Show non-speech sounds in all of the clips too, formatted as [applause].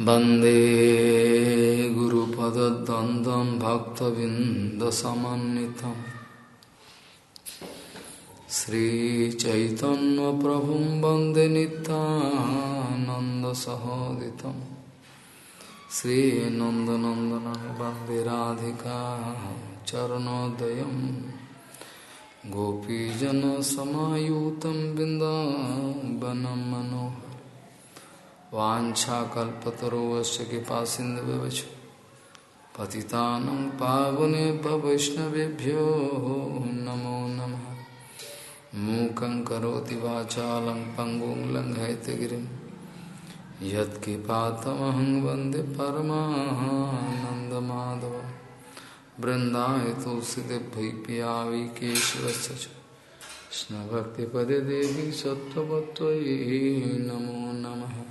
वंदे गुरुपदद्वन्द्वं भक्तबिन्दसमन्वितम् श्रीचैतन्यप्रभुं वंदे नितानन्दसहोदितम् श्रीनन्दनन्दनं वंदे राधिका चरणोदयं। गोपीजनसमायुतं बिन्दावनं मनोहर वाछाकल्पतरुवश्च कृपा सिंधु पतितानं पावनेभ्य वैष्णवेभ्यो नमो नम। मूक पङ्गुं लङ्घयतगिरिं। यत्कृपातमहं वंदे परमानन्दमाधवं। बृन्दाय तुलसीदेव भै पिया वै केशवस्य देवी सत्त्ववत्त्वयि नमो नमः।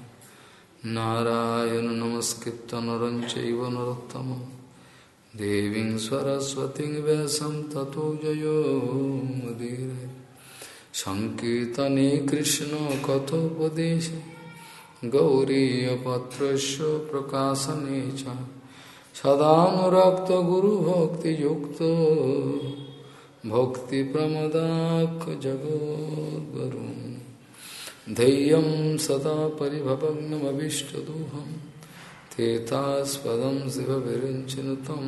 नारायण नमस्कृत नरं चैव नरोत्तमं देवीं सरस्वतीं व्यासं ततो जयो मुदीरये। सङ्कीर्तने कृष्णकथोपदेशे गौरीयपत्रस्य प्रकाशने च। सदानुरक्तगुरुभक्तियुक्तो भक्तिप्रमदाखजगोद्वरुन् धैर्यं सदा परिभवग्नमभीष्टदोहं तेतास्पदं शिवविरिञ्चनु तं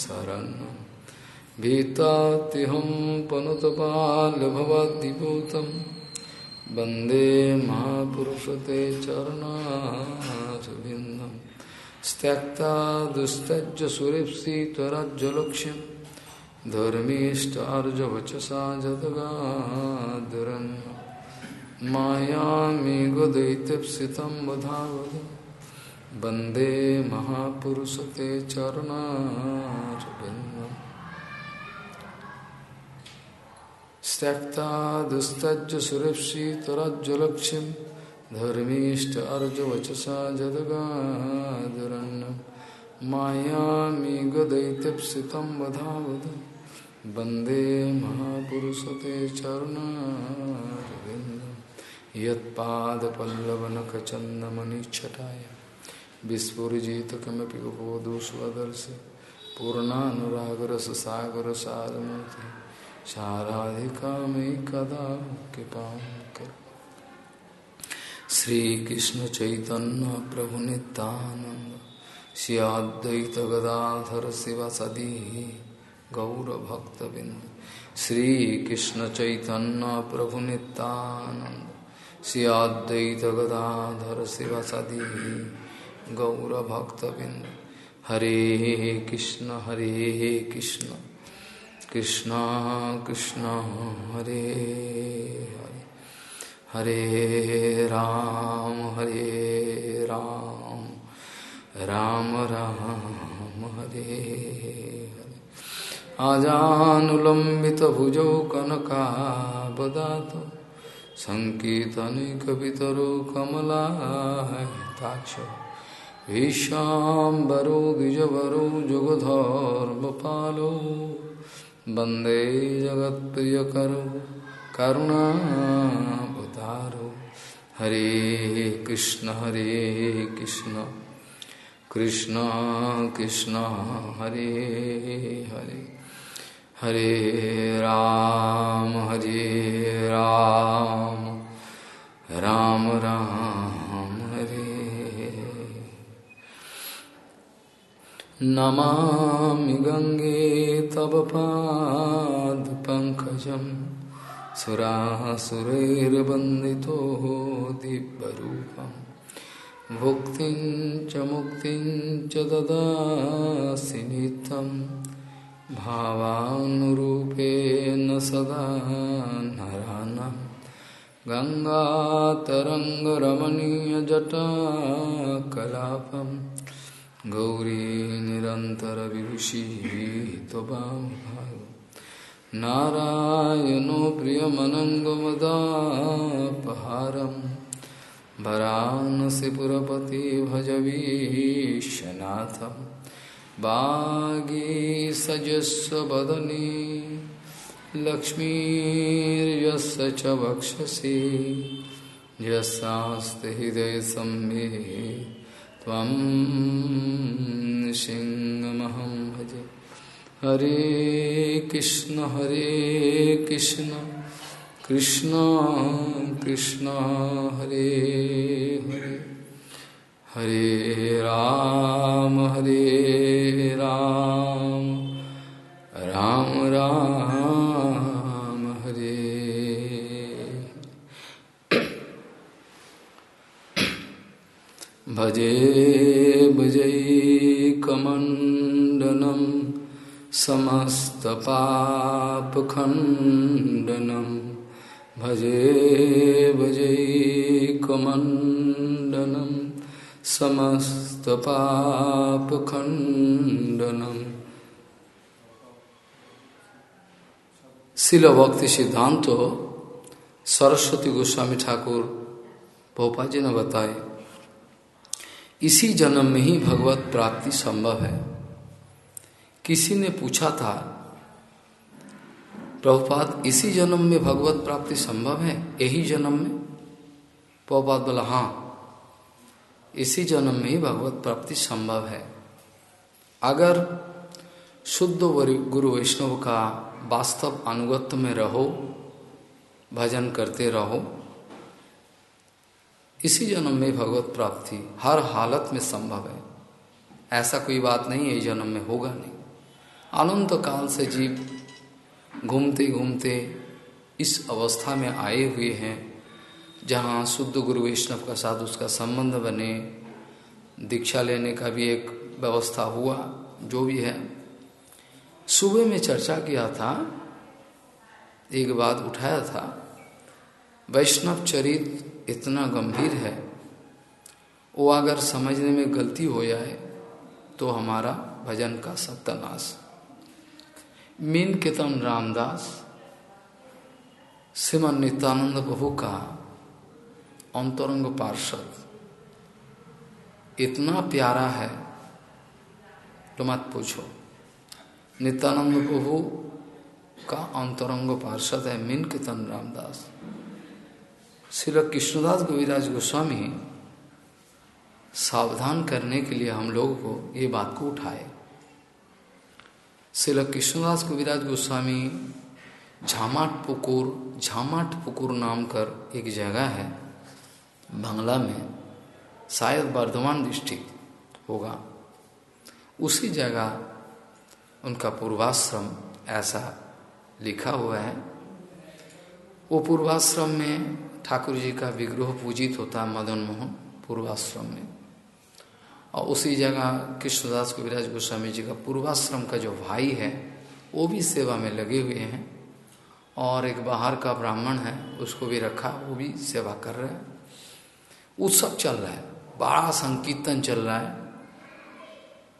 शरणं भीतात्यहं पनुतपाल्भवद्दिभूतं वंदे महापुरुषते चरणारविन्दं त्यक्ता दुस्तज्ज सुरेप्सित्वराज्यलक्ष्यं धर्मीष्टार्जवचसा जदगादुरन्यम् मायामेघ दैत्यप्सितं वधावद वंदे महापुरुषते चरणारविन्दम् त्यक्ता दुस्तज्ज सुरेप्सितराज्यलक्ष्यं धर्मीष्ट अर्जवचसा जदगादरण्यं। मायामेघ दैत्यप्सितं वधावद वंदे महापुरुषते चरणारविन्दम् यत्पादपल्लवनखचन्दमनिच्छटाय। विस्फुरिजित किमपि गोदोष्वदर्शि पूर्णानुरागरससागरसारमूर्ति। साराधिका मयि कदा कृपां कर। श्रीकृष्णचैतन्यप्रभुनितानन्द श्रियाद्वैतगदाधर शिवसदी गौरभक्तबिन्द। श्रीकृष्णचैतन्यप्रभुनितानन्द श्रियाद्वैत गदाधर शिवसदी गौरभक्तबिंद हरे कृष्ण हरे कृष्ण। कृष्ण कृष्ण, हरे हरे। हरे राम हरे राम। राम राम, हरे हरे। आजानुलम्बितभुजौ कनकाबदातु सङ्कीर्तनिकवितरो कमलायताक्ष विश्वाम्बरो द्विजवरो, जुगधर्मपालो। वंदे जगत्प्रियकरो करुणावतारो हरे कृष्ण हरे कृष्ण। कृष्ण कृष्ण, हरे हरे। हरे राम हरे राम राम राम, हरे। नमामि गङ्गे तव पादपङ्कजं सुरासुरैर्वन्दितो दिव्यरूपं। भुक्तिं च मुक्तिं च ददासि भावानुरूपेण सदा नरानं। गङ्गातरङ्गरमणीयजटाकलापं गौरी निरन्तरविभूषी त्वभाव नारायणो प्रियमनङ्गमदापहारं वरानसिपुरपति भजवीशनाथम् वागीसजस्व वदने लक्ष्मीर्यस्य च वक्षसि। यस्यास्ति हृदय सम्मे भजे। हरे कृष्ण हरे कृष्ण कृष्ण कृष्ण, हरे हरे। हरे राम हरे राम। राम राम हरे। भजे भजैकमण्डनं समस्तपापखण्डनं भजे भजैकमण्डनं समस्तपापखण्डनम्। शिल भक्ति सिद्धांत सरस्वती गोस्वामी ठाकुर भोपा जी ने बताए, इसी जन्म में ही भगवत प्राप्ति संभव है। किसी ने पूछा था, प्रभुपाद, इसी जन्म में भगवत प्राप्ति संभव है? यही जन्म में? प्रभुपाद बोला हाँ। इसी जन्म में ही भगवत प्राप्ति संभव है। अगर शुद्ध गुरु वैष्णव का वास्तव अनुगत्य में रहो, भजन करते रहो, इसी जन्म में भगवत प्राप्ति हर हालत में संभव है। ऐसा कोई बात नहीं है जन्म में होगा नहीं। अनंत काल से जीव घूमते घूमते इस अवस्था में आए हुए हैं। जहाँ शुद्ध गुरु वैष्णव का साथ, उसका संबंध बने, दीक्षा लेने का भी एक व्यवस्था हुआ, जो भी है। सुबह में चर्चा किया था, एक बात उठाया था, वैष्णव चरित इतना गंभीर है, वो अगर समझने में गलती हो जाए तो हमारा भजन का सत्यानाश मीन केतन रामदास, श्रीमन नित्यानंद प्रभु का अंतरंग पार्षद। इतना प्यारा है तो मत पूछो। नित्यानंद प्रभु का अंतरंग पार्षद है मीन केतन रामदास। श्री कृष्णदास गोविराज गोस्वामी सावधान करने के लिए हम लोगों को ये बात को उठाए। श्री कृष्णदास गोविराज गोस्वामी झामाट पुकुर झामाट पुकुर नाम कर एक जगह है। बांग्ला में शायद बर्धमान डिस्ट्रिक्ट होगा। उसी जगह उनका पूर्वाश्रम ऐसा लिखा हुआ है। वो पूर्वाश्रम में ठाकुर जी का विग्रह पूजित होता है मदन मोहन पूर्वाश्रम में। और उसी जगह कृष्णदास कविराज गोस्वामी जी का पूर्वाश्रम का जो भाई है, वो भी सेवा में लगे हुए हैं। और एक बाहर का ब्राह्मण है, उसको भी रखा, वो भी सेवा कर रहे हैं। उत्सव चल रहा है। बड़ा संकीर्तन चल रहा है।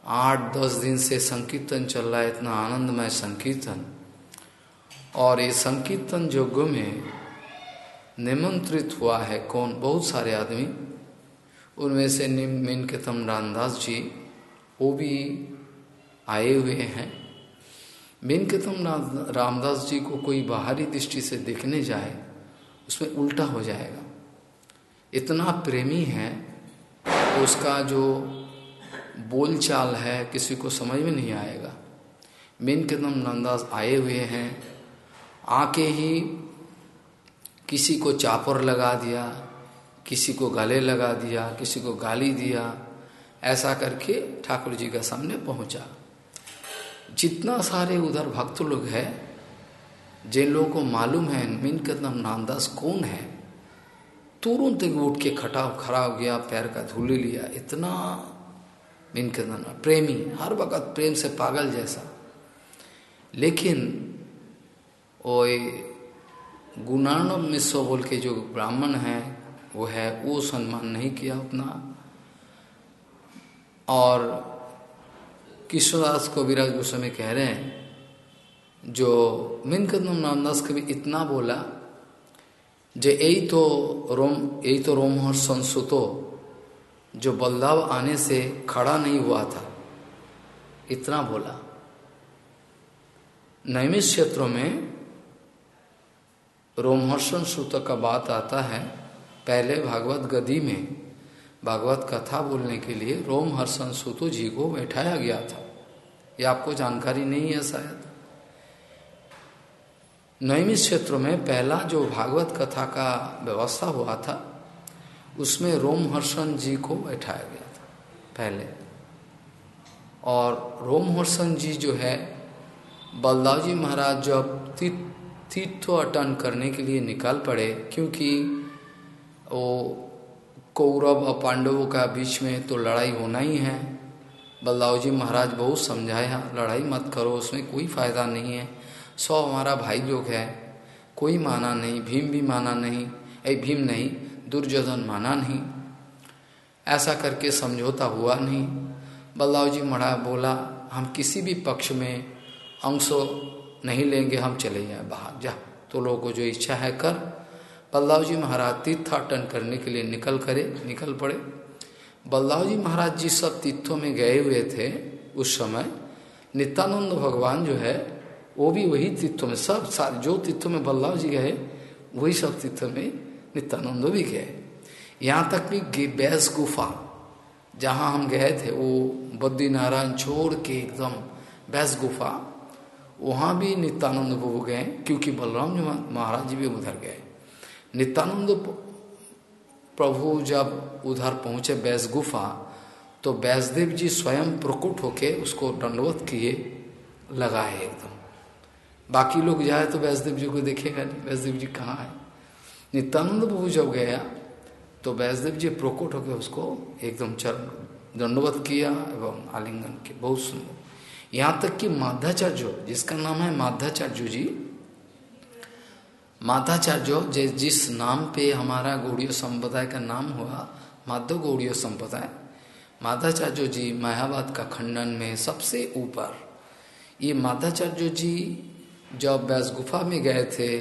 आठ, दस दिन से संकीर्तन चल रहा है, इतना आनंदमय संकीर्तन। और ये संकीर्तन योग्य में निमंत्रित हुआ है कौन? बहुत सारे आदमी। उनमें से मीन केतम रामदास जी, वो भी आए हुए हैं। मीन केतम रामदास जी को कोई बाहरी दृष्टि से देखने जाए, उसमें उल्टा हो जाएगा। इतना प्रेमी है, उसका जो बोलचाल है किसी को समझ में नहीं आएगा। मीन केतम रामदास आए हुए हैं, आके ही किसी को चापर लगा दिया, किसी को गले लगा दिया, किसी को गाली दिया, ऐसा करके ठाकुर जी का सामने पहुँचा। जितना सारे उधर भक्त लोग हैं, जिन लोगों को मालूम है, मीन कदम नामदास कौन है तुरंत उठ के खटा खड़ा हो गया, पैर का धूल लिया। इतना मीन कदम प्रेमी, हर वक्त प्रेम से पागल जैसा। लेकिन वो गुणानव मिश्र बोल के जो ब्राह्मण है, वो है, वो सम्मान नहीं किया उतना और किशोरदास को विराज गोस्वामी कह रहे हैं, जो मिन कदम रामदास कभी इतना बोला जे यही तो रोम यही तो रोमहर संसुतो जो बलदाव आने से खड़ा नहीं हुआ था इतना बोला नैमिष क्षेत्रों में रोमहर्षण सूत्र का बात आता है पहले भागवत गदी में भागवत कथा बोलने के लिए रोम हर्षण सुतो जी को बैठाया गया था ये आपको जानकारी नहीं है शायद नैमित क्षेत्र में पहला जो भागवत कथा का व्यवस्था हुआ था, उसमें रोम हर्षण जी को बैठाया गया था, पहले। और रोम हर्षण जी जो है बलदाव जी महाराज जब तीर्थ अटन करने के लिए निकाल पड़े, क्योंकि वो कौरव और पांडवों का बीच में तो लड़ाई होना ही है बलदाव जी महाराज बहुत समझाया, लड़ाई मत करो, उसमें कोई फ़ायदा नहीं है। सौ हमारा भाई लोग है। कोई माना नहीं, भीम भी माना नहीं ऐ भीम नहीं, दुर्योधन माना नहीं। ऐसा करके समझौता हुआ नहीं। बल्लाव जी मड़ा बोला, हम किसी भी पक्ष में अंशो नहीं लेंगे, हम चले जाए बाहर। जा तो लोगों को जो इच्छा है कर। बल्लाव जी महाराज तीर्थाटन करने के लिए निकल करे, निकल पड़े। बल्लाव जी महाराज जी सब तीर्थों में गए हुए थे उस समय। नित्यानंद भगवान जो है वो भी वही तीर्थों में, सब सारे जो तीर्थों में बल्लाव जी गए, वही सब तीर्थों में नित्यानंद भी गए। यहाँ तक भी बैस गुफा, जहाँ हम गए थे, वो बद्री नारायण छोड़ के एकदम बैस गुफा, वहाँ भी नित्यानंद प्रभु गए, क्योंकि बलराम जी महाराज जी भी उधर गए। नित्यानंद प्रभु जब उधर पहुँचे बैस गुफा तो बैसदेव जी स्वयं प्रकुट होके उसको दंडवत किए, लगाए एकदम। बाकी लोग जाए तो वैष्णदेव जी को देखेगा नहीं। वैष्णदेव जी कहाँ है? नित्यानंद प्रभु जब गया तो वैष्णदेव जी प्रकोट होकर उसको एकदम चरण दंडवत किया एवं आलिंगन किया। बहुत सुंदर। यहाँ तक कि माधाचार्य जिसका नाम है माधाचार्य जी माधाचार्य जिस नाम पे हमारा गौड़ीय संप्रदाय का नाम हुआ, माधव गौड़ीय संप्रदाय माधाचार्य जी मायावाद का खंडन में सबसे ऊपर। ये माधाचार्य जी जब बैस गुफा में गए थे,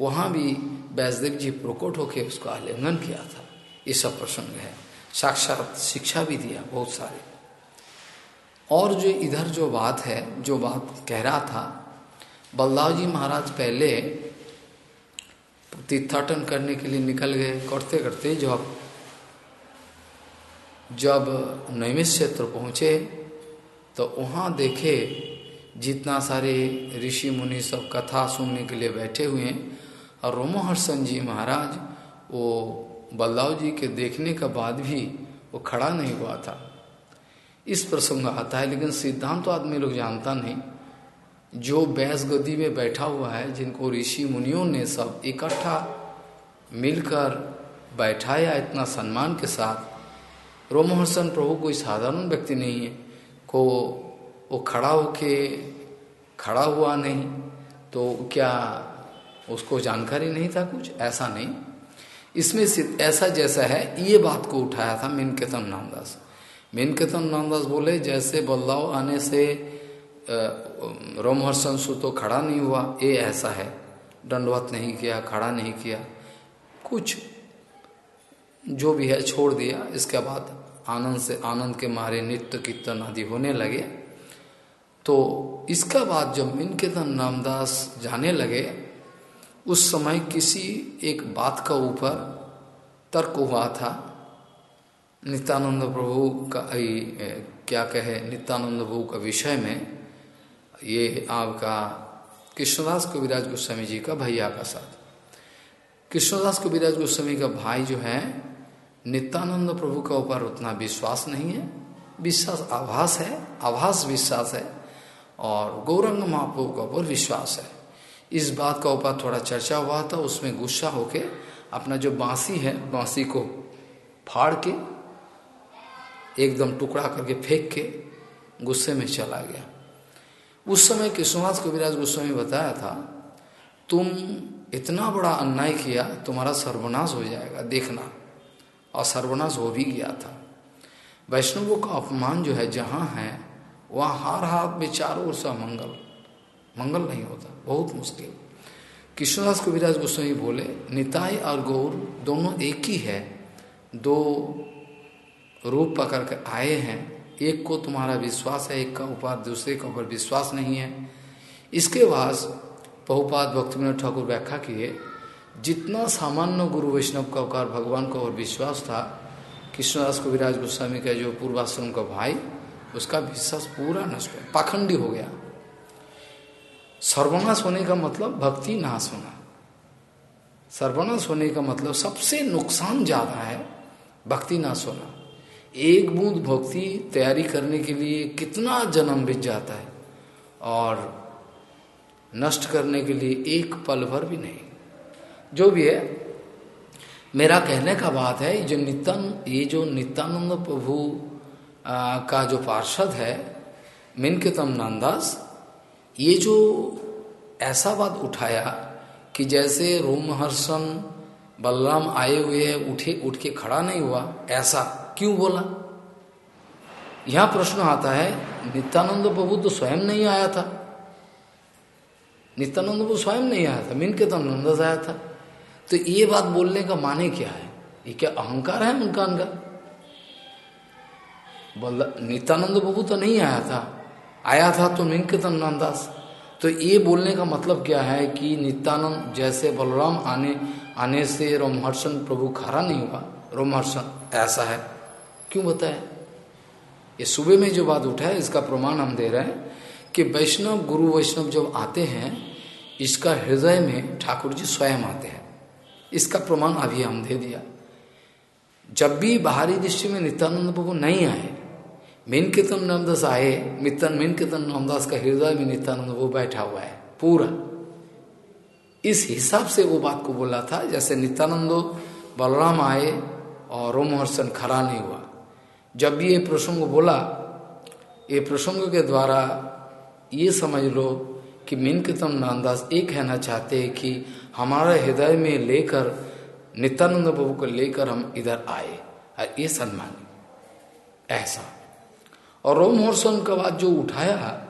वहाँ भी बैसदेव जी प्रकोट होके उसको आलिंगन किया था। ये सब प्रसंग है। साक्षात शिक्षा भी दिया बहुत सारे। और जो इधर जो बात है, जो बात कह रहा था बल्लाव जी महाराज पहले तीर्थाटन करने के लिए निकल गए, करते करते जब जब नैमिष क्षेत्र पहुँचे तो वहाँ देखे जितना सारे ऋषि मुनि सब कथा सुनने के लिए बैठे हुए हैं, और रोमोहर्षण जी महाराज, वो बल्लाव जी के देखने के बाद भी वो खड़ा नहीं हुआ था। इस प्रसंग आता है, लेकिन सिद्धांत तो आदमी लोग जानता नहीं। जो बैस गद्दी में बैठा हुआ है, जिनको ऋषि मुनियों ने सब इकट्ठा मिलकर बैठाया इतना सम्मान के साथ, रोमहर्षण प्रभु कोई साधारण व्यक्ति नहीं है, को वो खड़ा होके, खड़ा हुआ नहीं तो क्या उसको जानकारी नहीं था कुछ? ऐसा नहीं। इसमें ऐसा जैसा है, ये बात को उठाया था मीनकेतन नामदास मीनकेतन नामदास बोले, जैसे बदलाव आने से रोमहर्षण सु तो खड़ा नहीं हुआ, ये ऐसा है। दंडवत नहीं किया, खड़ा नहीं किया। कुछ जो भी है, छोड़ दिया। इसके बाद आनंद से, आनंद के मारे नित्य कीर्तन आदि होने लगे। तो इसका बाद जब मिनकेतन रामदास जाने लगे, उस समय किसी एक बात का ऊपर तर्क हुआ था। नित्यानंद प्रभु का क्या कहे, नित्यानंद प्रभु का विषय में ये आपका कृष्णदास कविराज गोस्वामी जी का भैया का साथ। कृष्णदास कविराज गोस्वामी का भाई जो है, नित्यानंद प्रभु का ऊपर उतना विश्वास नहीं है। विश्वास, आभास है, आभास विश्वास है। और गौरंग महाप्रभु के ऊपर विश्वास है। इस बात का ऊपर थोड़ा चर्चा हुआ था, उसमें गुस्सा होके अपना जो बांसी है, बांसी को फाड़ के, एकदम टुकड़ा करके फेंक के गुस्से में चला गया। उस समय कृष्णदास कविराज गोस्वामी बताया था, तुम इतना बड़ा अन्याय किया, तुम्हारा सर्वनाश हो जाएगा, देखना। और सर्वनाश हो भी गया था। वैष्णवों का अपमान जो है, जहाँ है वहाँ हर हाथ में चारों ओर से मंगल मंगल नहीं होता, बहुत मुश्किल। कृष्णदास कविराज गोस्वामी बोले, निताई और गौर दोनों एक ही है। दो रूप पकड़ कर आए हैं। एक को तुम्हारा विश्वास है, एक का ऊपर दूसरे का ऊपर विश्वास नहीं है। इसके बाद बहुपात भक्त ठाकुर व्याख्या किए जितना सामान्य गुरु वैष्णव का ऊपर भगवान का और विश्वास था, कृष्णदास को विराज गोस्वामी का जो पूर्वाश्रम का भाई उसका विश्वास पूरा नष्ट हो पाखंडी हो गया। सर्वनाश होने का मतलब भक्ति नाश होना। सर्वनाश होने का मतलब सबसे नुकसान ज़्यादा है भक्ति नाश होना। एक बूंद भक्ति तैयारी करने के लिए कितना जन्म बीत जाता है और नष्ट करने के लिए एक पल भर भी नहीं। जो भी है, मेरा कहने का बात है जो नित्यान ये जो नित्यानंद प्रभु का जो पार्षद है, मिनकेतम नंदास ये जो ऐसा बात उठाया कि जैसे रोमहर्षण बलराम आए हुए उठे, उठ के खड़ा नहीं हुआ, ऐसा क्यों बोला? यहाँ प्रश्न आता है, नित्यानंद प्रभु तो स्वयं नहीं आया था। नित्यानंद प्रभु स्वयं नहीं आया था मिन के तो आया था। तो ये बात बोलने का माने क्या है? ये क्या अहंकार है उनका उनका बोल, नित्यानंद प्रभु तो नहीं आया था। आया था तो मिन के नंदास तो ये बोलने का मतलब क्या है कि नित्यानंद जैसे बलराम आने आने से रोमहर्षण प्रभु खड़ा नहीं हुआ? रोमहर्षण, ऐसा है। क्यों बताया ये सुबह में जो बात उठा है, इसका प्रमाण हम दे रहे हैं कि वैष्णव, गुरु वैष्णव जब आते हैं, इसका हृदय में ठाकुर जी स्वयं आते हैं। इसका प्रमाण अभी हम दे दिया। जब भी बाहरी दृष्टि में नित्यानंद प्रभु नहीं आए मीन कीर्तन रामदास आए मितन मीन कीर्तन रामदास का हृदय में नित्यानंद वो बैठा हुआ है, पूरा। इस हिसाब से वो बात को बोला था, जैसे नित्यानंदो बलराम आए और रोमहर्षण खड़ा नहीं हुआ। जब भी ये प्रसंग बोला, ये प्रसंग के द्वारा ये समझ लो कि मीन कीर्तन नानदास ये कहना चाहते हैं कि हमारे हृदय में लेकर, नित्यानंद प्रभु को लेकर हम इधर आए। ये सम्मान। ऐसा। और रोमहर्षण का बाद जो उठाया,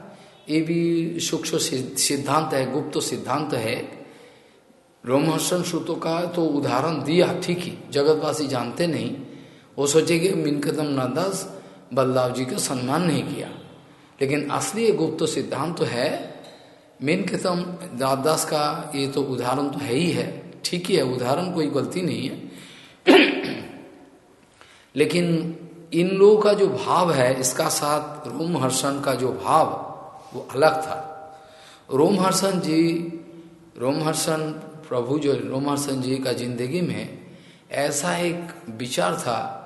ये भी सूक्ष्म सिद्धांत है, गुप्त सिद्धांत है। रोमहर्षण सूत्रों का तो उदाहरण दिया, ठीक ही, जगतवासी जानते नहीं। वो सोचे कि मिनकदम नादास, बल्लाव जी का सम्मान नहीं किया। लेकिन असली गुप्त तो सिद्धांत तो है, मिनकदम दादास का ये तो उदाहरण तो है ही है। ठीक ही है, उदाहरण कोई गलती नहीं है। [clears throat] लेकिन इन लोगों का जो भाव है, इसका साथ रोमहर्षण का जो भाव, वो अलग था। रोमहर्षण जी, रोमहर्षण प्रभु जो, रोमहर्षण जी का ज़िंदगी में ऐसा एक विचार था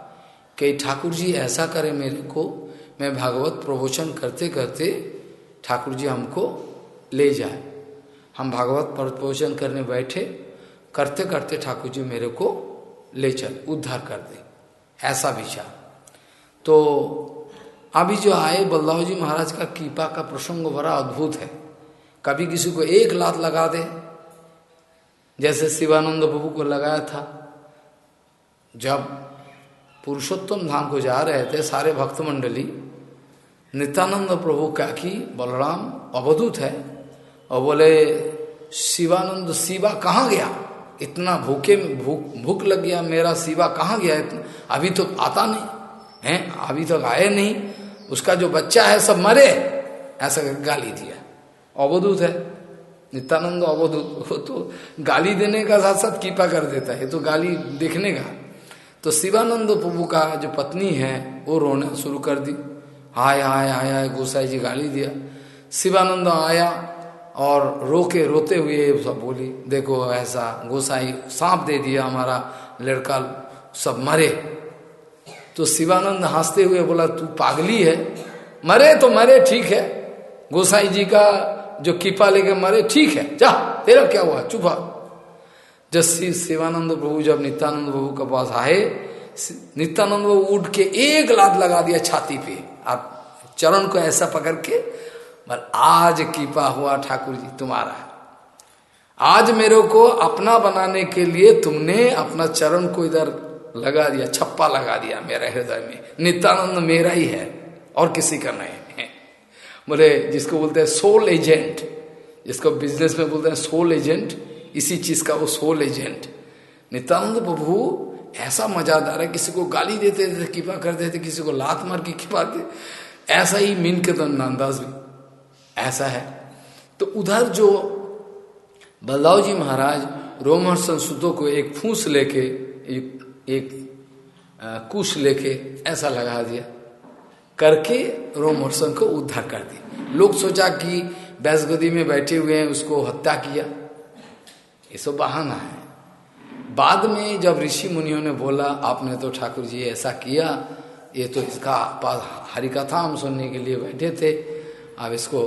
कि ठाकुर जी ऐसा करें मेरे को, मैं भागवत प्रवचन करते करते ठाकुर जी हमको ले जाए। हम भागवत प्रवचन करने बैठे, करते करते ठाकुर जी मेरे को ले चल, उद्धार कर दे। ऐसा विचार। तो अभी जो आए बल्लाव जी महाराज का कृपा का प्रसंग बड़ा अद्भुत है। कभी किसी को एक लात लगा दे। जैसे शिवानंद प्रभु को लगाया था। जब पुरुषोत्तम धाम को जा रहे थे, सारे भक्त मंडली, नित्यानंद प्रभु क्या की, बलराम, अवधूत है। और बोले, शिवानंद, शिवा कहाँ गया? इतना भूखे, भूख भूख लग गया, मेरा शिवा कहाँ गया? इतना, अभी तो आता नहीं। है? अभी तक तो आए नहीं। उसका जो बच्चा है, सब मरे। ऐसा कर गाली दिया। अवधूत है। नित्यानंद अवधूत। वो तो गाली देने का साथ साथ कीपा कर देता है। तो गाली देखने का। तो शिवानंद प्रभु का जो पत्नी है, वो रोना शुरू कर दी। हाय हाय हाय हाय, गोसाई जी गाली दिया। शिवानंद आया और रोके, रोते हुए सब बोली, देखो ऐसा गोसाई सांप दे दिया हमारा लड़का। सब मरे। तो शिवानंद हँसते हुए बोला, तू पागली है? मरे तो मरे, ठीक है। गोसाई जी का जो कीपा लेके मरे, ठीक है, जा, तेरा क्या हुआ? चुपा जब श्री शिवानंद प्रभु, जब नित्यानंद प्रभु के पास आए नित्यानंद प्रभु उठ के एक लात लगा दिया छाती पे। आप चरण को ऐसा पकड़ के पर आज कृपा हुआ ठाकुर जी, तुम्हारा आज मेरे को अपना बनाने के लिए तुमने अपना चरण को इधर लगा दिया, छप्पा लगा दिया मेरे हृदय में। नित्यानंद मेरा ही है और किसी का नहीं है। बोले, जिसको बोलते हैं सोल एजेंट जिसको बिज़नेस में बोलते हैं सोल एजेंट इसी चीज़ का वो सोल एजेंट नित्यानंद प्रभु, ऐसा मजादार है, किसी को गाली देते थे, कृपा करते थे, किसी को लात मार के कृपा के, ऐसा ही मीन के नानदास भी। ऐसा है। तो उधर जो बल्लाव जी महाराज रोमहर्षण सुतों को एक फूस लेके एक कुश लेके ऐसा लगा दिया। करके रोमहर्षण को उद्धार कर दिया। लोग सोचा कि बैसगदी में बैठे हुए हैं, उसको हत्या किया। ये सब बहाना है। बाद में जब ऋषि मुनियों ने बोला, आपने तो ठाकुर जी ऐसा किया, ये तो इसका हरि कथा हम सुनने के लिए बैठे थे। अब इसको,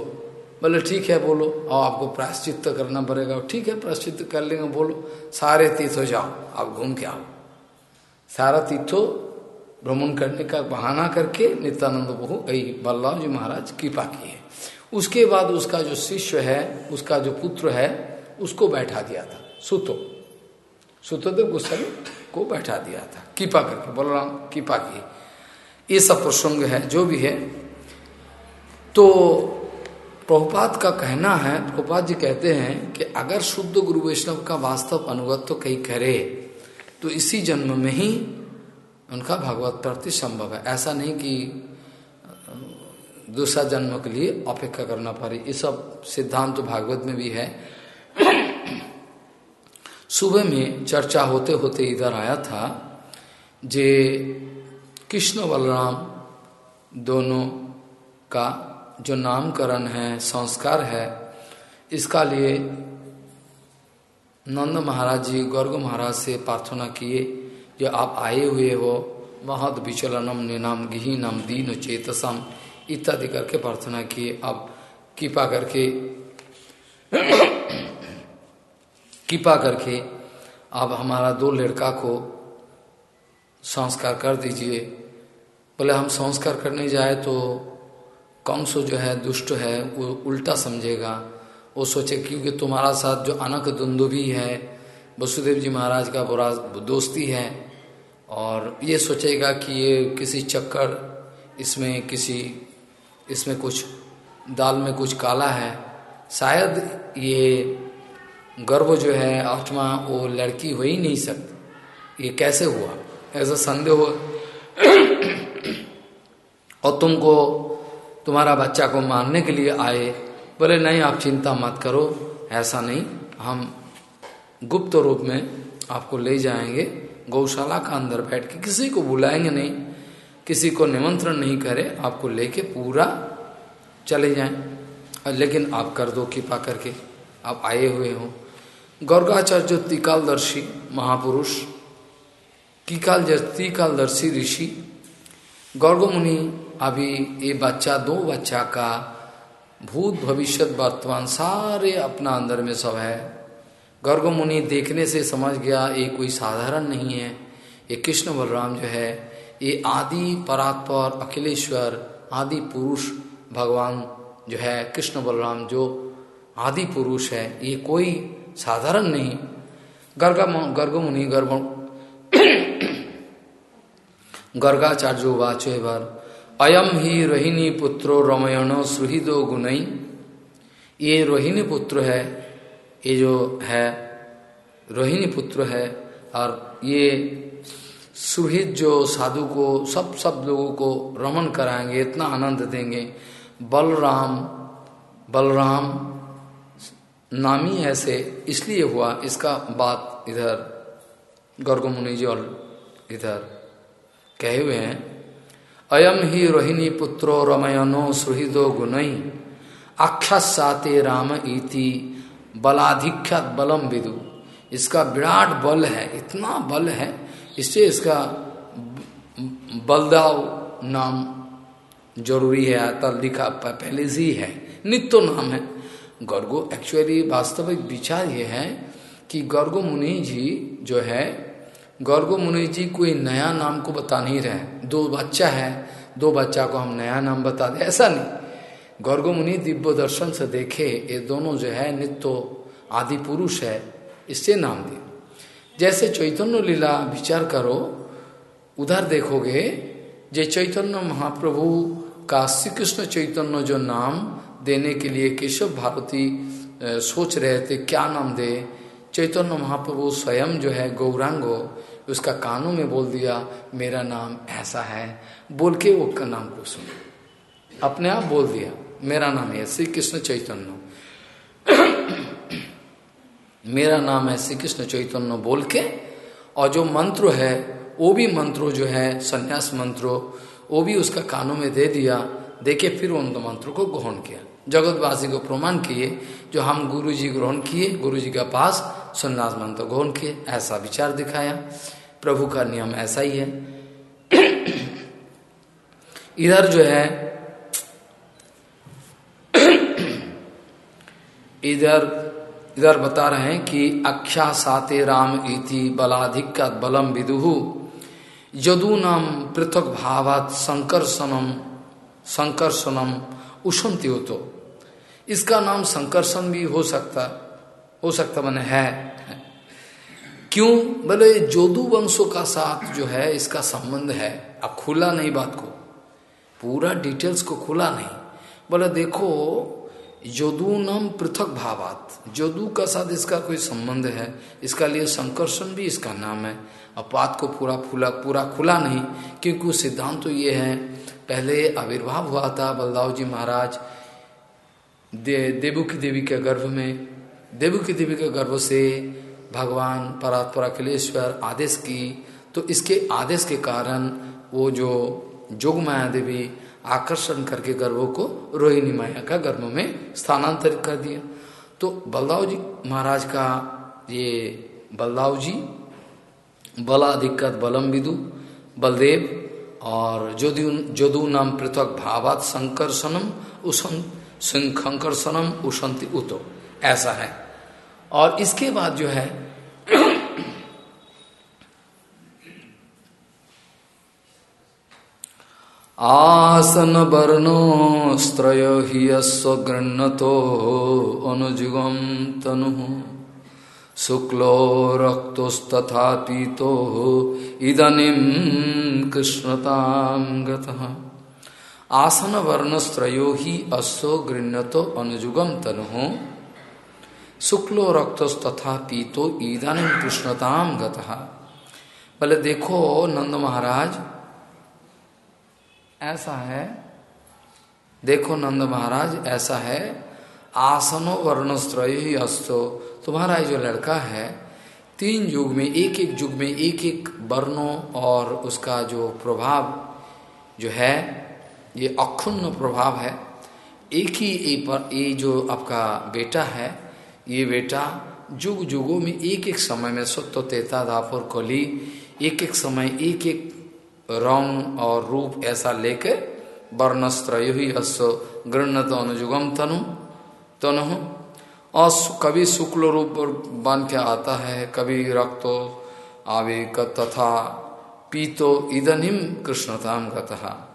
बोले, ठीक है, बोलो। और आपको प्राश्चित करना पड़ेगा। ठीक है प्राश्चित कर लेंगे, बोलो। सारे तीर्थ हो जाओ, आप घूम के आओ। सारा तीर्थो भ्रमण करने का बहाना करके नित्यानंद बहु बल्लभ जी महाराज कृपा की है। उसके बाद उसका जो शिष्य है, उसका जो पुत्र है, उसको बैठा दिया था। सुतो। सुतोदेव गोस्वामी को बैठा दिया था। कृपा करके, बलराम, कृपा की ये सब प्रसंग है, जो भी है। तो प्रभुपात का कहना है प्रभुपात जी कहते हैं कि अगर शुद्ध गुरु वैष्णव का वास्तव अनुगत तो कहीं करे। तो इसी जन्म में ही उनका भगवत प्रति संभव है। ऐसा नहीं कि, दूसरा जन्म के लिए अपेक्षा करना पड़े। ये सब सिद्धांत तो भागवत में भी है। सुबह में चर्चा होते होते इधर आया था जे कृष्ण बलराम दोनों का जो नामकरण है, संस्कार है, इसका लिए नंद महाराज जी, गर्ग महाराज से प्रार्थना किए जो आप आए हुए हो, महद विचलनम निनाम गिहीनम दीन चेतसम, इत्यादि करके प्रार्थना किए। अब कृपा करके [coughs] कृपा करके आप हमारा दो लड़का को संस्कार कर दीजिए। बोले, हम संस्कार करने जाए तो कंसो जो है दुष्ट है, वो उल्टा समझेगा। वो सोचे, क्योंकि तुम्हारा साथ जो अनक भी है, वसुदेव जी महाराज का बुरा दोस्ती है। और ये सोचेगा कि ये किसी चक्कर, इसमें किसी, इसमें कुछ दाल में कुछ काला है। शायद ये गर्व जो है, आत्मा, वो लड़की हो ही नहीं सकती। ये कैसे हुआ? ऐसा संदेह हो और तुमको, तुम्हारा बच्चा को मारने के लिए आए बोले, नहीं, आप चिंता मत करो, ऐसा नहीं। हम गुप्त रूप में आपको ले जाएँगे, गौशाला का अंदर बैठ के। किसी को बुलाएँगे नहीं, किसी को निमंत्रण नहीं करे, आपको लेके पूरा चले जाएँ। लेकिन आप कर दो कृपा करके। आप आए हुए हो। गौरगाचार्य तिकालदर्शी महापुरुष कीकाल तिकालदर्शी ऋषि गौरगो मुनि अभी ये बच्चा, दो बच्चा का भूत भविष्य वर्तमान सारे अपना अंदर में सब है। गर्ग मुनि देखने से समझ गया, ये कोई साधारण नहीं है। ये कृष्ण बलराम जो है, ये आदि परात्पर, अखिलेश्वर, आदि पुरुष भगवान जो है, कृष्ण बलराम जो आदि पुरुष है, ये कोई साधारण नहीं। गर्ग गर्ग मुनि गर्भ [coughs] गर्गाचार्य वाचो बार अयम ही रोहिणी पुत्रो रमयण सुहृदो गुणई ये रोहिणी पुत्र है, ये जो है, रोहिणी पुत्र है, और ये सुहित जो साधु को, सब सब लोगों को रमन कराएँगे, इतना आनंद देंगे। बलराम बलराम नामी ऐसे इसलिए हुआ, इसका बात इधर गर्ग मुनि जी और इधर कहे हुए हैं। अयम ही रोहिणी पुत्रो रमयनो सुहृदो गुणई अक्षसाते राम इति बलाधिख्यात बलम विदु। इसका विराट बल है, इतना बल है, इससे इसका बलदाव नाम ज़रूरी है तल लिखा पहले से ही है। नित्य नाम है। गर्गो एक्चुअली वास्तविक विचार ये है कि गर्गो मुनि जी जो है गौरगो मुनि जी कोई नया नाम को बता नहीं रहे दो बच्चा है, दो बच्चा को हम नया नाम बता दे, ऐसा नहीं। गौरगो मुनि दिव्य दर्शन से देखे, ये दोनों जो है नित्य आदि पुरुष है, इससे नाम दिए जैसे चैतन्य लीला विचार करो, उधर देखोगे, जे चैतन्य महाप्रभु का श्री कृष्ण चैतन्य जो नाम देने के लिए केशव भारती सोच रहे थे, क्या नाम दे? चैतन्य महाप्रभु स्वयं जो है गौरांगो उसका कानों में बोल दिया, मेरा नाम ऐसा है। बोल के वो का नाम को सुन। अपने आप बोल दिया, मेरा नाम है श्री कृष्ण चैतन्य। [clears throat] मेरा नाम है श्री कृष्ण चैतन्य, बोल के, और जो मंत्र है, वो भी मंत्रों जो है, संन्यास मंत्रो, वो भी उसका कानों में दे दिया। देखे फिर उन मंत्रों को ग्रहण किया। जगतवासी को प्रमाण किए, जो हम गुरु जी ग्रहण किए गुरु जी के पास संन्यास मंत्र ग्रहण किए, ऐसा विचार दिखाया। प्रभु का नियम ऐसा ही है। इधर जो है, इधर इधर बता रहे हैं कि अक्षा साते राम इति बलाधिक बलम विदुहु यदु नाम पृथक भावात संकर्षणम संकर्षणम उषंति हो तो इसका नाम संकर्षण भी हो सकता हो सकता मैंने है। क्यों? बोले, जोदू वंशों का साथ जो है, इसका संबंध है। अब खुला नहीं बात को। पूरा डिटेल्स को खुला नहीं। बोले, देखो, जोदू नाम पृथक भावात। जोदू का साथ इसका कोई संबंध है। इसका लिए संकर्षण भी इसका नाम है। अब बात को पूरा फूला पूरा खुला नहीं, क्योंकि सिद्धांत तो ये है। पहले आविर्भाव हुआ था बलदाव जी महाराज। दे, देवू की देवी के गर्भ में देवू की देवी के गर्भ से भगवान परात्पर अखिलेश्वर आदेश की। तो इसके आदेश के कारण वो जो जोग माया देवी आकर्षण करके गर्भों को रोहिणी माया का गर्भ में स्थानांतरित कर दिया। तो बलदाव जी महाराज का ये बलदाव जी बलाधिकत बलम विदु बलदेव और जोदु जोदू नाम पृथक भावात संकर्षणम उसन संकर्षणम उशंति उतो। ऐसा है। और इसके बाद जो है, आसन वर्णोस्त्रय ही स्वगृणतो अनुजुगम तनु। शुक्लो रक्तोस्तथा पीतो इदानीम कृष्णताम आसन वर्णस्त्रो ही अश्व गृण्यतो अनुजुगम तनु। शुक्लो रक्तस्तथा पीतो ईदानीम कृष्णताम गतः। बोले देखो नंद महाराज, ऐसा है, देखो नंद महाराज, ऐसा है, आसनो वर्णस्त्र ही अस्तो तुम्हारा जो लड़का है, तीन युग में, एक एक युग में, एक एक वर्णों और उसका जो प्रभाव जो है ये अक्षुण्ण प्रभाव है। एक ही ए पर ये जो आपका बेटा है, ये बेटा जुग जुगों में एक एक समय में सत्य तेता, दापुर, कली, एक एक समय एक एक रंग और रूप ऐसा लेके वर्णस्त्र ही अश्व गृणत अनुजुगम तनु तनु। और कभी शुक्ल रूप बन के आता है, कभी रक्तो आवेक तथा पीतो इदनिम कृष्णताम कथा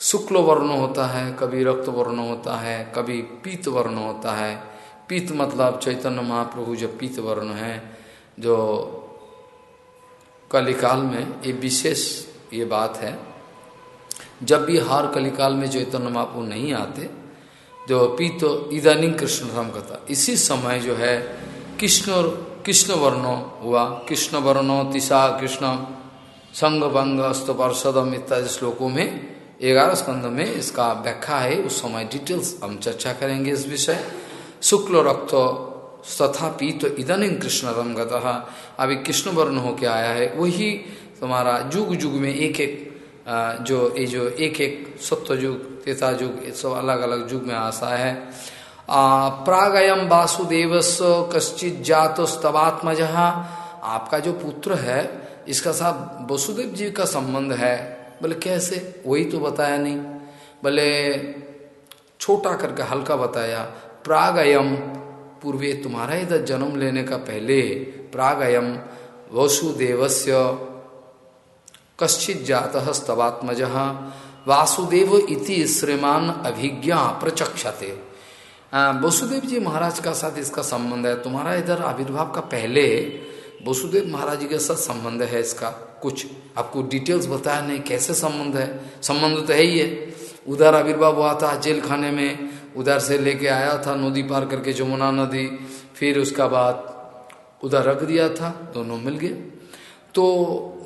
शुक्ल वर्ण होता है, कभी रक्त वर्ण होता है, कभी पीत वर्ण होता है। पीत मतलब चैतन्य महाप्रभु जो पीत वर्ण है, जो कलिकाल में ये विशेष ये बात है। जब भी हार कलिकाल में चैतन्य महाप्रभु नहीं आते, जो पीत इदानी कृष्ण राम कथा इसी समय जो है कृष्ण कृष्ण वर्णो हुआ। कृष्ण वर्णो तिशा कृष्ण संग भंग अस्त पार्षदम इत्यादि श्लोकों में ग्यारह स्कंद में इसका व्याख्या है। उस समय डिटेल्स हम चर्चा करेंगे इस विषय। शुक्ल रक्त तथा पीत इदानी कृष्ण रंग अभी कृष्ण वर्ण होके आया है। वही तुम्हारा युग युग में एक एक जो ये जो एक एक सत्य युग तेता युग ये सब अलग अलग युग में आशा है। प्रागयम वासुदेव कश्चित जातो स्तवात्मज आपका जो पुत्र है, इसका साथ वसुदेव जी का संबंध है। बोले, कैसे? वही तो बताया नहीं। बोले, छोटा करके हल्का बताया, प्रागयम पूर्वे तुम्हारा इधर जन्म लेने का पहले प्रागयम वसुदेवस्य कश्चित जात स्तवात्मज, वासुदेव इति श्रीमान अभिज्ञा प्रचक्षते। वसुदेव जी महाराज का साथ इसका संबंध है। तुम्हारा इधर आविर्भाव का पहले वसुदेव महाराज जी के साथ संबंध है इसका। कुछ। आपको डिटेल्स बताया नहीं, कैसे संबंध है? संबंध तो है ही है। उधर आविर्भाव हुआ था जेल खाने में, उधर से लेके आया था नदी पार करके जमुना नदी, फिर उसका बाद उधर रख दिया था, दोनों मिल गए। तो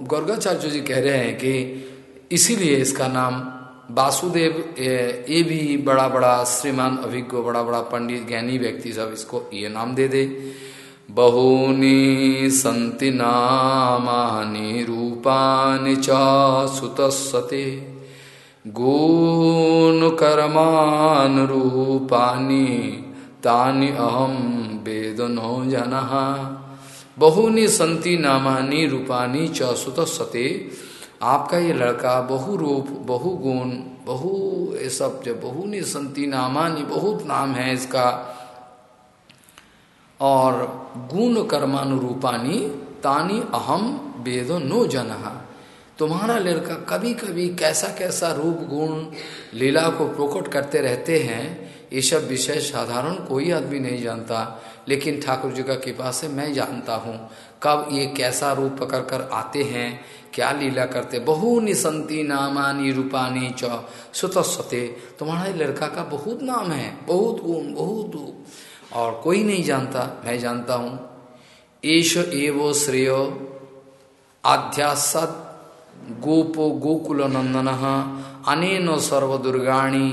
गर्गाचार्य जी कह रहे हैं कि इसीलिए इसका नाम वासुदेव ये भी बड़ा बड़ा श्रीमान, अभिज्ञ बड़ा बड़ा पंडित, ज्ञानी व्यक्ति सब इसको ये नाम दे दे। बहूनि सन्ति नामानि रूपाणि च सुतस्सते गुणकर्मानुरूपाणि तानि अहम वेद नो जन। बहुनी संति नामानी रूपानी च सुतस्सते आपका ये लड़का बहु रूप बहु गुण बहु ये सब जो बहुनी संति नामानी, बहुत नाम है इसका। और गुण कर्मानुरूपानी तानी अहम वेदो नो जनहा तुम्हारा लड़का कभी कभी कैसा कैसा रूप, गुण, लीला को प्रकट करते रहते हैं, ये सब विषय साधारण कोई आदमी नहीं जानता, लेकिन ठाकुर जी का कृपा से मैं जानता हूँ, कब ये कैसा रूप पकड़ कर आते हैं, क्या लीला करते बहु निसंती नामानी रूपानी च सुतस्वते। तुम्हारा लड़का का बहुत नाम है, बहुत गुण, बहुत और कोई नहीं जानता, मैं जानता हूँ। एश एवो श्रेय आध्यासद गोपो गोकुल नंदन अने अनेन सर्वदुर्गाणी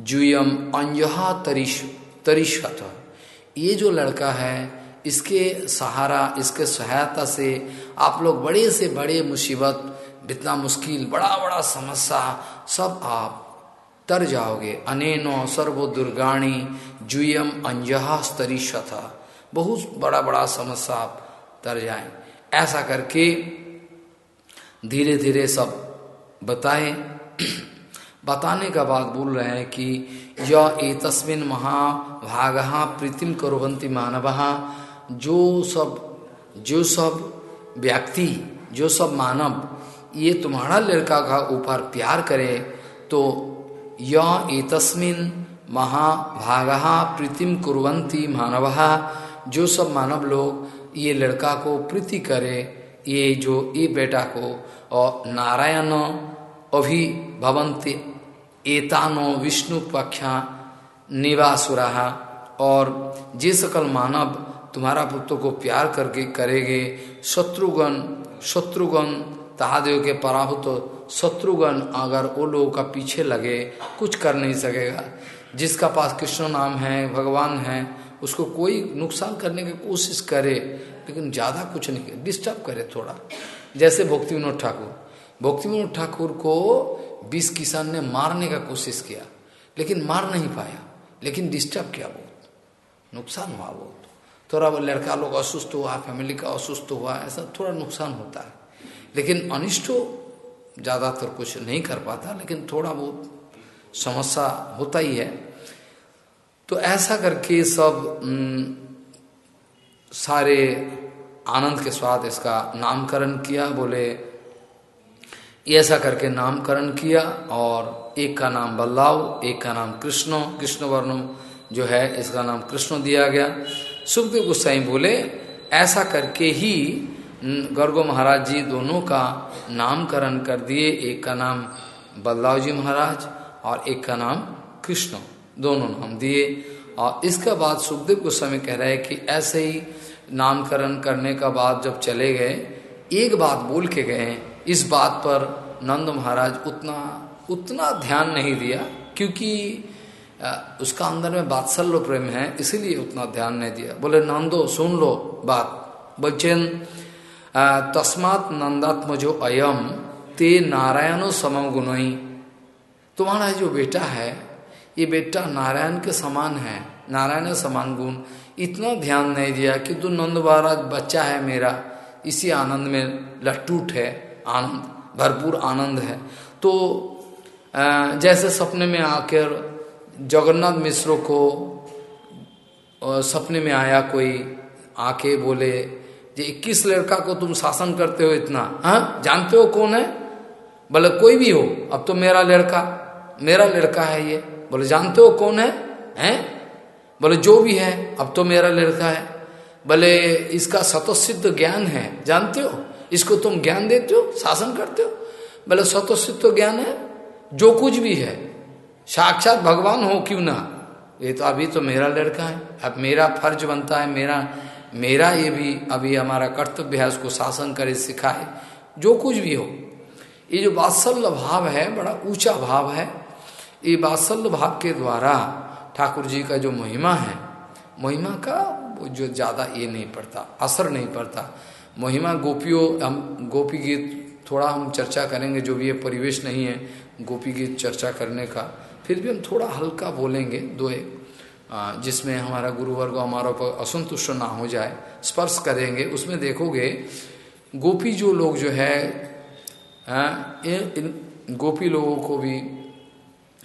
जुयम अंजहा तरिश तरिशत ये जो लड़का है, इसके सहारा, इसके सहायता से आप लोग बड़े से बड़े मुसीबत इतना मुश्किल बड़ा बड़ा समस्या, सब आप तर जाओगे। अनेनो सर्व दुर्गाणी जुयम अंजहा स्तरीशथ बहुत बड़ा बड़ा समस्या आप तर जाए। ऐसा करके धीरे धीरे सब बताए। बताने का बाद बोल रहे हैं कि यह ए तस्मिन महाभाग प्रीतिम करुवंती मानव। जो सब जो सब व्यक्ति, जो सब मानव, ये तुम्हारा लड़का का ऊपर प्यार करे तो यह ए तस्मिन महाभाग प्रीतिम कुरंती मानव। जो सब मानव लोग ये लड़का को प्रीति करे, ये जो ये बेटा को और नारायण अभी भवंती एतानो विष्णु पक्षा निवासुरा। और जे सकल मानव तुम्हारा पुत्र को प्यार करके करेगे शत्रुगन शत्रुगन तहादेव के पराभूत शत्रुगन अगर वो लोगों का पीछे लगे, कुछ कर नहीं सकेगा। जिसका पास कृष्ण नाम है, भगवान है, उसको कोई नुकसान करने की कोशिश करे, लेकिन ज़्यादा कुछ नहीं करे डिस्टर्ब करे थोड़ा। जैसे भक्ति विनोद ठाकुर। भक्ति विनोद ठाकुर को बीस किसान ने मारने का कोशिश किया, लेकिन मार नहीं पाया, लेकिन डिस्टर्ब किया बहुत। नुकसान हुआ बहुत। थोड़ा वो लड़का लोग असुस्थ हुआ फैमिली का असुस्थ हुआ, ऐसा थोड़ा नुकसान होता है। लेकिन अनिष्ट ज़्यादातर कुछ नहीं कर पाता, लेकिन थोड़ा बहुत समस्या होता ही है। तो ऐसा करके सब सारे आनंद के साथ इसका नामकरण किया, बोले ऐसा करके नामकरण किया और एक का नाम बल्लाव, एक का नाम कृष्ण कृष्ण वर्ण जो है, इसका नाम कृष्ण दिया गया। सुखदेव गोसाई बोले, ऐसा करके ही गर्गो महाराज जी दोनों का नामकरण कर दिए। एक का नाम बल्लाव जी महाराज और एक का नाम कृष्ण। दोनों नाम दिए। और इसके बाद सुखदेव गोस्वामी कह रहे हैं कि ऐसे ही नामकरण करने का बाद जब चले गए, एक बात बोल के गए, इस बात पर नंद महाराज उतना उतना ध्यान नहीं दिया, क्योंकि उसका अंदर में बात्सल्य प्रेम है, इसीलिए उतना ध्यान नहीं दिया। बोले, नंदो, सुन लो बात। बच्चन तस्मात नंदात्म जो अयम, ते नारायणो समम गुणई तुम्हारा जो बेटा है, ये बेटा नारायण के समान है, नारायण समान गुण। इतना ध्यान नहीं दिया कि तू नंद महाराज बच्चा है मेरा, इसी आनंद में लट्टूट है, आनंद, भरपूर आनंद है। तो जैसे सपने में आकर जगन्नाथ मिश्रो को सपने में आया कोई, आके बोले जे इक्कीस लड़का को तुम शासन करते हो इतना हाँ? जानते हो कौन है? बोले, कोई भी हो, अब तो मेरा लड़का। मेरा लड़का है ये। बोले, जानते हो कौन है? हैं? बोले, जो भी है, अब तो मेरा लड़का है। बोले, इसका सतसिद्ध ज्ञान है। जानते हो? इसको तुम ज्ञान देते हो, शासन करते हो? बोले स्वतः ज्ञान है, जो कुछ भी है। साक्षात भगवान हो, क्यों ना? ये तो अभी तो मेरा लड़का है। अब मेरा फ़र्ज़ बनता है, मेरा मेरा ये भी, अभी हमारा कर्तव्य है, उसको शासन करे, सिखाए, जो कुछ भी हो। ये जो वात्सल्य भाव है, बड़ा ऊँचा भाव है ये वात्सल्य भाव के द्वारा ठाकुर जी का जो महिमा है महिमा का जो ज़्यादा ये नहीं पड़ता असर नहीं पड़ता। महिमा गोपियों हम गोपी गीत थोड़ा हम चर्चा करेंगे जो भी ये परिवेश नहीं है गोपी गीत चर्चा करने का फिर भी हम थोड़ा हल्का बोलेंगे दो एक जिसमें हमारा गुरुवर्ग हमारा ऊपर असंतुष्ट ना हो जाए स्पर्श करेंगे। उसमें देखोगे गोपी जो लोग जो है आ, इन, इन गोपी लोगों को भी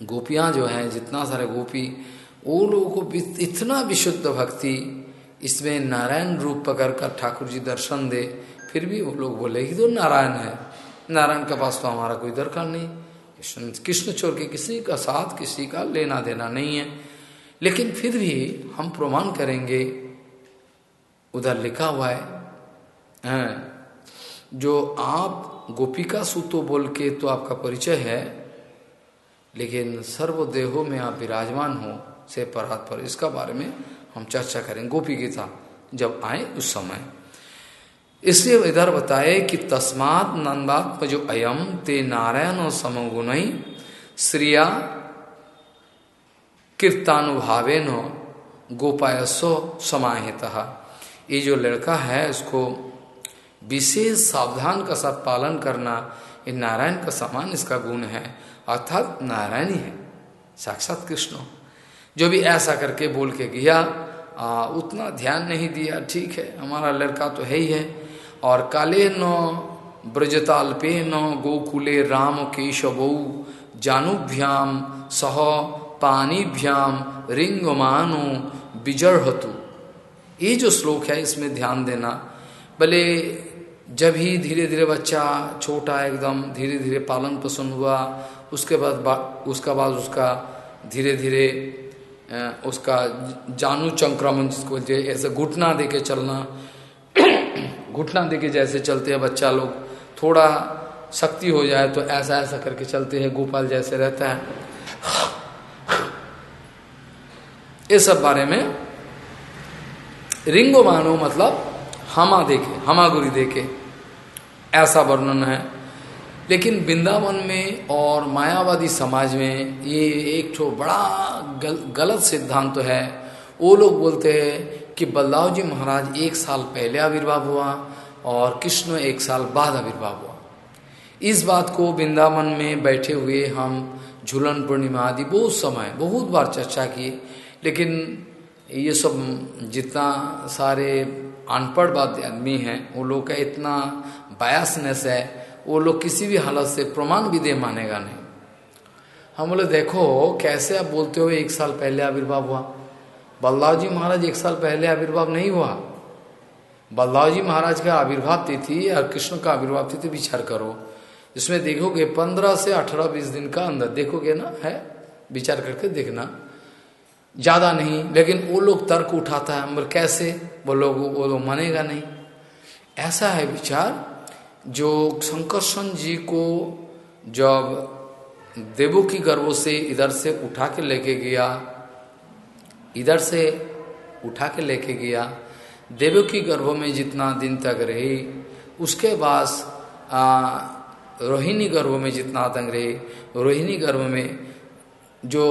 गोपियाँ जो हैं, जितना सारे गोपी, वो लोगों को इतना विशुद्ध भक्ति, इसमें नारायण रूप पकड़ कर ठाकुर जी दर्शन दे, फिर भी वो लोग बोले कि तो नारायण है। नारायण के पास तो हमारा कोई दरकार नहीं। कृष्ण कृष्ण छोड़ के किसी का साथ, किसी का लेना देना नहीं है। लेकिन फिर भी हम प्रमाण करेंगे। उधर लिखा हुआ है, हैं, जो आप गोपिका सूतो बोल के तो आपका परिचय है लेकिन सर्वदेहों में आप विराजमान हो, से परात पर। इसका बारे में हम चर्चा करें गोपी गीता जब आए उस समय। इसलिए इधर बताए कि तस्मात नंदात्म जो अयम ते नारायण समगुण श्रिया कीर्तानुभावे न गोपायसो समाहित। ये जो लड़का है, उसको विशेष सावधान का साथ पालन करना, ये नारायण का समान इसका गुण है। अर्थात नारायण ही साक्षात कृष्ण। जो भी ऐसा करके बोल के गया आ, उतना ध्यान नहीं दिया ठीक है हमारा लड़का तो है ही है। और काले न ब्रजताल्पे न गोकुले राम केशव जानुभ्याम सह पानीभ्याम रिंगमानो बिजड़हतु ये जो श्लोक है इसमें ध्यान देना। भले जब ही धीरे धीरे बच्चा छोटा एकदम धीरे धीरे पालन पोषण हुआ उसके बाद उसका बाद उसका धीरे धीरे उसका जानू संक्रमण जिसको बोलते हैं, ऐसे घुटना दे के चलना, [clears throat] घुटना दे के जैसे चलते हैं बच्चा लोग, थोड़ा शक्ति हो जाए तो ऐसा ऐसा करके चलते हैं, गोपाल जैसे रहता है। ये सब बारे में रिंगो मानो मतलब हमा देखे, हमागुरी देखे, ऐसा वर्णन है। लेकिन वृंदावन में और मायावादी समाज में ये एक तो बड़ा गल, गलत सिद्धांत तो है। वो लोग बोलते हैं कि बल्लाव जी महाराज एक साल पहले आविर्भाव हुआ और कृष्ण एक साल बाद आविर्भाव हुआ। इस बात को वृंदावन में बैठे हुए हम झूलन पूर्णिमा आदि बहुत समय बहुत बार चर्चा किए। लेकिन ये सब जितना सारे अनपढ़ आदमी हैं वो लोग का इतना बायसनेस है वो लोग किसी भी हालत से प्रमाण दे मानेगा नहीं। हम बोले, देखो, कैसे आप बोलते हो एक साल पहले आविर्भाव हुआ? बल्लाव जी महाराज, एक साल पहले आविर्भाव नहीं हुआ। बल्लाव जी महाराज का आविर्भाव तिथि और कृष्ण का आविर्भाव तिथि विचार करो। इसमें देखोगे पंद्रह से अठारह बीस दिन का अंदर, देखोगे ना, है? विचार करके देखना। ज़्यादा नहीं, लेकिन वो लोग तर्क उठाता है। कैसे? वो लोग वो लोग मानेगा नहीं। ऐसा है विचार। जो शंकरशन जी को जब देवों की गर्भों से इधर से उठा के लेके गया, इधर से उठा के लेके गया, देवों की गर्भों में जितना दिन तक रही, उसके बाद रोहिणी गर्भ में जितना तक रही, रोहिणी गर्भ में जो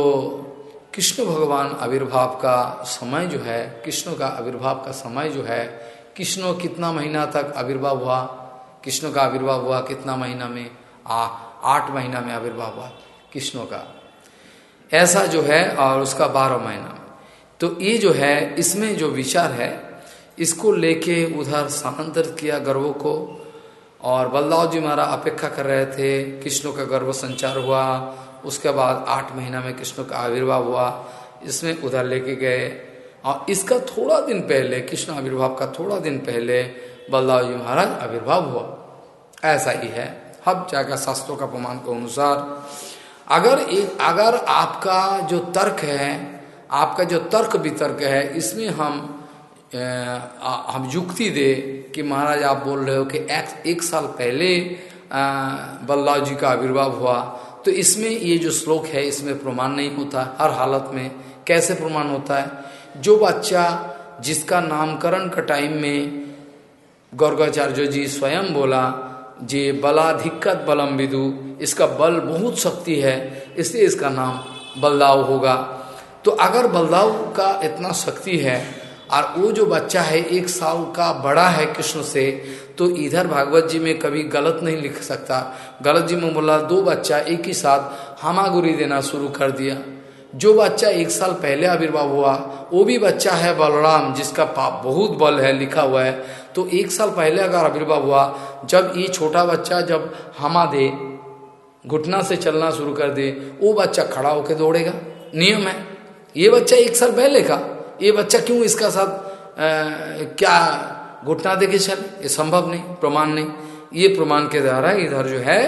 कृष्ण भगवान आविर्भाव का समय जो है, कृष्ण का आविर्भाव का समय जो है, कृष्ण कितना महीना तक आविर्भाव हुआ कृष्ण का आविर्भाव हुआ, कितना महीना में? आ, आठ महीना में आविर्भाव हुआ कृष्ण का। ऐसा जो है और उसका बारह महीना। तो ये जो है, इसमें जो विचार है, इसको लेके उधर स्थानांतरित किया गर्वों को और बलदाव जी महाराज अपेक्षा कर रहे थे, कृष्ण का गर्व संचार हुआ, उसके बाद आठ महीना में कृष्ण का आविर्भाव हुआ, इसमें उधर लेके गए। और इसका थोड़ा दिन पहले, कृष्ण आविर्भाव का थोड़ा दिन पहले बलदाव जी महाराज आविर्भाव हुआ। ऐसा ही है। हब जाकर शास्त्रों का प्रमाण के अनुसार। अगर एक अगर आपका जो तर्क है आपका जो तर्क वितर्क है इसमें हम आ, हम युक्ति दे कि महाराज आप बोल रहे हो कि एक, एक साल पहले बल्लाव जी का आविर्भाव हुआ तो इसमें ये जो श्लोक है इसमें प्रमाण नहीं होता। हर हालत में कैसे प्रमाण होता है? जो बच्चा जिसका नामकरण का टाइम में गौरगाचार्य जी स्वयं बोला, जे बलाधिकत बलम विदु, इसका बल बहुत शक्ति है, इसलिए इसका नाम बलदाव होगा। तो अगर बलदाव का इतना शक्ति है, और वो जो बच्चा है, एक साल का बड़ा है कृष्ण से तो इधर भागवत जी में कभी गलत नहीं लिख सकता। गलत जी में बोला, दो बच्चा एक ही साथ हामागुरी देना शुरू कर दिया। जो बच्चा एक साल पहले आविर्भाव हुआ, वो भी बच्चा है बलराम, जिसका पाप बहुत बल है, लिखा हुआ है। तो एक साल पहले अगर आविर्भाव हुआ जब ये छोटा बच्चा जब हमा दे घुटना से चलना शुरू कर दे वो बच्चा खड़ा होकर दौड़ेगा। नियम है। ये बच्चा एक साल पहले का। ये बच्चा क्यों इसका साथ आ, क्या घुटना दे के चले? ये संभव नहीं प्रमाण नहीं। ये प्रमाण के द्वारा इधर जो है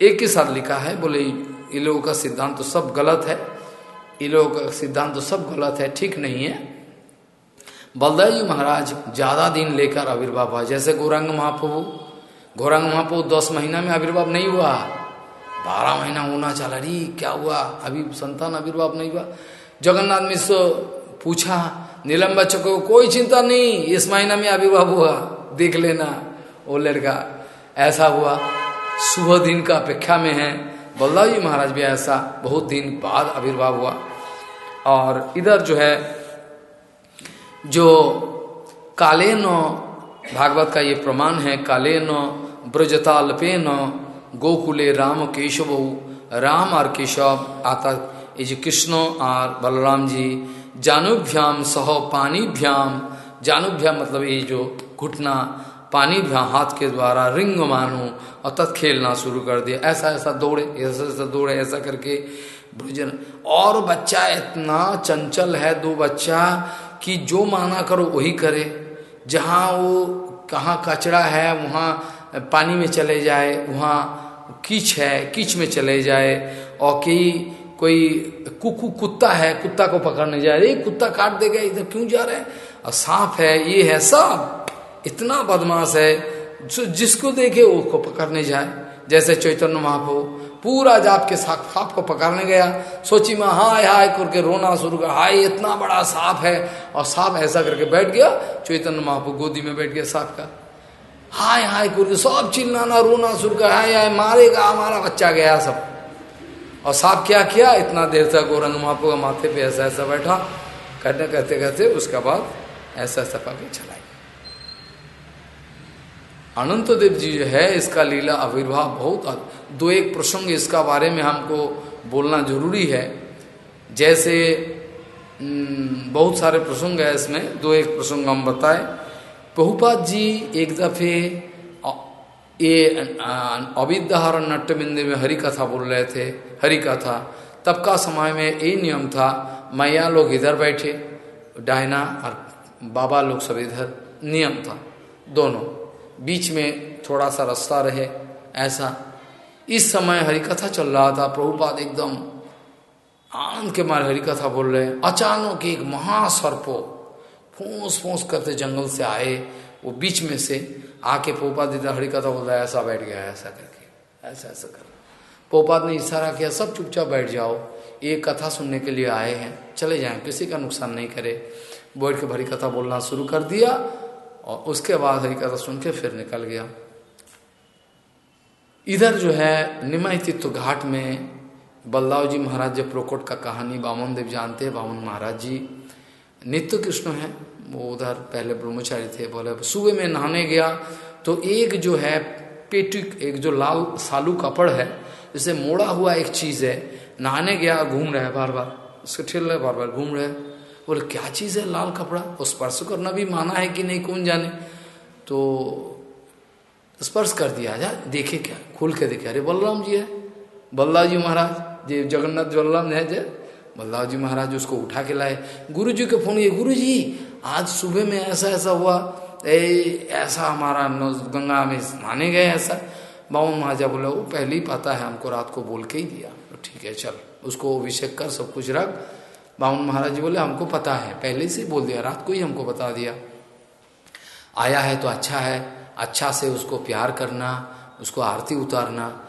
एक ही साथ लिखा है बोले ये लोगों का सिद्धांत तो सब गलत है। ये लोगों का सिद्धांत तो सब गलत है ठीक नहीं है। बलदेव जी महाराज, ज़्यादा दिन लेकर आविर्भाव हुआ। जैसे गौरंग महाप्रभु गौरंग महाप्रभु दस महीना में आविर्भाव नहीं हुआ। बारह महीना होना चला रही क्या हुआ? अभी संतान आविर्भाव नहीं हुआ। जगन्नाथ मिश्र पूछा, नीलम बच्चों को कोई चिंता नहीं, इस महीना में आविर्भाव हुआ? देख लेना। वो लड़का, ऐसा हुआ। सुबह दिन का अपेक्षा में है। बल्लाव महाराज भी ऐसा बहुत दिन बाद आविर्भाव हुआ। और इधर जो है जो काले न भागवत का ये प्रमाण है काले न ब्रजतालपे न गोकुले राम केशव, राम और केशव, आता ये जो कृष्ण और बलराम जी, जानुभ्याम सह पानीभ्याम जानुभ्याम मतलब ये जो घुटना पानी भ्याम हाथ के द्वारा रिंग मानो, और तत् खेलना शुरू कर दिया। ऐसा ऐसा दौड़े, ऐसा ऐसा दौड़े, ऐसा करके भोजन और बच्चा इतना चंचल है, दो बच्चा कि जो माना करो वही करे। जहाँ वो कहाँ कचरा है, वहाँ पानी में चले जाए, वहाँ कीच है, किच में चले जाए, और कई कोई कुकु, कुत्ता है, कुत्ता को पकड़ने जा रहे कुत्ता काट देगा, इधर क्यों जा रहे और सांप है, ये है सब इतना बदमाश है, जिसको देखे उसको पकड़ने जाए। जैसे चैतन्य महाप्रभु पूरा जाप के साथ सांप को पकड़ने गया। सोची मैं, हाय हाय, करके रोना शुरू कर, हाय, इतना बड़ा सांप है। और सांप ऐसा करके बैठ गया, चैतन्य महाप्रभु गोदी में बैठ गया सांप का। हाय हाय, करके सब चिल्लाना, रोना शुरू कर, हाय हाय, मारेगा, हमारा बच्चा गया सब। और सांप क्या किया? इतना देर तक औरंग महाप्रभु का माथे पे ऐसा ऐसा बैठा। करने कहते कहते उसके बाद ऐसा ऐसा पाके चला अनंत देव जी जो है, इसका लीला आविर्भाव बहुत दो एक प्रसंग इसका बारे में हमको बोलना ज़रूरी है। जैसे बहुत सारे प्रसंग है इसमें, दो एक प्रसंग हम बताए। बहुपात जी एक दफे ये अविद्याहार नट्य बिंदे में हरि कथा बोल रहे थे हरि कथा तब का समय में ये नियम था, मैया लोग इधर बैठे, डायना और बाबा लोग सब इधर, नियम था, दोनों। बीच में थोड़ा सा रास्ता रहे, ऐसा। इस समय हरिकथा चल रहा था, प्रभुपाद एकदम आनंद के मारे हरिकथा बोल रहे अचानक एक महासर्पो फूस फूस करते जंगल से आए, वो बीच में से आके पोपाद इधर हरिकथा बोल रहा है, ऐसा बैठ गया, ऐसा करके, ऐसा ऐसा कर। पोपाद ने इशारा किया, सब चुपचाप बैठ जाओ, ये कथा सुनने के लिए आए हैं, चले जाएँ, किसी का नुकसान नहीं करे। बैठ के भरी कथा बोलना शुरू कर दिया और उसके बाद हरिकथा सुन के फिर निकल गया। इधर जो है, निमय तित्व घाट में बल्लाव जी महाराज जब प्रोकोट का कहानी बामन देव जानते हैं, बामन महाराज जी नित्य कृष्ण है, वो उधर पहले ब्रह्मचारी थे, बोले सुबह में नहाने गया तो एक जो है पेटिक एक जो लाल सालू कपड़ है, जिसे मोड़ा हुआ एक चीज़ है, नहाने गया, घूम रहा है बार बार, उसके ठेल रहे बार बार घूम रहे बोले, क्या चीज़ है लाल कपड़ा? वो स्पर्श करना भी माना है कि नहीं, कौन जाने? तो स्पर्श कर दिया जा देखे क्या? खोल के देखे। अरे, बलराम जी है। बल्लाव जी महाराज जे जगन्नाथ बलराम है। जय बल्लाव जी महाराज उसको उठा के लाए। गुरु जी को फ़ोन किए गुरु जी आज सुबह में ऐसा ऐसा हुआ। ऐसा हमारा गंगा में माने गए ऐसा। बावन महाजा बोले, वो पहले ही पता है, हमको रात को बोल के ही दिया। तो ठीक है, चल, उसको अभिषेक कर, सब कुछ रख। बावन महाराज जी बोले, हमको पता है। पहले से बोल दिया, रात को ही हमको बता दिया। आया है तो अच्छा है अच्छा से उसको प्यार करना, उसको आरती उतारना।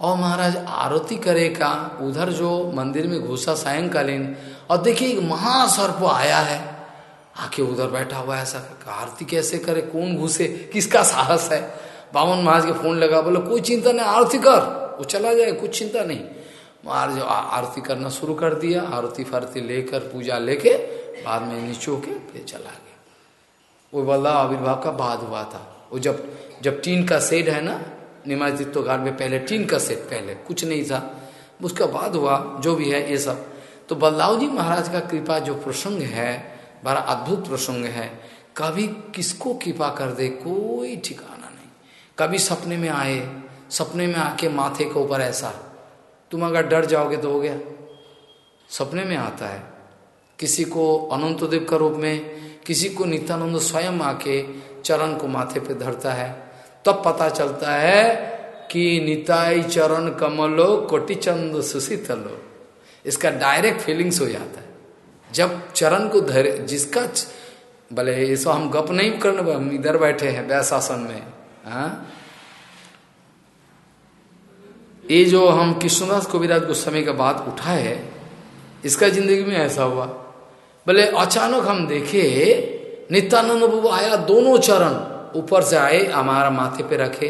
और महाराज, आरती करेगा उधर जो मंदिर में घुसा सायंकालीन, और देखिए महासर्प आया है, आके उधर बैठा हुआ है, ऐसा आरती कैसे करे, कौन घुसे, किसका साहस है? बावन महाराज के फ़ोन लगा, बोले, कोई चिंता नहीं, आरती कर। वो चला जाए, कुछ चिंता नहीं। महाराज आरती करना शुरू कर दिया, आरती फारती लेकर, पूजा लेके, बाद में नीचे होके फिर चला गया। वो बल्ला आविर्भाव का बाद हुआ था। वो जब जब टीन का सेट है ना निमाजित्व घाट में पहले टीन का सेट, पहले कुछ नहीं था। उसका बाद हुआ, जो भी है, ये सब। तो बल्लाव जी महाराज का कृपा जो प्रसंग है, बड़ा अद्भुत प्रसंग है। कभी किसको कृपा कर दे, कोई ठिकाना नहीं। कभी सपने में आए, सपने में आके माथे के ऊपर ऐसा तुम अगर डर जाओगे तो हो गया। सपने में आता है। किसी को अनंत देव का रूप में, किसी को नित्यानंद स्वयं आके चरण को माथे पे धरता है। तब पता चलता है कि निताई चरण कमलो कोटिचंद सुशीतलो। इसका डायरेक्ट फीलिंग्स हो जाता है। जब चरण को धरे, जिसका भले ये सो हम गप नहीं करने, हम इधर बैठे हैं व्यासासन में, हा? ये जो हम कृष्णदास कविराज गोस्वामी का बात उठाए है, इसका ज़िंदगी में ऐसा हुआ। बोले अचानक हम देखे, नित्यानंद बाबू आया दोनों चरण, ऊपर से आए, हमारा माथे पे रखे।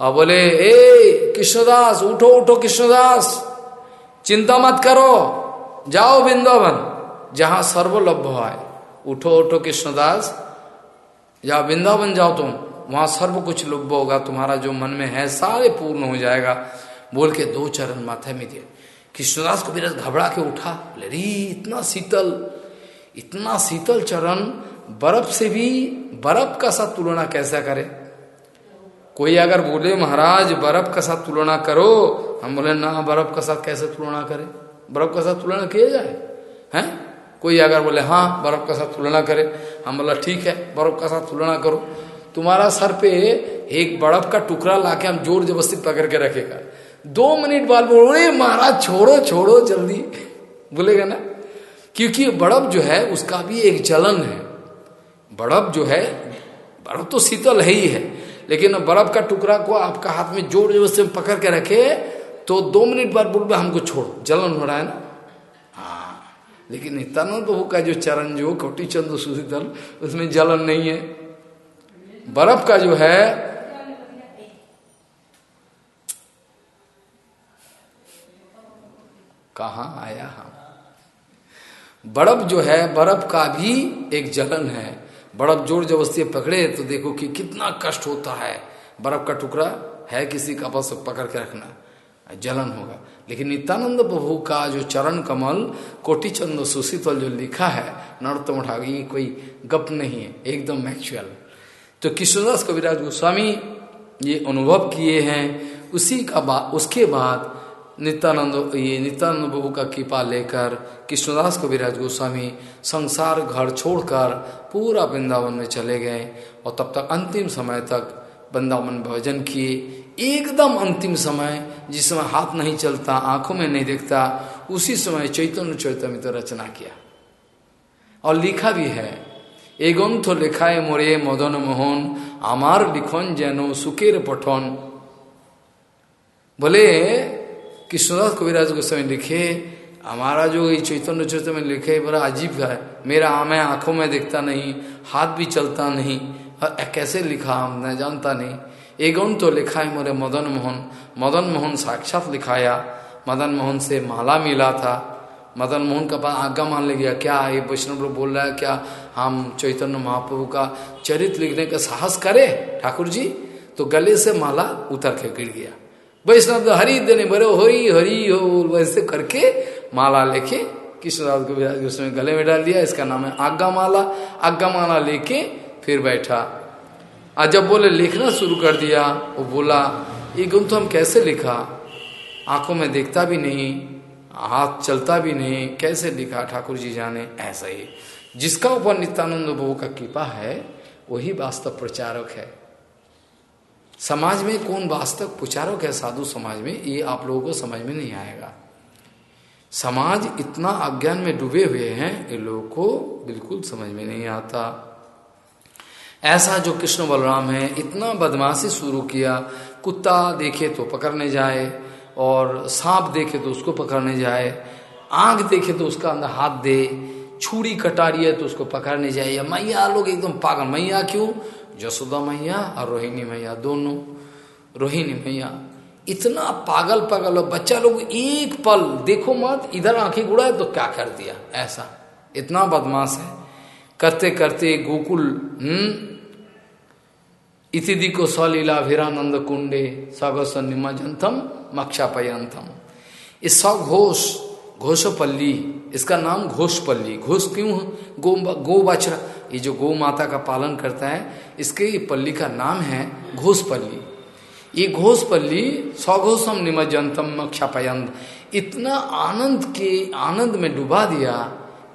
और बोले, ए कृष्णदास उठो उठो कृष्णदास चिंता मत करो, जाओ वृंदावन, जहाँ सर्वलभ्य है। उठो उठो कृष्णदास जाओ, वृंदावन जाओ तुम। वहाँ सर्व कुछ लुभ होगा, तुम्हारा जो मन में है सारे पूर्ण हो जाएगा। बोल के दो चरण माथे में दिए। कृष्णदास को बिरस घबरा के उठा। बोले, री, इतना शीतल इतना शीतल चरण, बर्फ़ से भी बर्फ़ का साथ तुलना कैसा करे? कोई अगर बोले, महाराज, बर्फ़ का साथ तुलना करो। हम बोले, ना, बर्फ़ का साथ कैसे तुलना करे? बर्फ़ का साथ तुलना किया जाए, हैं? कोई अगर बोले हाँ बर्फ़ का साथ तुलना करे। हम बोला, ठीक है, बर्फ़ का साथ तुलना करो। तुम्हारा सर पे एक बर्फ़ का टुकड़ा लाके हम ज़ोर जबरस्ती पकड़ के रखेगा। दो मिनट बाद बोले महाराज, छोड़ो छोड़ो, जल्दी। बोलेगा ना? क्योंकि बर्फ़ जो है, उसका भी एक जलन है। बड़फ जो है बर्फ़ तो शीतल है ही है। लेकिन बर्फ़ का टुकड़ा को आपका हाथ में ज़ोर ज़बरदस्ती में पकड़ के रखे तो दो मिनट बाद बोल हमको छोड़ो। जलन हो रहा है ना? हाँ। लेकिन नित्यानंद प्रभु का जो चरण जो कौटी चंद्र सुशीतल, उसमें जलन नहीं है। बर्फ़ का जो है, कहा आया हम? बर्फ़ जो है, बर्फ़ का भी एक जलन है। बर्फ़ ज़ोर जबरस्ती पकड़े तो देखो कि कितना कष्ट होता है। बर्फ़ का टुकड़ा है किसी का, बस पकड़ के रखना। जलन होगा। लेकिन नित्यानंद प्रभु का जो चरण कमल कोटि चंद सुशीतल जो लिखा है, नरोत्तम ठाकुर, ये कोई गप नहीं है। एकदम एक्चुअल तो कृष्णदास कविराज गोस्वामी ये अनुभव किए हैं। उसी का बाद उसके बाद नित्यानंद, ये नित्यानंद प्रभु का कृपा लेकर कृष्णदास कविराज गोस्वामी संसार घर छोड़कर पूरा वृंदावन में चले गए और तब तक अंतिम समय तक वृंदावन भजन किए। एकदम अंतिम समय, जिस समय हाथ नहीं चलता, आँखों में नहीं देखता, उसी समय चैतन्य चैतन्य तो रचना किया। और लिखा भी है এগন্থ লেখায় মোরে মদন মোহন আমার লিখন যেন সুখের পঠন बोले कृष्णदास कविराज गोस्वामी लिखे हमारा जो ये चैतन्य चैतन्य में लिखे बड़ा अजीब है मेरा मैं आंखों में देखता नहीं हाथ भी चलता नहीं कैसे लिखा हम न जानता नहीं एगौन तो लिखा है मोरे मदन मोहन मदन मोहन साक्षात लिखाया मदन मोहन से माला मिला था मदन मोहन का पास आज्ञा मान ले गया, क्या ये वैष्णव लोग बोल रहा है, क्या हम चैतन्य महाप्रभु का चरित्र लिखने का साहस करे? ठाकुर जी तो गले से माला उतर के गिर गया। वैष्णव तो हरी देने बड़े हरी हरी, हो, वैसे करके माला लेके कृष्णदास को उसमें गले में डाल दिया, इसका नाम है आज्ञा माला आज्ञा माला लेके फिर बैठा। आज जब बोले, लिखना शुरू कर दिया, वो बोला, ये गुण तो हम कैसे लिखा? आँखों में देखता भी नहीं। हाथ चलता भी नहीं, कैसे लिखा ठाकुर जी जाने? ऐसा ही। जिसका ऊपर नित्यानंद प्रभु का कृपा है, वही वास्तव प्रचारक है। समाज में कौन वास्तव प्रचारक है साधु समाज में, ये आप लोगों को समझ में नहीं आएगा। समाज इतना अज्ञान में डूबे हुए हैं, ये लोगों को बिल्कुल समझ में नहीं आता। ऐसा जो कृष्ण बलराम है, इतना बदमाशी शुरू किया, कुत्ता देखे तो पकड़ने जाए और सांप देखे तो उसको पकड़ने जाए आँख देखे तो उसका अंदर हाथ दे, छुरी कटारी है तो उसको पकड़ने जाए। या मैया लोग एकदम पागल, मैया क्यों? जसोदा मैया और रोहिणी मैया, दोनों, रोहिणी मैया। इतना पागल पागल और बच्चा लोग एक पल, देखो मत, इधर आँखें गुड़ा है तो क्या कर दिया? ऐसा। इतना बदमाश है। करते करते गोकुल हम्म इतिदि को सलीला वीरानंद कुंडे सगस निमजंतम मक्षापयंतम इस घोष, घोषपल्ली, इसका नाम घोषपल्ली। घोष क्यों गो गो बछड़ा ये जो गौ माता का पालन करता है, इसके पल्ली का नाम है घोषपल्ली। ये घोषपल्ली सौघोषम निमजंतम क्षपयंत इतना आनंद के, आनंद में डुबा दिया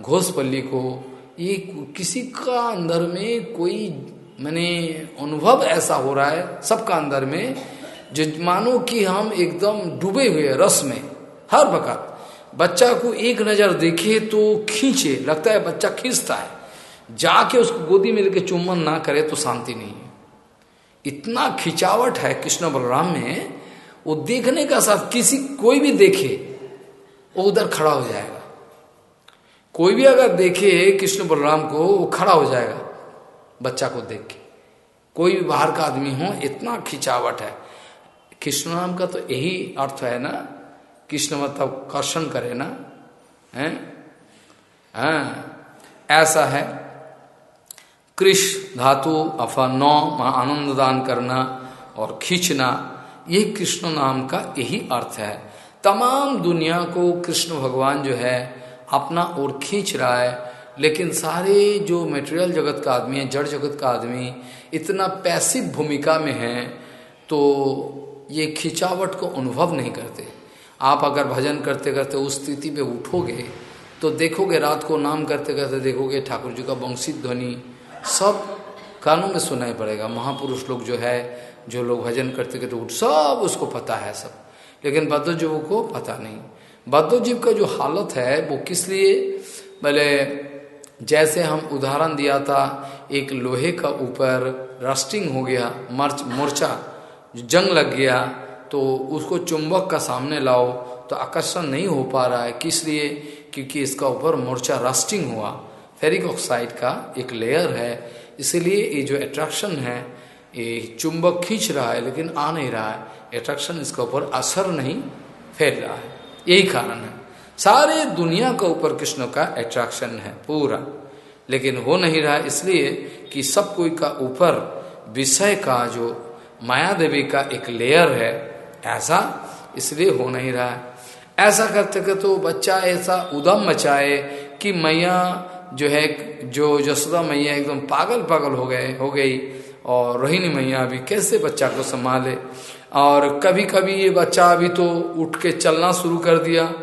घोषपल्ली को। ये किसी का अंदर में कोई मैंने अनुभव ऐसा हो रहा है सबका अंदर में, जो मानो कि हम एकदम डूबे हुए रस में, हर वक्त बच्चा को एक नज़र देखे तो खींचे, लगता है बच्चा खींचता है। जाके उसको गोदी में लेके चुम्बन ना करे तो शांति नहीं है। इतना खिंचावट है कृष्ण बलराम में, वो देखने का साथ किसी कोई भी देखे, वो उधर खड़ा हो जाएगा। कोई भी अगर देखे कृष्ण बलराम को, वो खड़ा हो जाएगा। बच्चा को देख के। कोई भी बाहर का आदमी हो, इतना खिंचावट है। कृष्ण नाम का तो यही अर्थ है ना, कृष्ण मतलब कर्षण करे ना, है? ऐसा है। कृष धातु अफा नौ आनंद दान करना और खींचना, ये कृष्ण नाम का यही अर्थ है। तमाम दुनिया को कृष्ण भगवान जो है, अपना ओर खींच रहा है। लेकिन सारे जो मेटेरियल जगत का आदमी है, जड़ जगत का आदमी, इतना पैसिव भूमिका में है तो ये खिंचावट को अनुभव नहीं करते। आप अगर भजन करते करते उस स्थिति पे उठोगे तो देखोगे रात को नाम करते करते देखोगे ठाकुर जी का वंशी ध्वनि सब कानों में सुनाई पड़ेगा। महापुरुष लोग जो है, जो लोग भजन करते करते उठ, सब उसको पता है सब। लेकिन बद्धजीव को पता नहीं। बद्धजीव का जो हालत है, वो किस लिए? भले जैसे हम उदाहरण दिया था, एक लोहे का ऊपर रस्टिंग हो गया, मर्च, मोर्चा, जंग लग गया तो उसको चुंबक का सामने लाओ तो आकर्षण नहीं हो पा रहा है। किस लिए? क्योंकि इसका ऊपर मोर्चा रस्टिंग हुआ। फेरिक ऑक्साइड का एक लेयर है। इसीलिए ये जो अट्रैक्शन है, ये चुंबक खींच रहा है, लेकिन आ नहीं रहा है। अट्रैक्शन इसके ऊपर असर नहीं फैल रहा है। यही कारण है। सारे दुनिया के ऊपर कृष्ण का अट्रैक्शन है, पूरा। लेकिन हो नहीं रहा इसलिए कि सब कोई का ऊपर विषय का जो माया देवी का एक लेयर है, ऐसा इसलिए हो नहीं रहा। है ऐसा करते करते तो बच्चा ऐसा उदम मचाए कि मैया जो है, जो जसोदा मैया एकदम पागल पागल हो गए, हो गई और रोहिणी मैया भी कैसे बच्चा को संभाले? और कभी कभी ये बच्चा अभी तो उठ के चलना शुरू कर दिया।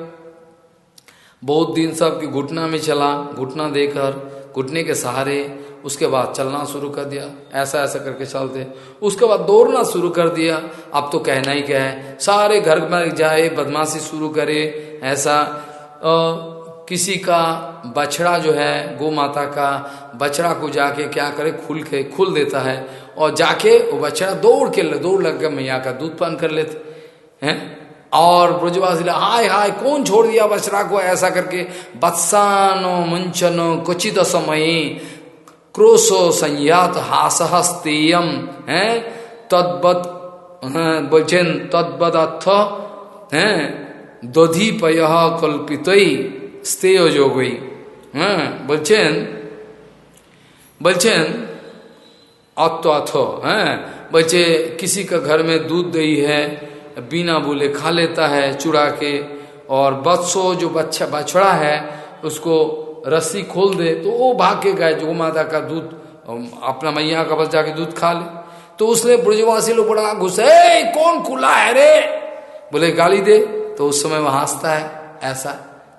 बहुत दिन सब की घुटना में चला घुटना देकर घुटने के सहारे उसके बाद चलना शुरू कर दिया ऐसा ऐसा करके चलते। उसके बाद दौड़ना शुरू कर दिया। अब तो कहना ही क्या है सारे घर में जाए बदमाशी शुरू करे ऐसा। आ, किसी का बछड़ा जो है गौ माता का बछड़ा को जाके क्या करे खुल के खुल देता है। और जाके वो बछड़ा दौड़ के दौड़ लग के मैया का दूध पान कर लेते। हैं? और ब्रजवासी हाय हाय, कौन छोड़ दिया बछड़ा को ऐसा करके? बत्सानो मुंचनो कुचित समय, क्रोशो संयात हास हस्तीयम है? तद्वत बोलचेन अथ है, दधिपय कल्पित স্তেয় যোগই হ্যাঁ বলছেন বলছেন অত্য অথ হ্যাঁ বলছে किसी का घर में दूध दही है बिना बोले खा लेता है चुरा के, और बत्सो जो बच्चा, बछड़ा है, उसको रस्सी खोल दे तो वो भाग के गाय जो माता का दूध अपना मैया का बच्चा के दूध खा ले। तो उसने ब्रजवासी लोग बड़ा घुसे कौन खुला है रे? बोले, गाली दे। तो उस समय वह हंसता है, ऐसा।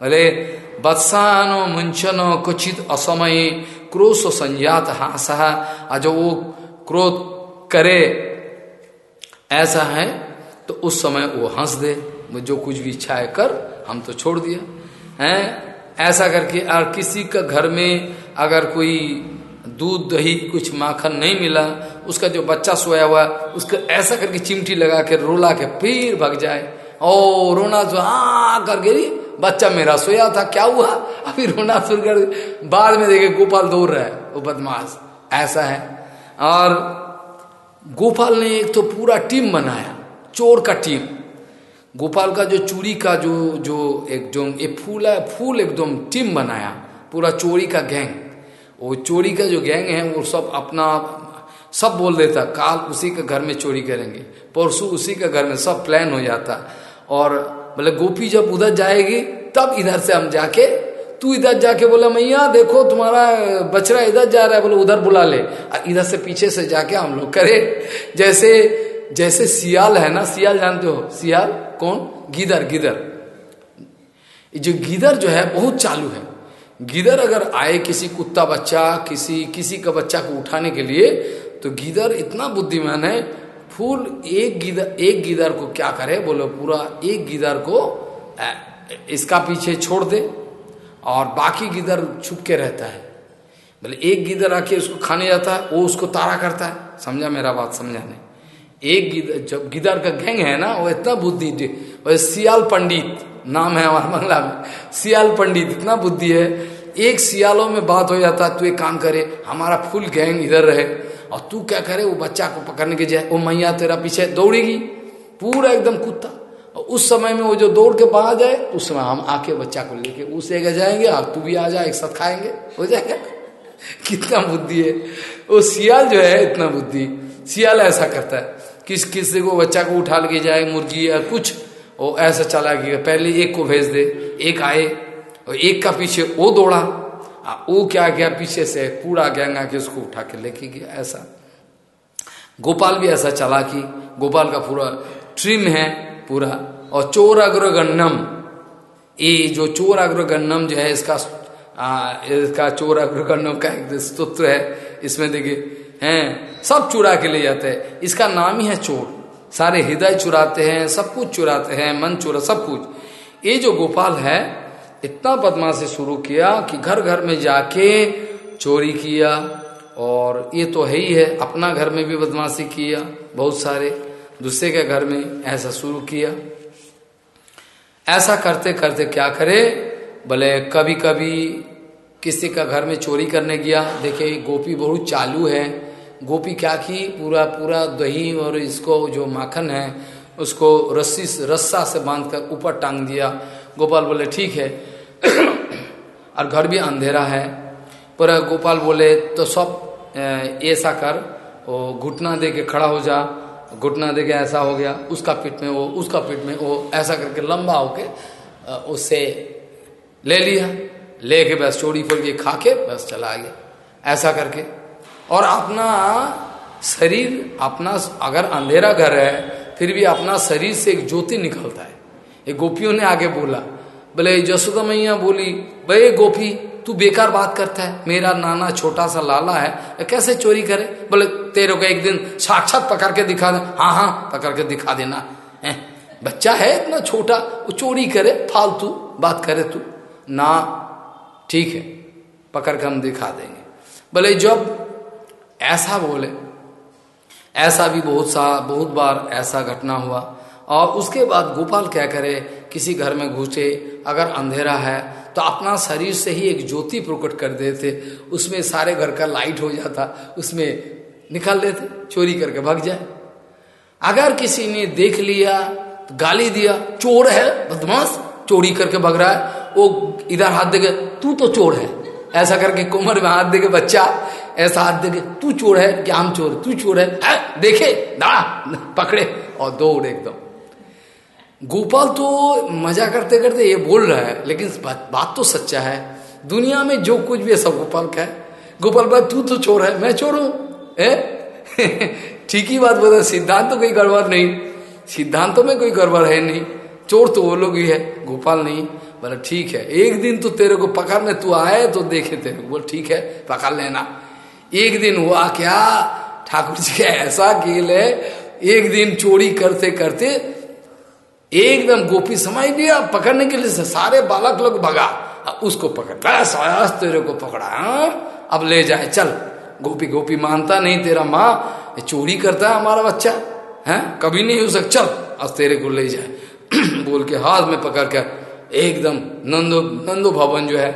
बोले, बत्सानो मुंचनो कुचित असमय क्रोश संजात हास जो वो क्रोध करे, ऐसा है तो उस समय वो हंस दे जो कुछ भी इच्छा है कर, हम तो छोड़ दिया। है? ऐसा करके और किसी का घर में अगर कोई दूध, दही, कुछ माखन नहीं मिला, उसका जो बच्चा सोया हुआ, उसका ऐसा करके चिमटी लगा के, रोला के फिर भग जाए। ओ रोना जो हाँ कर गिरी बच्चा मेरा सोया था, क्या हुआ? अभी रोना शुरू कर बाद में देखे गोपाल दौड़ रहा है, वो बदमाश। ऐसा है। और गोपाल ने एक तो पूरा टीम बनाया। चोर का टीम। गोपाल का जो चूड़ी का जो जो एक जो एक फूल है, फूल एकदम टीम बनाया, पूरा चोरी का गैंग। वो चोरी का जो गैंग है, वो सब अपना, सब बोल देता, काल उसी के घर में चोरी करेंगे, परसों उसी के घर में सब प्लान हो जाता। और बोले, गोपी जब उधर जाएगी, तब इधर से हम जाके, तू इधर जाके बोला, मैया, देखो तुम्हारा बचरा इधर जा रहा है। बोले, उधर बुला ले। इधर से पीछे से जाके हम लोग करे। जैसे जैसे सियाल है ना, सियाल जानते हो? सियाल? कौन? गिदर गिदर। जो गिदर जो है, बहुत चालू है। गिदर अगर आए किसी कुत्ता बच्चा, किसी किसी का बच्चा को उठाने के लिए तो गिदर इतना बुद्धिमान है, फूल एक गिदर एक गिदर को क्या करे? बोलो, पूरा एक गिदर को इसका पीछे छोड़ दे और बाकी गिदर छुप के रहता है। बोले, एक गिदर आके उसको खाने जाता है, वो उसको तारा करता है। समझा मेरा बात, समझाने? एक गिदर जब गिदर का गैंग है ना, वो इतना बुद्धि सियाल पंडित नाम है हमारे बंगला में। सियाल पंडित, इतना बुद्धि है। एक सियालों में बात हो जाता, तू एक काम करे, हमारा फुल गैंग इधर रहे। और तू क्या करे, वो बच्चा को पकड़ने के जाए, वो मैया तेरा पीछे दौड़ेगी। पूरा एकदम कुत्ता। और उस समय में वो जो दौड़ के बाहर जाए उस समय हम आके बच्चा को लेके उस जगह जाएँगे, और तू भी आ जाए एक साथ खाएँगे। हो जाएगा। [laughs] कितना बुद्धि है। वो सियाल जो है, इतना बुद्धि। सियाल ऐसा करता है। किस किसी को बच्चा को उठा लेके जाए मुर्गी या कुछ वो ऐसा चला गया पहले एक को भेज दे एक आए और एक का पीछे वो दौड़ा। वो क्या गया पीछे से पूरा गैंग आके उसको उठा के लेके गया ऐसा। गोपाल भी ऐसा चला कि गोपाल का पूरा ट्रिम है पूरा। और चोर अग्रगन्नम ये जो चोर अग्रगन्नम जो है इसका आ, इसका चोर अग्रगन्नम का एक स्तोत्र है इसमें देखिए हैं, सब चुरा के ले जाते हैं। इसका नाम ही है चोर। सारे हृदय चुराते हैं, सब कुछ चुराते हैं, मन चुरा, सब कुछ। ये जो गोपाल है, इतना बदमाशी शुरू किया कि घर घर में जाके चोरी किया, और ये तो है ही है, अपना घर में भी बदमाशी किया, बहुत सारे। दूसरे के घर में ऐसा शुरू किया। ऐसा करते करते क्या करे? बोले कभी कभी किसी का घर में चोरी करने गया। देखे गोपी बहुत चालू है। गोपी क्या की? पूरा पूरा दही और इसको जो माखन है, उसको रस्सी रस्सा से बाँध कर ऊपर टांग दिया। गोपाल बोले, ठीक है। और घर भी अंधेरा है। पर गोपाल बोले तो सब ऐसा कर वो घुटना दे के खड़ा हो जा। घुटना दे के ऐसा हो गया। उसका पीठ में वो उसका पीठ में वो ऐसा करके लंबा होके उससे ले लिया। ले के बस चोरी फोड़ के खा के बस चला गया। ऐसा करके और अपना शरीर, अपना अगर अंधेरा घर है, फिर भी अपना शरीर से एक ज्योति निकलता है। ये गोपियों ने आगे बोला बोले जसोदा मैया बोली, भाई गोपी, तू बेकार बात करता है। मेरा नाना छोटा सा लाला है कैसे चोरी करे? बोले, तेरे को एक दिन साक्षात पकड़ के दिखा दे। हाँ हाँ पकड़ के दिखा देना। है? बच्चा है इतना छोटा, वो चोरी करे, फालतू बात करे तू। ना, ठीक है, पकड़ के हम दिखा देंगे। बोले, जब ऐसा बोले। ऐसा भी बहुत सा, बहुत बार ऐसा घटना हुआ। और उसके बाद गोपाल क्या करे, किसी घर में घुसे, अगर अंधेरा है तो अपना शरीर से ही एक ज्योति प्रकट कर देते। उसमें सारे घर का लाइट हो जाता, उसमें निकाल लेते चोरी करके भाग जाए। अगर किसी ने देख लिया तो गाली दिया, चोर है, बदमाश, चोरी करके भग रहा है, वो इधर हाथ देके, तू तो चोर है। ऐसा करके कुमर में हाथ देके बच्चा ऐसा हाथ देखे तू चोर है क्या हम चोर तू चोर है, है देखे दाड़ा पकड़े और दौड़ एकदम। गोपाल तो मज़ा करते करते ये बोल रहा है लेकिन बात, बात तो सच्चा है। दुनिया में जो कुछ भी है सब गोपाल का है। गोपाल भाई तू तो चोर है मैं चोर हूँ [laughs] ठीक ही बात बता सिद्धांत तो कोई गड़बड़ नहीं। सिद्धांतों में कोई गड़बड़ है नहीं। चोर तो वो लोग ही है गोपाल नहीं। बोला ठीक है एक दिन तो तेरे को पकड़ने तू आए तो देखे तेरे बोल ठीक है पकड़ लेना। एक दिन हुआ क्या? ठाकुर जी का ऐसा खेल है। एक दिन चोरी करते करते एकदम गोपी समझ लिया पकड़ने के लिए सारे बालक लोग भगा। उसको पकड़ बस तेरे को पकड़ा हाँ? अब ले जाए, चल। गोपी गोपी मानता नहीं तेरा माँ। चोरी करता है हमारा बच्चा, है? कभी नहीं हो सकता। चल, अब तेरे को ले जाए। [clears throat] बोल के हाथ में पकड़ कर एकदम नंदो नंदो भवन जो है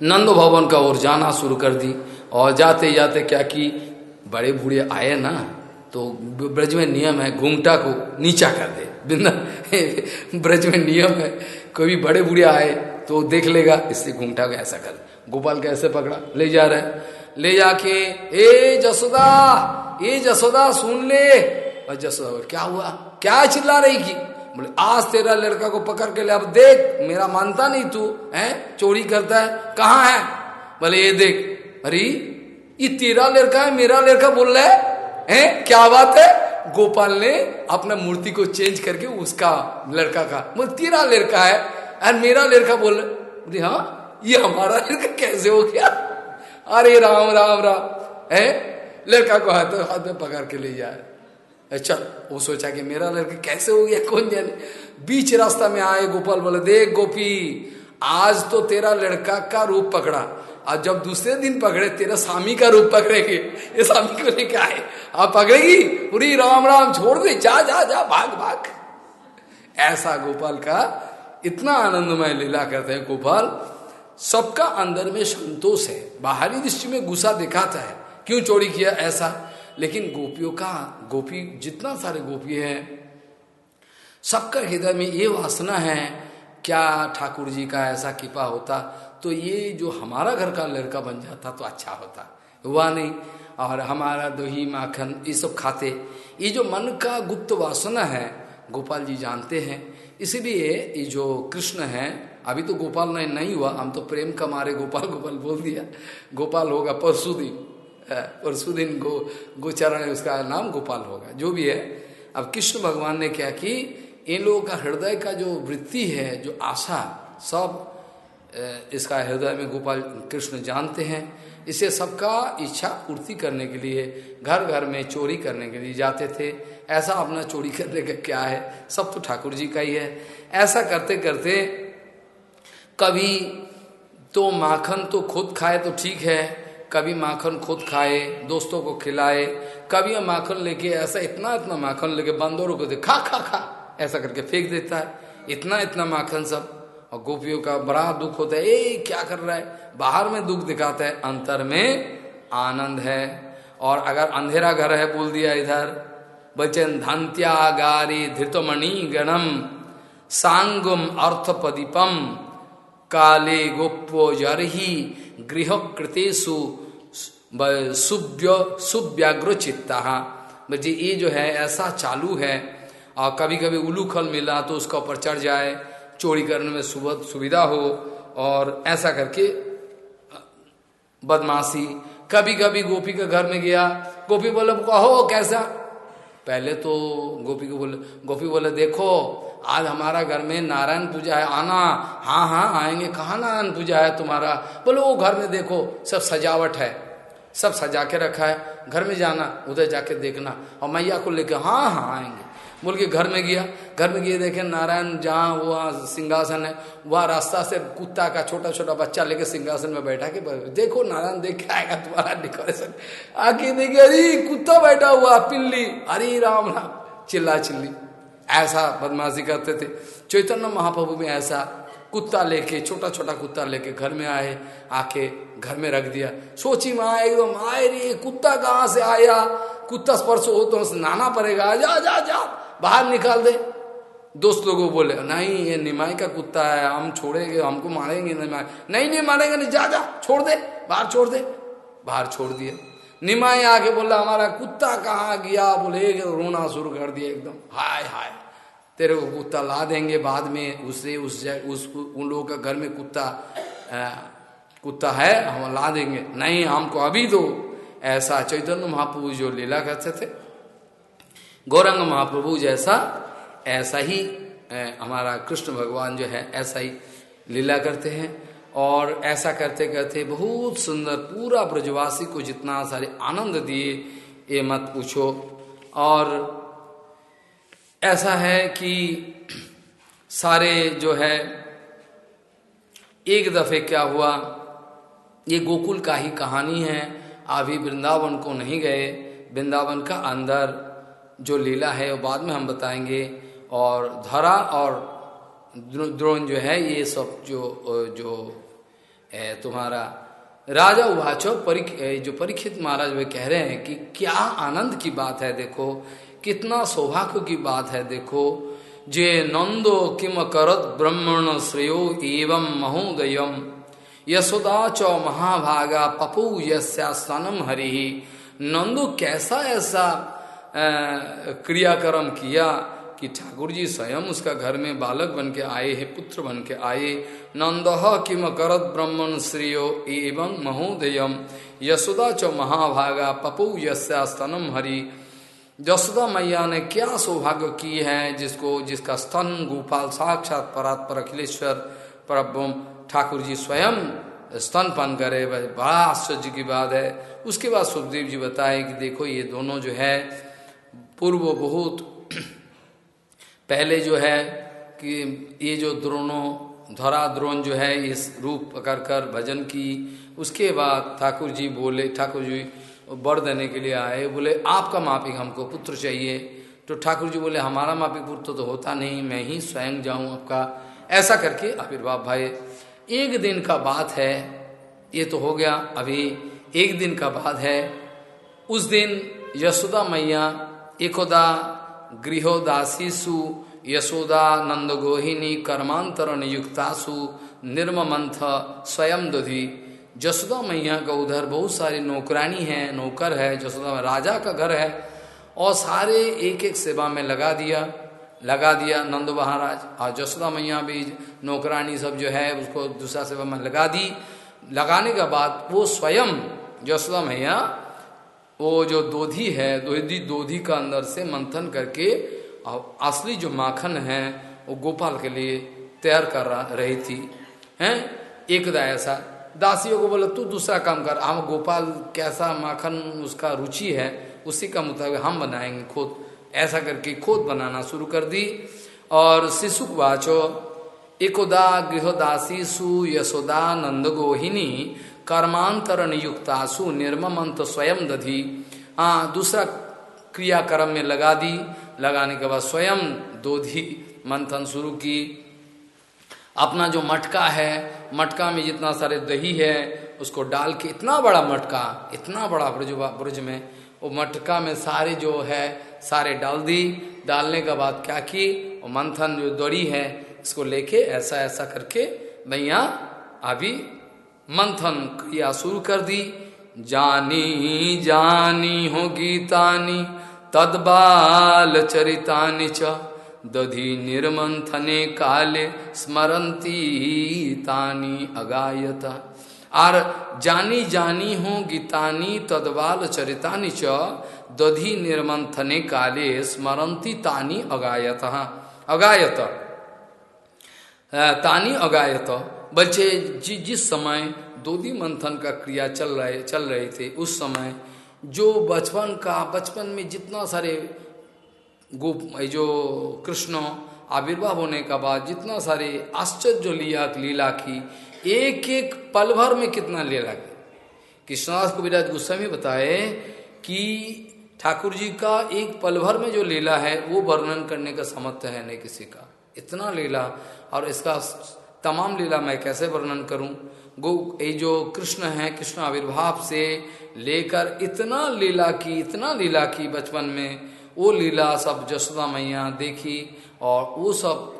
नंदो भवन का ओर जाना शुरू कर दी। और जाते जाते क्या कि बड़े बूढ़े आए ना तो ब्रज में नियम है घूंगटा को नीचा कर दे। बिंदा [laughs] ब्रज में नियम है कभी बड़े बूढ़े आए तो देख लेगा, इससे घूंघटा को ऐसा कर। गोपाल कैसे पकड़ा, ले जा रहे ले जाके, ए जसोदा ए जसोदा सुन ले। और जसोदा क्या हुआ? क्या चिल्ला रही की बोले, आज तेरा लड़का को पकड़ के ले, अब देख, मेरा मानता नहीं तू, है? चोरी करता है, कहाँ है? बोले, ये देख, अरे, ये तेरा लड़का है, मेरा लड़का बोल रहा है क्या बात है? गोपाल ने अपना मूर्ति को चेंज करके उसका लड़का का बोल, तेरा लड़का है, और मेरा लड़का बोल रहे हाँ ये हमारा लड़का कैसे हो गया? अरे, राम राम राम, है? लड़का को हाथ हाथ में पकड़ के ले जाए। अच्छा वो सोचा कि मेरा लड़का कैसे हो गया, कौन जाने? बीच रास्ता में आए गोपाल, बोले, देख गोपी, आज तो तेरा लड़का का रूप पकड़ा और जब दूसरे दिन पकड़े, तेरा स्वामी का रूप पकड़ेगे, ये स्वामी को लेके आए। आप पकड़ेगी? पूरी राम राम छोड़ दे, जा जा जा, भाग भाग। ऐसा गोपाल का इतना आनंदमय लीला करते हैं गोपाल। सबका अंदर में संतोष है, बाहरी दृष्टि में गुस्सा दिखाता है। क्यों चोरी किया ऐसा? लेकिन गोपियों का गोपी जितना सारे गोपी है सबका हृदय में ये वासना है क्या ठाकुर जी का ऐसा कृपा होता तो ये जो हमारा घर का लड़का बन जाता तो अच्छा होता। हुआ नहीं और हमारा दही माखन ये सब खाते। ये जो मन का गुप्त वासना है गोपाल जी जानते हैं। इसीलिए ये जो कृष्ण है अभी तो गोपाल नहीं, हुआ हम तो प्रेम का मारे गोपाल गोपाल बोल दिया। गोपाल होगा परसु दिन। परसु दिन गो, गोचरण उसका नाम गोपाल होगा, जो भी है। अब कृष्ण भगवान ने क्या कि, इन लोगों का हृदय का जो वृत्ति है, जो आशा, सब इसका हृदय में गोपाल कृष्ण जानते हैं। इसे सबका इच्छा पूर्ति करने के लिए घर घर में चोरी करने के लिए जाते थे। ऐसा अपना चोरी करने का क्या है? सब तो ठाकुर जी का ही है। ऐसा करते करते कभी तो माखन तो खुद खाए तो ठीक है कभी माखन खुद खाए, दोस्तों को खिलाए, कभी माखन लेके ऐसा इतना इतना माखन लेके बंदरों को दे, खा खा खा, ऐसा करके फेंक देता है। इतना इतना माखन सब। और गोपियों का बड़ा दुख होता है, ए, क्या कर रहा है? बाहर में दुख दिखाता है, अंतर में आनंद है। और अगर अंधेरा घर है, बोल दिया इधर, बचन धंत्यागारी धृतमणि गणम, सांगुम अर्थपदीपम, काले गोप्यो जरही गृह कृतेशु सुव्याग्र चित्ता बच्चे ये जो है, ऐसा चालू है, और कभी कभी उल्लू खल मिला तो उसका ऊपर चढ़ जाए, चोरी करने में सुबह सुविधा हो, और ऐसा करके बदमाशी। कभी कभी गोपी के घर में गया, गोपी बोले, कहो, कैसा? पहले तो गोपी को बोले, गोपी बोले, देखो, आज हमारा घर में नारायण पूजा है, आना हाँ हाँ आएँगे, कहाँ नारायण पूजा है तुम्हारा? बोले, वो घर में देखो, सब सजावट है। सब सजा के रखा है, घर में जाना, उधर जाके देखना। और मैया को लेकर हाँ हाँ आएँगे। बोल के घर में गया। घर में गए, देखे नारायण जहाँ वहाँ सिंहासन है, वहाँ रास्ता से कुत्ता का छोटा छोटा बच्चा लेके सिंहासन में बैठा के देखो नारायण देख के आएगा तुम्हारा डेकोरेशन आके देखे, अरे, कुत्ता बैठा हुआ, पिल्ली। अरे, राम राम। चिल्ला, चिल्ली। ऐसा बदमाशी करते थे। चैतन्य महाप्रभु में ऐसा कुत्ता लेके छोटा छोटा कुत्ता लेके घर में आए, आके घर में रख दिया। सोची माँ, एकदम, आए रे, कुत्ता कहाँ से आया? कुत्ता स्पर्श हो तो नाना पड़ेगा। जा जा जा। बाहर निकाल दे। दोस्त लोगों बोले, नहीं, ये निमाई का कुत्ता है, हम छोड़ेंगे, हमको मारेंगे निमाई। नहीं नहीं मारेंगे नहीं, जा जा, छोड़ दे, बाहर छोड़ दे। बाहर छोड़ दिया। निमाई आके बोला, हमारा कुत्ता कहाँ गया? बोले रोना शुरू कर दिया एकदम। हाय हाय तेरे को कुत्ता ला देंगे बाद में, उसे, उस उस उन लोगों का घर में कुत्ता कुत्ता है, हम ला देंगे। नहीं, हमको अभी दो। ऐसा चैतन्य महाप्रभु जो लीला करते थे, गौरंग महाप्रभु जैसा, ऐसा ही हमारा कृष्ण भगवान जो है, ऐसा ही लीला करते हैं। और ऐसा करते करते बहुत सुंदर, पूरा ब्रजवासी को जितना सारे आनंद दिए, ये मत पूछो। और ऐसा है कि सारे जो है, एक दफे क्या हुआ? ये गोकुल का ही कहानी है। अभी वृंदावन को नहीं गए। वृंदावन का अंदर जो लीला है, वो बाद में हम बताएँगे। और धरा और द्रोण जो है, ये सब जो जो तुम्हारा राजा उभाचो परिक जो परीक्षित महाराज वे कह रहे हैं कि क्या आनंद की बात है, देखो। कितना सौभाग्य की बात है, देखो। जे नंदो किम करत ब्रह्मण श्रेयो एवं महोदयम। यशोदा च महाभागा पपु यस्यास्तनम हरि। नंदो कैसा ऐसा क्रियाक्रम किया कि ठाकुर जी स्वयं उसका घर में बालक बन के आए, हैं पुत्र बन के आए। नंद किम करत ब्रह्मण श्रेयो एवं महोदयम। यशोदा च महाभागा पपु यस्तनम हरि। यशोदा मैया ने क्या सौभाग्य की है जिसको, जिसका स्तन गोपाल साक्षात परात्पर अखिलेश्वर पर ठाकुर जी स्वयं स्तनपान करे। बड़ा आश्चर्य की बात है। उसके बाद सुखदेव जी बताए कि देखो ये दोनों जो है, पूर्व बहुत [clears throat] पहले जो है कि ये जो द्रोणों धरा द्रोण जो है, इस रूप पकड़ कर भजन की। उसके बाद ठाकुर जी बोले ठाकुर जी बर देने के लिए आए, बोले, आपका मापिक हमको पुत्र चाहिए। तो ठाकुर जी बोले, हमारा मापिक पुत्र तो होता नहीं, मैं ही स्वयं जाऊँ आपका। ऐसा करके आविर्भाव, भाई, एक दिन का बात है, ये तो हो गया, अभी एक दिन का बात है। उस दिन यशोदा मैया, एकोदा गृहोदासीसु, यशोदा नंद गोहिनी कर्मांतरण युक्तासु निर्ममंथ स्वयं दधि जसोदा मैया का उधर बहुत सारी नौकरानी है, नौकर है, जसोदा राजा का घर है, और सारे एक एक सेवा में लगा दिया लगा दिया नंद महाराज। और जसोदा मैया भी नौकरानी सब जो है, उसको दूसरा सेवा में लगा दी। लगाने के बाद वो स्वयं जसोदा मैया, वो जो दोधी है, दोधी दोधी का अंदर से मंथन करके, और असली जो माखन है, वो गोपाल के लिए तैयार कर रही थी। हैं? एकदा ऐसा दासियों को बोला, तू दूसरा काम कर। हम गोपाल कैसा माखन उसका रुचि है, उसी का मुताबिक हम बनाएँगे खुद। ऐसा करके खुद बनाना शुरू कर दी। और शिशु वाचो एकोदा गृहदासी सु यशोदा नंद गोहिनी कर्मांतरण युक्तासु निर्ममंत स्वयं दधी। हाँ दूसरा क्रियाक्रम में लगा दी। लगाने के बाद स्वयं दोधी मंथन शुरू की। अपना जो मटका है मटका में जितना सारे दही है, उसको डाल के इतना बड़ा मटका, इतना बड़ा ब्रज ब्रज में, वो मटका में सारे जो है, सारे डाल दी। डालने के बाद क्या की? वो मंथन जो दड़ी है, इसको लेके ऐसा ऐसा करके भैया अभी मंथन क्रिया शुरू कर दी। जानी जानी हो गीतानी तदबाल चरितानी च। दधि निर्मंथने काले स्मरंती तानी अगायता। और जानी जानी हो गीतानी तदबाल चरितानि च दधि निर्मंथने काले स्मरंती तानी अगायत। अगायत। तानी अगायत। बच्चे जि, जिस समय दोधी मंथन का क्रिया चल रहे चल रहे थे उस समय जो बचपन का बचपन में जितना सारे गोप जो कृष्ण आविर्भाव होने का बाद जितना सारे आश्चर्य लिया लीला की एक एक पल भर में कितना लीला की। कृष्णदास को विराज गोस्वामी बताए कि ठाकुर जी का एक पल भर में जो लीला है, वो वर्णन करने का समर्थ है नहीं किसी का। इतना लीला और इसका तमाम लीला मैं कैसे वर्णन करूँ? गो, ये जो कृष्ण है, कृष्ण आविर्भाव से लेकर इतना लीला की, इतना लीला की बचपन में वो लीला सब जसोदा मैया देखी और वो सब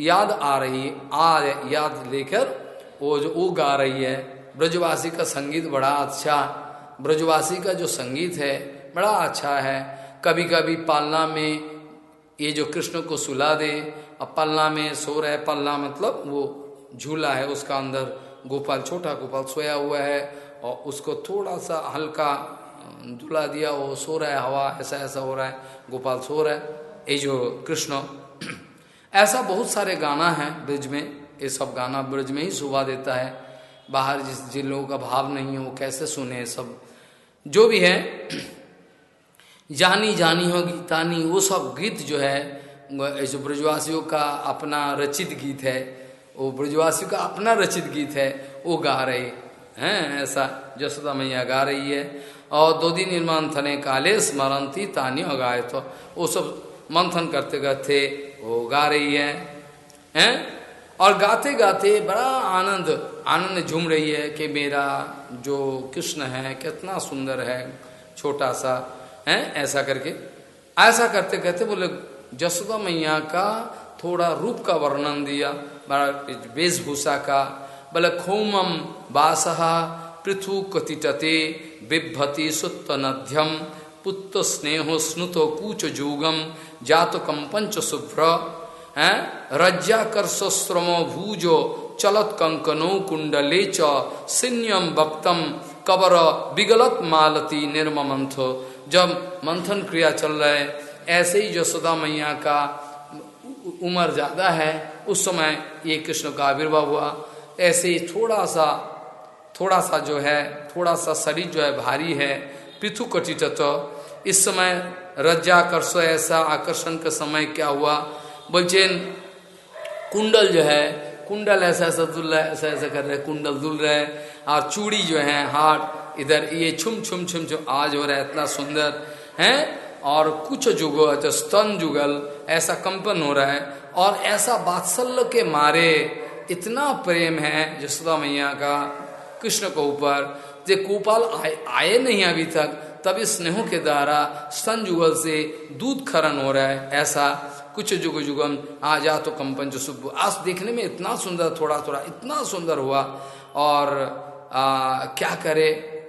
याद आ रही, आ याद लेकर वो जो वो गा रही है। ब्रजवासी का संगीत बड़ा अच्छा ब्रजवासी का जो संगीत है, बड़ा अच्छा है। कभी कभी पालना में ये जो कृष्ण को सुला दे, अब पलना में सो रहे, पलना मतलब वो झूला है, उसका अंदर गोपाल, छोटा गोपाल सोया हुआ है और उसको थोड़ा सा हल्का दुला दिया, वो सो रहा है, हवा ऐसा ऐसा हो रहा है, गोपाल सो रहा है, ये जो कृष्ण। [clears throat] ऐसा बहुत सारे गाना है ब्रिज में, ये सब गाना ब्रिज में ही शोभा देता है। बाहर जिस जिन लोगों का भाव नहीं है, वो कैसे सुने सब? जो भी है, [clears throat] जानी जानी हो गीतानी वो सब गीत जो है जो ब्रजवासियों का अपना रचित गीत है, वो ब्रजवासियों का अपना रचित गीत है, वो गा रहे हैं, ऐसा जसोदा मैया गा रही है। और दो दिन निर्माण थने काले स्मरणती तानी अगाए तो वो सब मंथन करते करते वो गा रही है। हैं? और गाते गाते बड़ा आनंद आनंद झूम रही है कि मेरा जो कृष्ण है, कितना सुंदर है, छोटा सा, है? ऐसा करके। ऐसा करते करते बोले, जसोदा मैया का थोड़ा रूप का वर्णन दिया, बड़ा वेशभूषा का। बोले, खोमम बासहा पृथु कतिटते बिभति सुत नध्यम पुत्र स्नेहो स्नुतो कूच जूगम जातकम पंच शुभ्र, है? रज्जाकर्श्रमो भूजो, चलत कंकनो कुंडले चिन्यम वक्तम कबर विगलत मालती निर्मंथ जब मंथन क्रिया चल रहा है, ऐसे ही यशोदा मैया का उम्र ज़्यादा है, उस समय ये कृष्ण का आविर्भाव हुआ। ऐसे ही थोड़ा सा थोड़ा सा जो है थोड़ा सा शरीर जो है भारी है पृथु कटित इस समय रज्जाकर्ष ऐसा आकर्षण का समय क्या हुआ? बोलचे कुंडल जो है, कुंडल ऐसा ऐसा दुल रहा है, ऐसा ऐसा कर रहे कुंडल दुल रहे और चूड़ी जो है, हाथ इधर, ये छुम छुम छुम छुम, आज हो रहा है, इतना सुंदर, है? और कुछ जुगल जो स्तन जुगल, ऐसा कंपन हो रहा है, और ऐसा बात्सल्य के मारे इतना प्रेम है, जसोदा मैया का कृष्ण के ऊपर जो गोपाल आए, आए नहीं अभी तक तभी स्नेहों के द्वारा स्तन जुगल से दूध खरन हो रहा है। ऐसा कुछ जुग जुगम आ जा तो कंपन जो सुब आज देखने में इतना सुंदर थोड़ा थोड़ा इतना सुंदर हुआ। और आ, क्या करे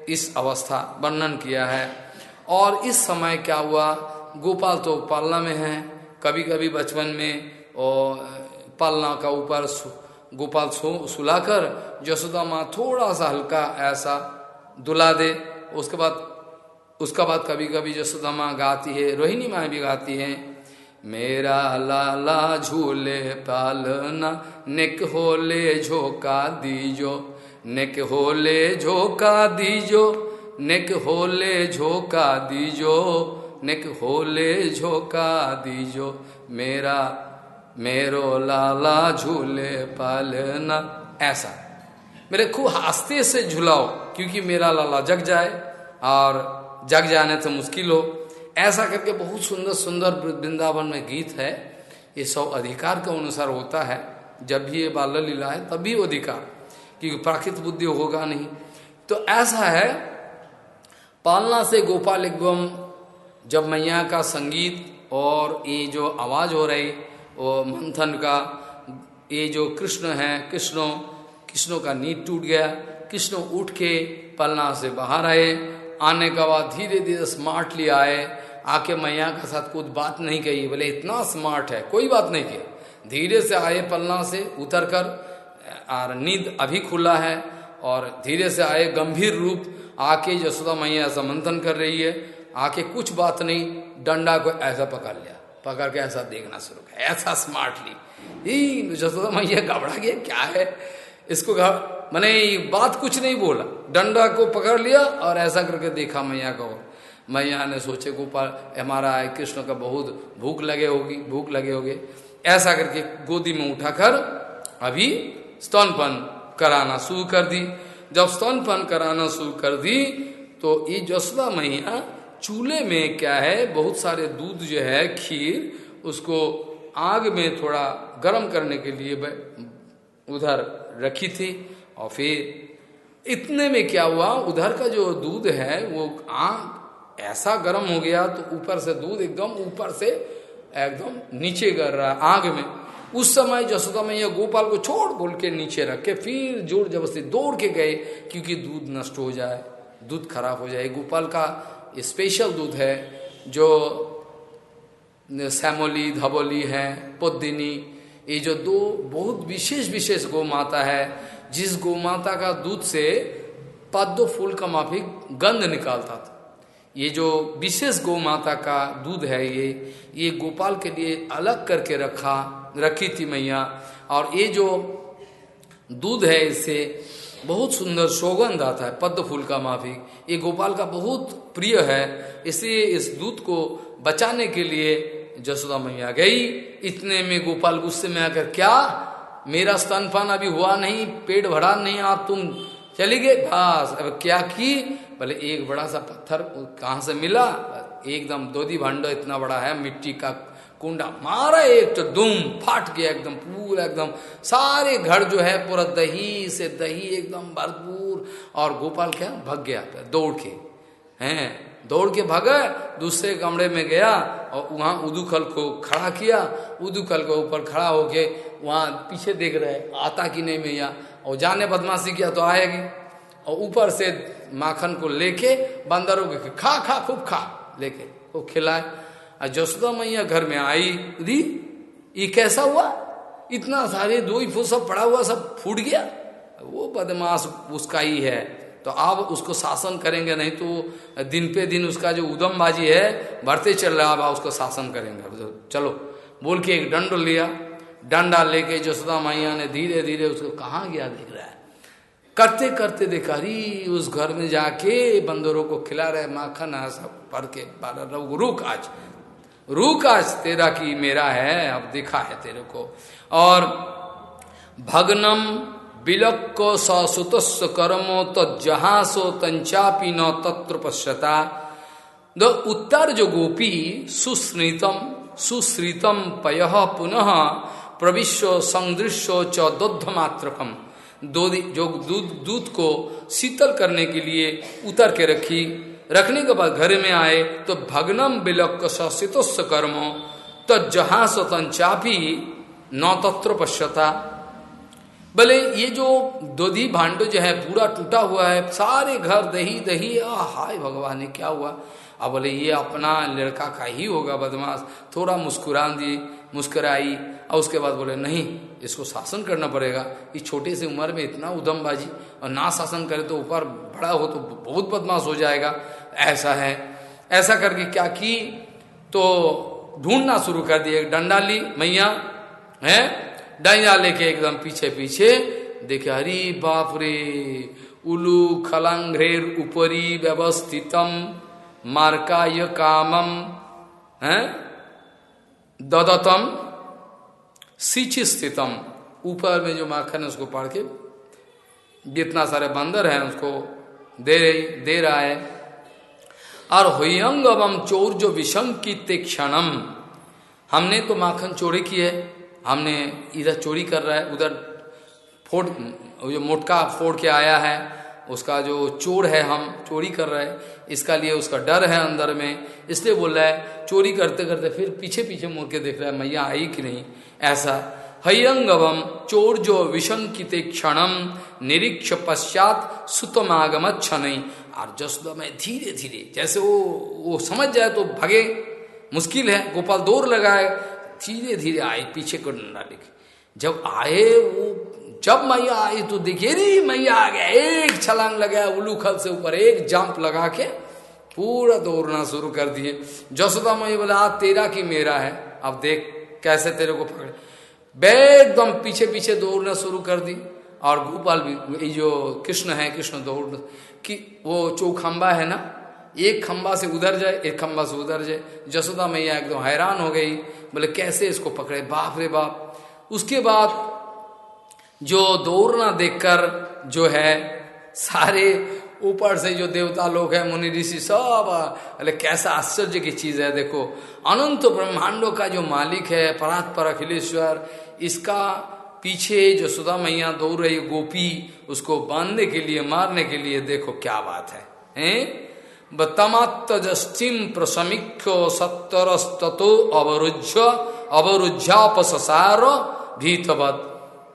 इस अवस्था वर्णन किया है। और इस समय क्या हुआ गोपाल तो पालना में है। कभी कभी बचपन में और पालना का ऊपर गोपाल सो सुलाकर जसोदा माँ थोड़ा सा हल्का ऐसा दुला दे। उसके बाद, उसका बाद कभी कभी जसोदा माँ गाती है, रोहिणी माँ भी गाती है, मेरा लाला झूले पालना निक होले झोंका दीजो, निक होले झोंका दीजो, निक होले झोंका दीजो, निक होले झोंका दीजो, मेरा मेरो लाला झूले पालना। ऐसा। मेरे खूब हँसते से झुलाओ, क्योंकि मेरा लाला जग जाए और जग जाने तो मुश्किल हो। ऐसा करके बहुत सुंदर सुंदर वृंदावन में गीत है। ये सब अधिकार के अनुसार होता है। जब भी ये बाल लीला है तभी अधिकार, क्योंकि प्राकृत बुद्धि होगा नहीं। तो ऐसा है, पालना से गोपाल एकदम जब मैया का संगीत और ये जो आवाज़ हो रही वो मंथन का, ये जो कृष्ण है, कृष्णों कृष्णों का नींद टूट गया। कृष्ण उठ के पलना से बाहर आए। आने का बाद धीरे धीरे स्मार्टली आए। आके मैया के साथ कुछ बात नहीं कही। बोले, इतना स्मार्ट है, कोई बात नहीं की धीरे से आए पलना से उतर कर, और नींद अभी खुला है। और धीरे से आए गंभीर रूप। आके यशोदा मैया ऐसा मंथन कर रही है। आके कुछ बात नहीं, डंडा को ऐसा पकड़ लिया। पकड़ के ऐसा देखना शुरू किया, ऐसा स्मार्टली जसोदा मैया घबरा गया, क्या है? इसको मैंने बात कुछ नहीं बोला। डंडा को पकड़ लिया और ऐसा करके देखा मैया को। मैया ने सोचे, गोपाल, हमारा कृष्ण का बहुत भूख लगे होगी, भूख लगे होगे। ऐसा करके गोदी में उठाकर अभी स्तनपन कराना शुरू कर दी। जब स्तनपन कराना शुरू कर दी तो ये जसवा मैया चूल्हे में क्या है? बहुत सारे दूध जो है, खीर, उसको आग में थोड़ा गर्म करने के लिए उधर रखी थी और फिर इतने में क्या हुआ? उधर का जो दूध है, वो आग ऐसा गर्म हो गया तो ऊपर से दूध एकदम ऊपर से एकदम नीचे गर रहा आग में। उस समय जसोदा मैया गोपाल को छोड़ बोल के नीचे रख के फिर ज़ोर ज़बरदस्ती दौड़ के गए क्योंकि दूध नष्ट हो जाए, दूध खराब हो जाए। गोपाल का स्पेशल दूध है, जो सैमोली धबोली है पोदिनी ये जो दो बहुत विशेष विशेष गौ माता है, जिस गौ माता का दूध से पद्म फूल का माफिक गंध निकालता था। ये जो विशेष गौ माता का दूध है ये ये गोपाल के लिए अलग करके रखा, रखी थी मैया। और ये जो दूध है इससे बहुत सुंदर सौगंध आता है, पद्म फूल का माफ़ी। ये गोपाल का बहुत प्रिय है, इसलिए इस दूध को बचाने के लिए जसोदा मैया गई। इतने में गोपाल गुस्से में आकर, क्या? मेरा स्तनपान अभी हुआ नहीं, पेट भरा नहीं, आप तुम चली गए? बस, अब क्या की? बोले एक बड़ा सा पत्थर कहाँ से मिला? एकदम दोधी भांडो इतना बड़ा है, मिट्टी का कुंडा मारा एक तो दुम, फाट गया एकदम, पूरा एकदम। सारे घर जो है, पूरा दही से दही एकदम भरपूर। और गोपाल क्या? भग गया, दौड़ के। हैं? दौड़ के भागा, दूसरे कमरे में गया और वहाँ उदूखल को खड़ा किया। उदूखल के ऊपर खड़ा होके वहाँ पीछे देख रहे, आता कि नहीं मैया? और जाने बदमाशी किया तो आएगी। और ऊपर से माखन को लेके बंदरों के खा खा, खूब खा, लेके। वो खिलाए। जसोदा मैया घर में आई, दी, ये कैसा हुआ? इतना सारे दो ही फूट सब पड़ा हुआ, सब फूट गया। वो बदमाश उसका ही है। तो आप उसको शासन करेंगे, नहीं तो दिन पे दिन उसका जो उदमबाजी है, बढ़ते चल रहा अब उसको शासन करेंगे। तो चलो, बोल के एक दंड लिया। डंडा लेके जसोदा मैया ने धीरे धीरे उसको कहाँ गया देख रहा है? करते करते देखा री उस घर में जाके बंदरों को खिला रहे माखन, है, सब पढ़ के आज रुक आज। तेरा की मेरा है, अब देखा है तेरे को। और भगनम बिलक सुत कर्मो तजहासो तंचापी न तत्र पश्यता। द उत्तर जो गोपी सुश्रितम सुश्रितम पय पुनः प्रविश्व संदृश्य च दुध मात्रकम दूध दूध को शीतल करने के लिए उतर के रखी। रखने के बाद घर में आए तो भगनम बिलक सितोस्व कर्म तो जहाँ स्वतंचापी नौ तत्व पश्यता। बोले ये जो दोधी भांडो जो है, पूरा टूटा हुआ है, सारे घर दही दही आ हाय भगवान ने क्या हुआ? अब बोले, ये अपना लड़का का ही होगा बदमाश। थोड़ा मुस्कुरा दी, मुस्कुराई, और उसके बाद बोले, नहीं, इसको शासन करना पड़ेगा। इस छोटे से उम्र में इतना उदमबाजी और ना शासन करे तो ऊपर बड़ा हो तो बहुत बदमाश हो जाएगा। ऐसा है। ऐसा करके क्या की? तो ढूंढना शुरू कर दिए डंडा ली मैया, है? डंडा लेके एकदम पीछे पीछे देखे हरी बाप रे, उलू खलंघ्रेर ऊपरी व्यवस्थितम, मार्काय कामम, है? ददतम सिच स्थितम ऊपर में जो माखन है, उसको पढ़ के जितना सारे बंदर है, उसको दे दे रहा है। और हुयंग एवं चोर जो विशंकित क्षणम। हमने तो माखन चोरी की है हमने इधर चोरी कर रहा है उधर फोड़, जो मोटका फोड़ के आया है, उसका जो चोर है हम चोरी कर रहे हैं इसका लिए उसका डर है अंदर में, इसलिए बोल रहा है, चोरी करते करते फिर पीछे पीछे मुड़ के देख रहा है, मैया आई कि नहीं? ऐसा हयंगवम चोर जो विशंकित क्षणम निरीक्ष पश्चात सुतमागम क्षण और जसोदा में धीरे धीरे, जैसे वो वो समझ जाए तो भगे। मुश्किल है, गोपाल दौड़ लगाए, धीरे धीरे आए, पीछे को डंडा लेके। जब आए, वो, जब मैया आई तो देखिए रे, मैया आ गया, एक छलांग लगाया उलू खल से ऊपर, एक जंप लगा के पूरा दौड़ना शुरू कर दिए। जसोदा मैया बोला तेरा की मेरा है, अब देख कैसे तेरे को पकड़े। एकदम पीछे पीछे दौड़ना शुरू कर दी। और गोपाल भी जो कृष्ण है, कृष्ण दौड़ कि वो चौखंबा है ना, एक खंबा से उधर जाए, एक खंबा से उधर जाए। जसोदा मैया एकदम हैरान हो गई, बोले, कैसे इसको पकड़े? बाप रे बाप! उसके बाद जो दौड़ना देखकर जो है, सारे ऊपर से जो देवता लोग हैं, मुनि ऋषि सब अरे कैसा आश्चर्य की चीज़ है, देखो। अनंत ब्रह्मांडों का जो मालिक है, परात पर अखिलेश्वर इसका पीछे जो सुधा मैया दौड़ रही गोपी, उसको बांधने के लिए, मारने के लिए, देखो क्या बात है, हैं? बतमात्तजस्टिम प्रसमीख्यो सत्तरस्तो अवरुझ अवरुझापसार भीतवत।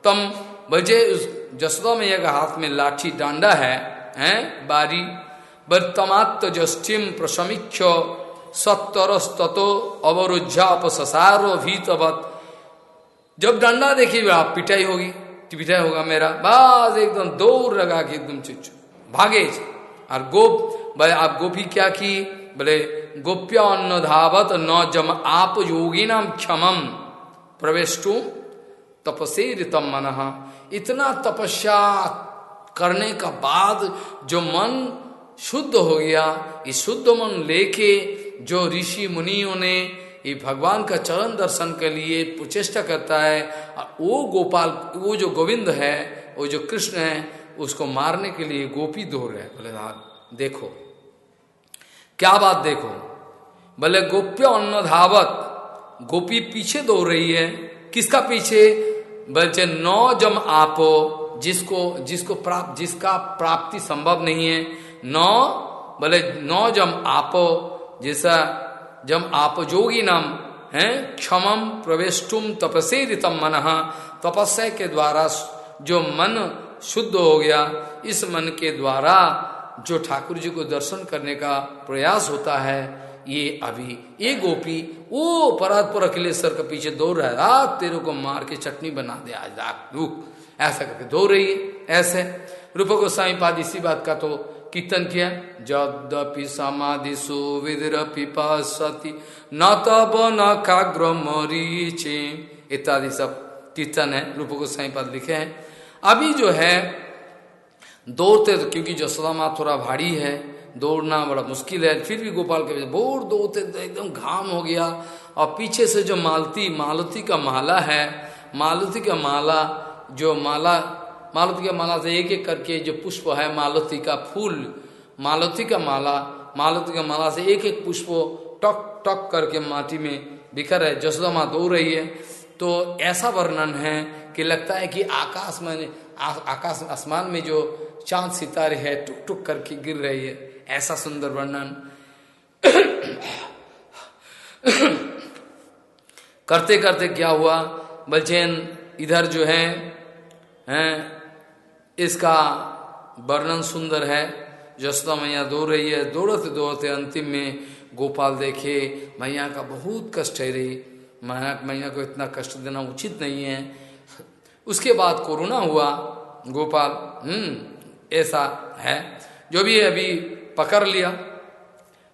तम, बजे उस जसोदा मैया का हाथ में लाठी डांडा है, हैं, बारी बर्तमात्तजस्टिम प्रसमीख्य सत्तरस्तो अवरुझापसारो भीतवत। जब डंडा देखिए आप पिटाई होगी पिटाई होगा मेरा, बस एकदम दौड़ लगा के एकदम चुच्चू। भागे और गोप आप गोपी क्या की? बोले, गोप्य अन्न धावत, न जम आप योगी नाम क्षमम। प्रवेशु तपसे ऋतम मन। इतना तपस्या करने का बाद जो मन शुद्ध हो गया, इस शुद्ध मन लेके जो ऋषि मुनियों ने ये भगवान का चरण दर्शन के लिए प्रचेष्टा करता है और वो गोपाल, वो जो गोविंद है, वो जो कृष्ण है, उसको मारने के लिए गोपी दौड़ रहे बोले देखो, क्या बात देखो? बोले, गोप्य अन्न धावत गोपी पीछे दौड़ रही है। किसका पीछे? बोलते नौ जम आपो, जिसको जिसको प्राप्त जिसका प्राप्ति संभव नहीं है। नौ, बोले, नौ जम आपो, जैसा जम आप जोगी नाम, है? क्षमम प्रवेशुम तपसे रितम मन। तपस्या के द्वारा जो मन शुद्ध हो गया, इस मन के द्वारा जो ठाकुर जी को दर्शन करने का प्रयास होता है, ये अभी, ये गोपी, वो परातपुर अखिलेश्वर के पीछे दौड़ रहा है, रात तेरे को मार के चटनी बना दे, आज रात दुख ऐसा करके दौड़ रही है, ऐसे। रूप गोस्वामी पाद इसी बात का तो कीर्तन किया। जदपि समाधि सुविधि पिपासती, न तब न काग्र मरीचे। इत्यादि सब कीर्तन है, रूप गोस्वामी पाद लिखे हैं। अभी जो है, दौड़ते तो क्योंकि जसोदा माँ थोड़ा भारी है, दौड़ना बड़ा मुश्किल है। फिर भी गोपाल के बोर दौड़ते तो एकदम घाम हो गया। और पीछे से जो मालती मालती का माला है, मालती का माला, जो माला मालती का माला से एक एक करके जो पुष्प है मालती का फूल मालती का माला मालती का माला से एक एक पुष्प टक टक करके माटी में बिखर है जसोदा माँ दौड़ रही है। तो ऐसा वर्णन है कि लगता है कि आकाश में आकाश आसमान में जो चाँद सितारे है, टुक टुक करके गिर रही है। ऐसा सुंदर वर्णन [coughs] करते करते क्या हुआ? बलचैन इधर जो है, हैं इसका वर्णन सुंदर है। जसोदा मैया दौड़ रही है, दौड़ते दौड़ते अंतिम में गोपाल देखे, मैया का बहुत कष्ट है रही मैया मैया को इतना कष्ट देना उचित नहीं है। उसके बाद कोरोना हुआ, गोपाल हम्म ऐसा है। जो भी अभी पकड़ लिया।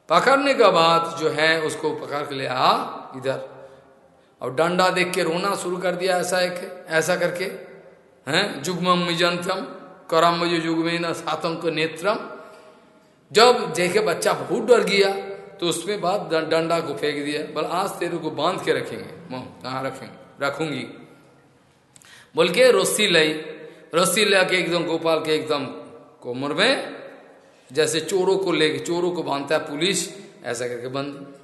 पकड़ने के बाद जो है, उसको पकड़ के लिया इधर। और डंडा देख के रोना शुरू कर दिया ऐसा एक, ऐसा करके। हैं? जुगम मिजंतम करम जो जुगमे न सातंक नेत्रम। जब देखे बच्चा बहुत डर गया तो उसमें बाद डंडा को फेंक दिया। बोल, आज तेरे को बाँध के रखेंगे। कहाँ रखेंगे? रखूँगी। बोल के रस्सी लाई। रस्सी लेके एकदम गोपाल के एकदम कोमर में, जैसे चोरों को लेके, चोरों को बांधता है पुलिस, ऐसा करके बंद।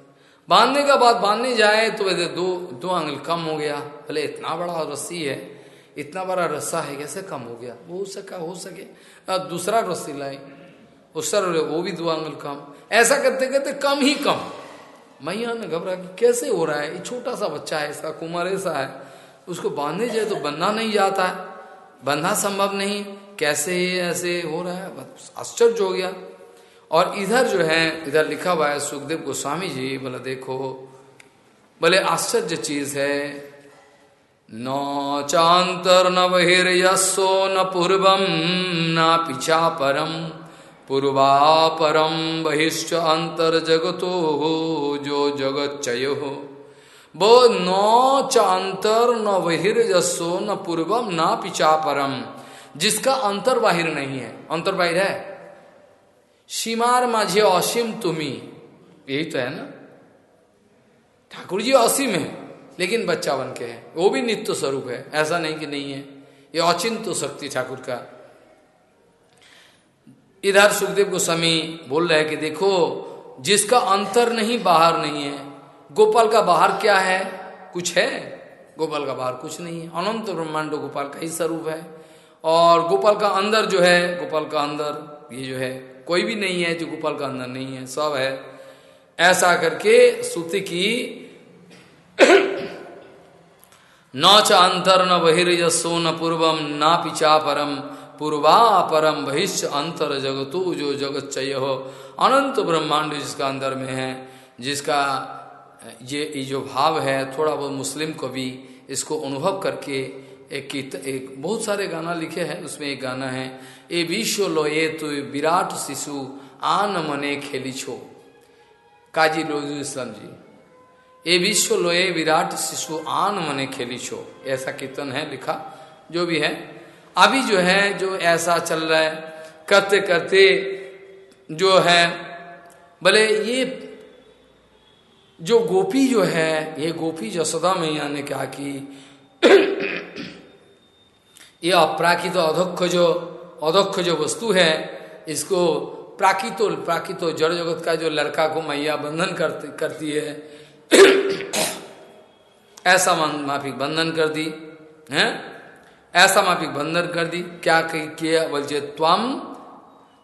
बांधने का बाद बांधने जाए तो वैसे दो दो आंगल कम हो गया। भले इतना बड़ा रस्सी है। इतना बड़ा रस्सा है, कैसे कम हो गया? वो सका हो सके? अब दूसरा रस्सी लाए। उस सर वो भी दो आंगल कम। ऐसा करते करते कम ही कम। मैया ने घबरा कि कैसे हो रहा है? ये छोटा सा बच्चा है, इसका कुमार ऐसा है। उसको बांधने जाए तो बंधा नहीं जाता है। बंधा संभव नहीं। कैसे ऐसे हो रहा है? आश्चर्य हो गया। और इधर जो है, इधर लिखा हुआ है, सुखदेव गोस्वामी जी, बोला, देखो, बोले, आश्चर्य चीज़ है। न चांतर न बहिर्यसो न पिछा परम पूर्वा परम बहिष्ठ अंतर जगतो हो जो जगत चय हो वो न चांतर न बहिर्यसो न पूर्वम न पिछा परम जिसका अंतर बाहिर नहीं है। अंतर बाहिर है? सीमार माझे असीम तुम्ही। यही तो है ना? ठाकुर जी असीम है। लेकिन बच्चा बन के है। वो भी नित्य स्वरूप है। ऐसा नहीं कि नहीं है। ये अचिंत शक्ति ठाकुर का। इधर सुखदेव गोस्वामी बोल रहे हैं कि देखो, जिसका अंतर नहीं, बाहर नहीं है। गोपाल का बाहर क्या है? कुछ है। गोपाल का बाहर कुछ नहीं है। अनंत ब्रह्मांड गोपाल का ही स्वरूप है। और गोपाल का अंदर जो है, गोपाल का अंदर ये जो है, कोई भी नहीं है जो गोपाल का अंदर नहीं है। सब है। ऐसा करके श्रुति की न च अंतर न बहिर्यसो न पूर्वम न पिछा परम पूर्वा परम बहिष्य अंतर जगतु जो जगत चय हो अनंत ब्रह्मांड जिसका अंदर में है, जिसका, ये जो भाव है, थोड़ा बहुत मुस्लिम को भी इसको अनुभव करके एक एक बहुत सारे गाना लिखे हैं, उसमें एक गाना है, ए विश्व लोए तु विराट शिशु, आन मने खेली छो। काजी लोजू इस्लाम जी। ए विश्व लोए विराट शिशु आन मने खेली छो। ऐसा कीर्तन है लिखा, जो भी है। अभी जो है, जो ऐसा चल रहा है, करते करते जो है, भले ये जो गोपी जो है, ये गोपी जसोदा मैया ने कहा कि [clears throat] ये अपराकित अधक्ष जो अधक्ष जो वस्तु है, इसको प्राकृतो प्राकृतो जड़ जगत का जो लड़का को मैया बंधन करती करती है [coughs] ऐसा माफिक बंधन कर दी, है? ऐसा माफिक बंधन कर दी, क्या किया बोलचे त्वम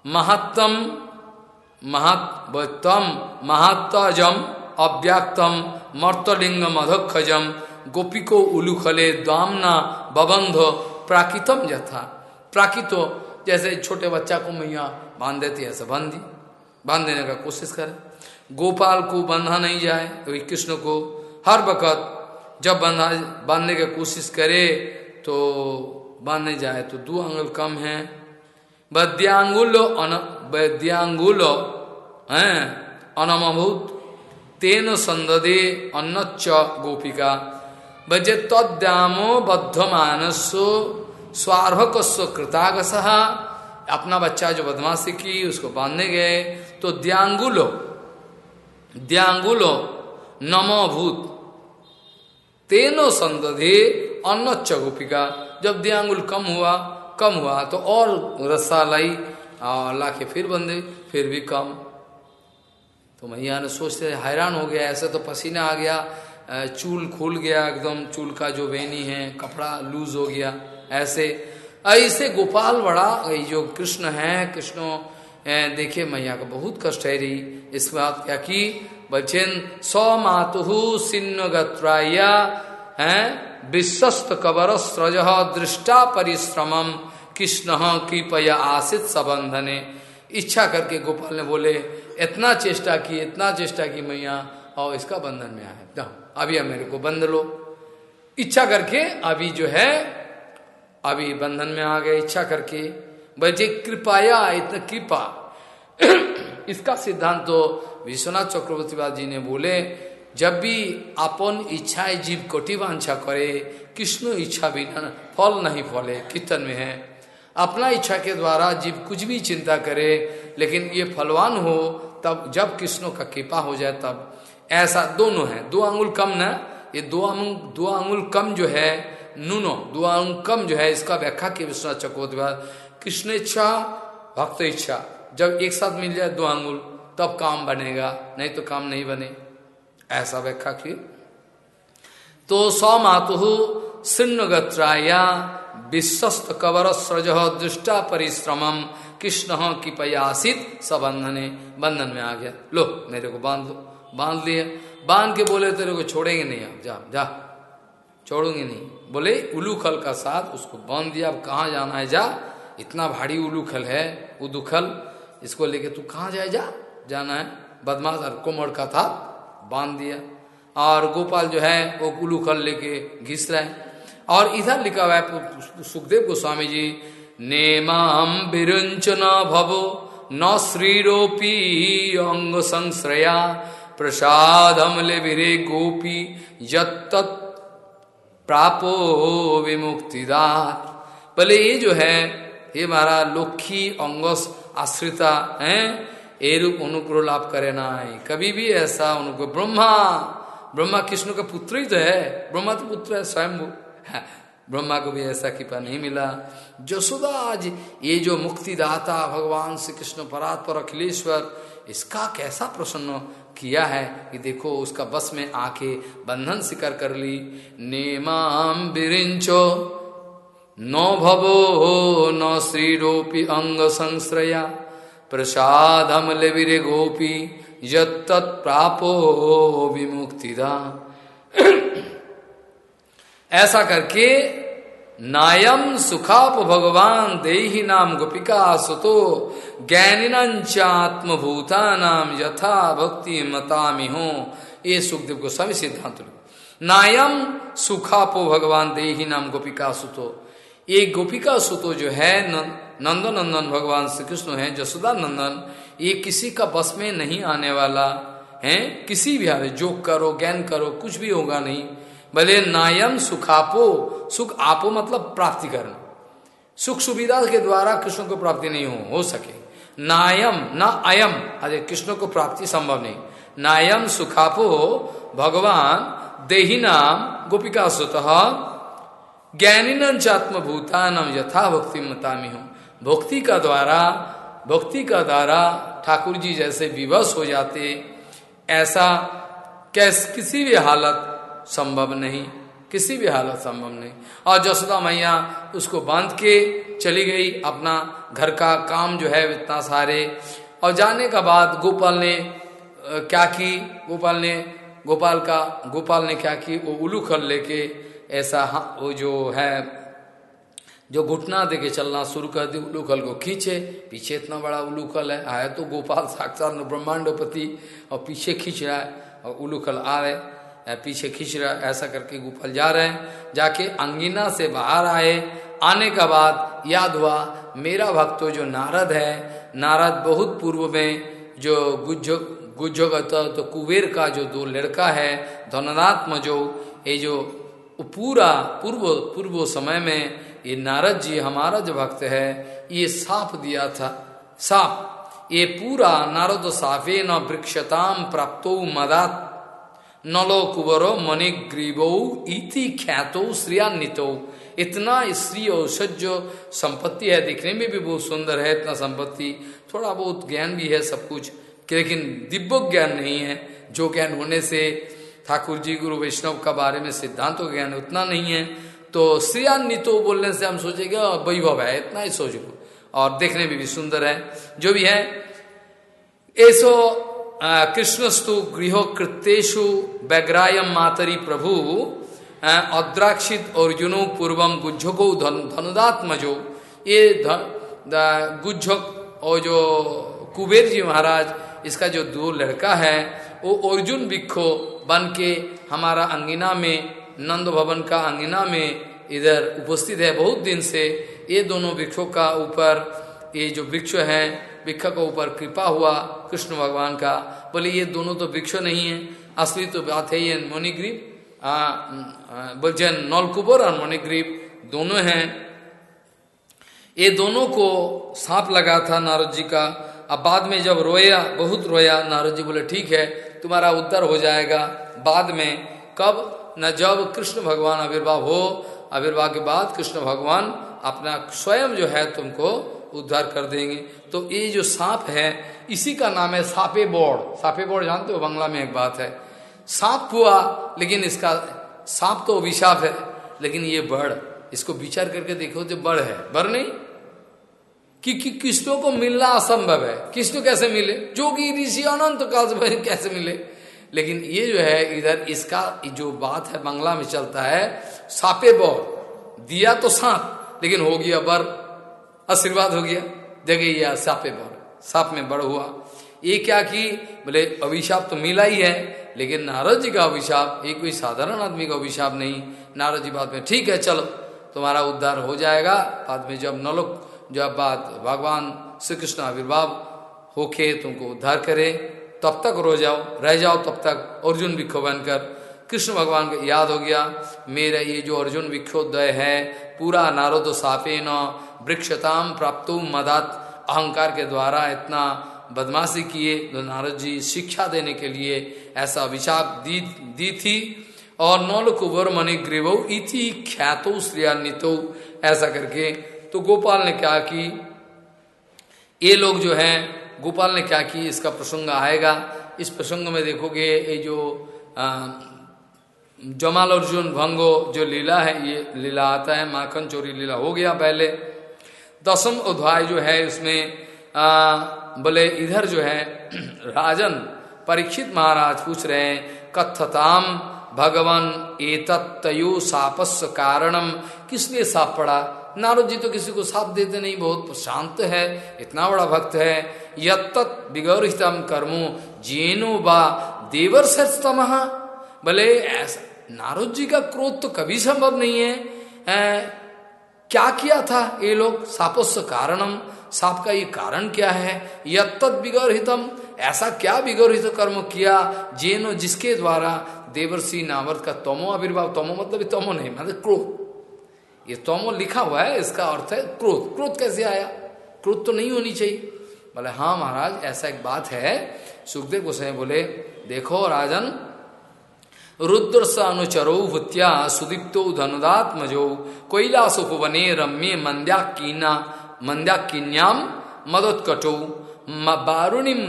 महत्तम महत्तम महात्तजम अव्याक्तम मर्तलिंग मधक्षजम गोपिको उलुखले दामना बबंध प्राकृतम जथा प्राकृतो, जैसे छोटे बच्चा को मैया बाँध देती है, ऐसे बाँध दी। बाँध देने का कोशिश करे। गोपाल को बंधा नहीं जाए तो कृष्ण को हर वक्त जब बंधा, बांधने की कोशिश करे तो बांधने जाए तो दो अंगुल कम है। बद्यांगुलो अन, वैद्यांगुलो, है, अनमभूत, तेन संददे अन्नच्च गोपिका। बजे तद्यामो बद्ध मानसो स्वार्भकस्व कृतागस। अपना बच्चा जो बदमाशी की, उसको बांधने गए तो द्यांगुलो द्यांगुलो नमो भूत तेनो संदधे अन्नच्च गोपिका। जब द्यांगुल कम हुआ कम हुआ तो और रस्सा लाई ला के फिर बंदे, फिर भी कम। तो मैया ने सोचते हैरान हो गया, ऐसे तो पसीना आ गया चूल खुल गया एकदम, चूल का जो वेनी है, कपड़ा लूज हो गया, ऐसे। ऐसे गोपाल बड़ा जो कृष्ण है, कृष्ण देखिए मैया का बहुत कष्ट है रही इस बात क्या की? बचन सौ मातु सिन्न गत्राया है? कबर स्रज दृष्टा परिश्रम कृष्ण कृपया आसित सबंधने। इच्छा करके गोपाल ने बोले, इतना चेष्टा की, इतना चेष्टा की मैया और इसका बंधन में आए। अभी मेरे को बंध लो। इच्छा करके अभी जो है, अभी बंधन में आ गए इच्छा करके। बचे कृपाया, इतना कृपा। इसका सिद्धांत तो विश्वनाथ चक्रवर्ती जी ने बोले, जब भी अपन इच्छाएँ जीव कोटिवांछा करे, कृष्ण इच्छा बिना फल नहीं फले, कीर्तन में है। अपना इच्छा के द्वारा जीव कुछ भी चिंता करे, लेकिन ये फलवान हो, तब जब कृष्ण का कृपा हो जाए, तब। ऐसा दोनों है। दो आंगुल कम ना? ये दो आंगुल दो आंगुल कम जो है, नूनो, दो आंगुल कम जो है, इसका व्याख्या के विश्वनाथ चकोद्वार कृष्ण इच्छा, भक्त इच्छा। जब एक साथ मिल जाए दो आंगुल तब काम बनेगा, नहीं तो काम नहीं बने। ऐसा व्याख्या की। तो सौ मातु सिन्न गत्राया विश्वस्त कवर स्रज दुष्टा परिश्रम, कृष्ण की पयासित सबंधने, बंधन में आ गया। लो, मेरे को बाँध लो बाँध लिए। बाँध के बोले, तेरे को छोड़ेंगे नहीं आप जा जा। छोड़ूँगे नहीं। बोले, उलूखल का साथ उसको बाँध दिया, अब कहाँ जाना है, जा। इतना भारी उलूखल है, उदुखल। इसको लेके तू कहाँ जाए? जा। जाना है। बदमाश और कोमर का था। बाँध दिया। और गोपाल जो है, वो उलूखल लेके घिस रहे और इधर लिखा हुआ है सुखदेव गोस्वामी जी नेमाम भवो, न श्रीरोपी अंग संश्रया, प्रसाद अमले विरे गोपी जत प्रापो विमुक्तिदात बोले ये जो है, ये हमारा लोखी अंगस आश्रिता है ये रूप अनुग्रह लाभ करे ना कभी भी ऐसा अनुग्रह, ब्रह्मा ब्रह्मा कृष्ण का पुत्र ही तो है, ब्रह्मा तो पुत्र है स्वयं ब्रह्मा को भी ऐसा कृपा नहीं मिला। जसोदा आज ये जो मुक्तिदाता भगवान श्री कृष्ण परात्पर अखिलेश्वर, इसका कैसा प्रसन्न किया है कि देखो उसका बस में आके बंधन शिकर कर ली। नेमाम बिरिंचो नो भवो, न श्रीरोपी अंग संश्रया प्रसाद अमले विरे गोपी यत प्रापो विमुक्तिदा। ऐसा करके नायम सुखाप भगवान देही नाम गोपिका सुतो ज्ञानिनात्मभूता नाम यथा भक्ति मतामि हो। ये सुखदेव सभी सिद्धांत नायम सुखापो भगवान देही नाम गोपिका सुतो। ये गोपिका सुतो जो है नंदन नंदन भगवान श्री कृष्ण है जसोदा नंदन ये किसी का बस में नहीं आने वाला है। किसी भी हाल जोग करो, ज्ञान करो, कुछ भी होगा नहीं। भले नायम सुखापो, सुख आपो मतलब प्राप्ति करना। सुख सुविधा के द्वारा कृष्ण को प्राप्ति नहीं हो हो सके। नायम, न अयम, अरे कृष्ण को प्राप्ति संभव नहीं। नायम सुखापो, भगवान, देही नाम, गोपिका सुत ज्ञानी चात्म भूतानम यथा भक्ति मतामी हूँ भक्ति का द्वारा, भक्ति का द्वारा ठाकुर जी जैसे विवश हो जाते, ऐसा कैस, किसी भी हालत संभव नहीं, किसी भी हालत संभव नहीं। और जसोदा मैया उसको बाँध के चली गई अपना घर का काम जो है इतना सारे। और जाने का बाद गोपाल ने क्या की? गोपाल ने, गोपाल का, गोपाल ने क्या की? वो उलूखल लेके ऐसा वो जो है, जो घुटना दे के चलना शुरू कर दी, उलूखल को खींचे। पीछे इतना बड़ा उलूखल है, आया तो गोपाल साक्षात ब्रह्मांडपति, और पीछे खींच रहा है, और उलूखल आ रहे पीछे खींच रहा है, ऐसा करके गोपाल जा रहे हैं। जाके अंगिना से बाहर आए। आने का बाद याद हुआ, मेरा भक्त जो नारद है, नारद बहुत पूर्व में जो गुज्ज, गुज्जगत तो कुबेर का जो दो लड़का है धननात्म जो ये जो पूरा पूर्व पूर्व समय में ये नारद जी, हमारा जो भक्त है, ये साफ़ दिया था। साफ़ ये पूरा नारद साफे न वृक्षताम प्राप्तो मदात। नलो कुबरो मणिग्रीवो इति ख्यातो श्रियान्वितो। इतना स्त्री औषध जो संपत्ति है, दिखने में भी बहुत सुंदर है, इतना संपत्ति। थोड़ा बहुत ज्ञान भी है सब कुछ, लेकिन दिव्य ज्ञान नहीं है। जो ज्ञान होने से ठाकुर जी गुरु वैष्णव का बारे में सिद्धांत ज्ञान उतना नहीं है तो श्रियान्वितो बोलने से हम सोचेंगे वैभव है, इतना ही सोच और देखने में भी भी सुंदर है। जो भी है, ऐसो कृष्णस्तु गृह कृत्यु बैग्रायम मातरी प्रभु अद्राक्षित अर्जुनो पूर्वम गुज्जको धन, धनुदात्मजो। ये गुज्जक और जो कुबेर जी महाराज, इसका जो दो लड़का है वो अर्जुन भिक्षो बन के हमारा अंगिना में, नंद भवन का अंगिना में इधर उपस्थित है बहुत दिन से। ये दोनों वृक्षों का ऊपर, ये जो वृक्ष है वृक्ष के ऊपर कृपा हुआ कृष्ण भगवान का। बोले, ये दोनों तो वृक्ष नहीं है। असली तो बात है ये मणिग्रीव बोलते नलकुबर और मणिग्रीव दोनों हैं। ये दोनों को सांप लगा था नारद जी का। अब बाद में जब रोया, बहुत रोया, नारद जी बोले, ठीक है तुम्हारा उद्धार हो जाएगा। बाद में, कब? न जब कृष्ण भगवान आविर्भाव हो, आविर्भाव के बाद कृष्ण भगवान अपना स्वयं जो है तुमको उद्धार कर देंगे। तो ये जो सांप है, इसी का नाम है सापे बोर्ड। सापे बोर्ड जानते हो? बंगला में एक बात है। सांप हुआ, लेकिन इसका, सांप तो अभिशाप है, लेकिन ये बड़। इसको विचार करके देखो जो बड़ है। बड़ नहीं? कि, कि कृष्णों को मिलना असंभव है? कृष्ण कैसे मिले? जो कि ऋषि अनंत काल से कैसे मिले? लेकिन ये जो है इधर इसका जो बात है बंगला में चलता है सापे बौर दिया तो सांप लेकिन हो गया बर आशीर्वाद हो गया। जगह यह सापे बौर साप में बड़ हुआ। ये क्या कि? बोले अभिशाप तो मिला ही है लेकिन नारद जी का अभिशाप ये कोई साधारण आदमी का अभिशाप नहीं। नारद जी बाद में ठीक है चलो तुम्हारा उद्धार हो जाएगा बाद में जब नलोक जब बात भगवान श्री कृष्ण आविर्भाव होके तुमको उद्धार करे, तब तक रो जाओ, रह जाओ, तब तक अर्जुन भिक्षो बनकर। कृष्ण भगवान को याद हो गया, मेरा ये जो अर्जुन भिक्षोदय है, पूरा नारद सापे न वृक्षताम प्राप्त मदात। अहंकार के द्वारा इतना बदमाशी किए तो नारद जी शिक्षा देने के लिए ऐसा अभिशाप दी दी थी। और नौल कुबर मणि ग्रीव इति ख्यातो श्रियान्वितो, ऐसा करके तो गोपाल ने क्या की? ये लोग जो हैं, गोपाल ने क्या की? इसका प्रसंग आएगा। इस प्रसंग में देखोगे, ये जो जमाल अर्जुन भंगो जो लीला है, ये लीला आता है, माखन चोरी लीला हो गया पहले। दसम अध्याय जो है उसमें बोले, इधर जो है, [clears throat] राजन, परीक्षित महाराज पूछ रहे हैं, कथताम, भगवान एतत्तयो सापस्य कारणम, किसने साप पड़ा? नारद जी तो किसी को साप देते नहीं बहुत शांत है इतना बड़ा भक्त है। यत्त विगौरितम कर्मो जेनो बा देवर सतम भले ऐसा नारद जी का क्रोध तो कभी संभव नहीं है। ए, क्या किया था ये लोग? सापस्य कारणम। साप का ये कारण क्या है? यत्त विगौरहितम ऐसा क्या विगौरहित कर्म किया? जेनो जिसके द्वारा देवर्षि नावर्त का तमो आविर्भाव तमो मतलब तमो नहीं मतलब क्रोध। ये तमो लिखा हुआ है, इसका अर्थ है क्रोध। क्रोध कैसे आया? क्रोध तो नहीं होनी चाहिए। बोले हाँ महाराज, ऐसा एक बात है। सुखदेव गोसाई बोले, देखो राजन रुद्र स अनुचरो भूत्या सुदीप्तो धनुदात्मजो कैलास उपवने रम्य मंद्याकीना मंद्याकिन्याम मदोत्कटो बारुणिम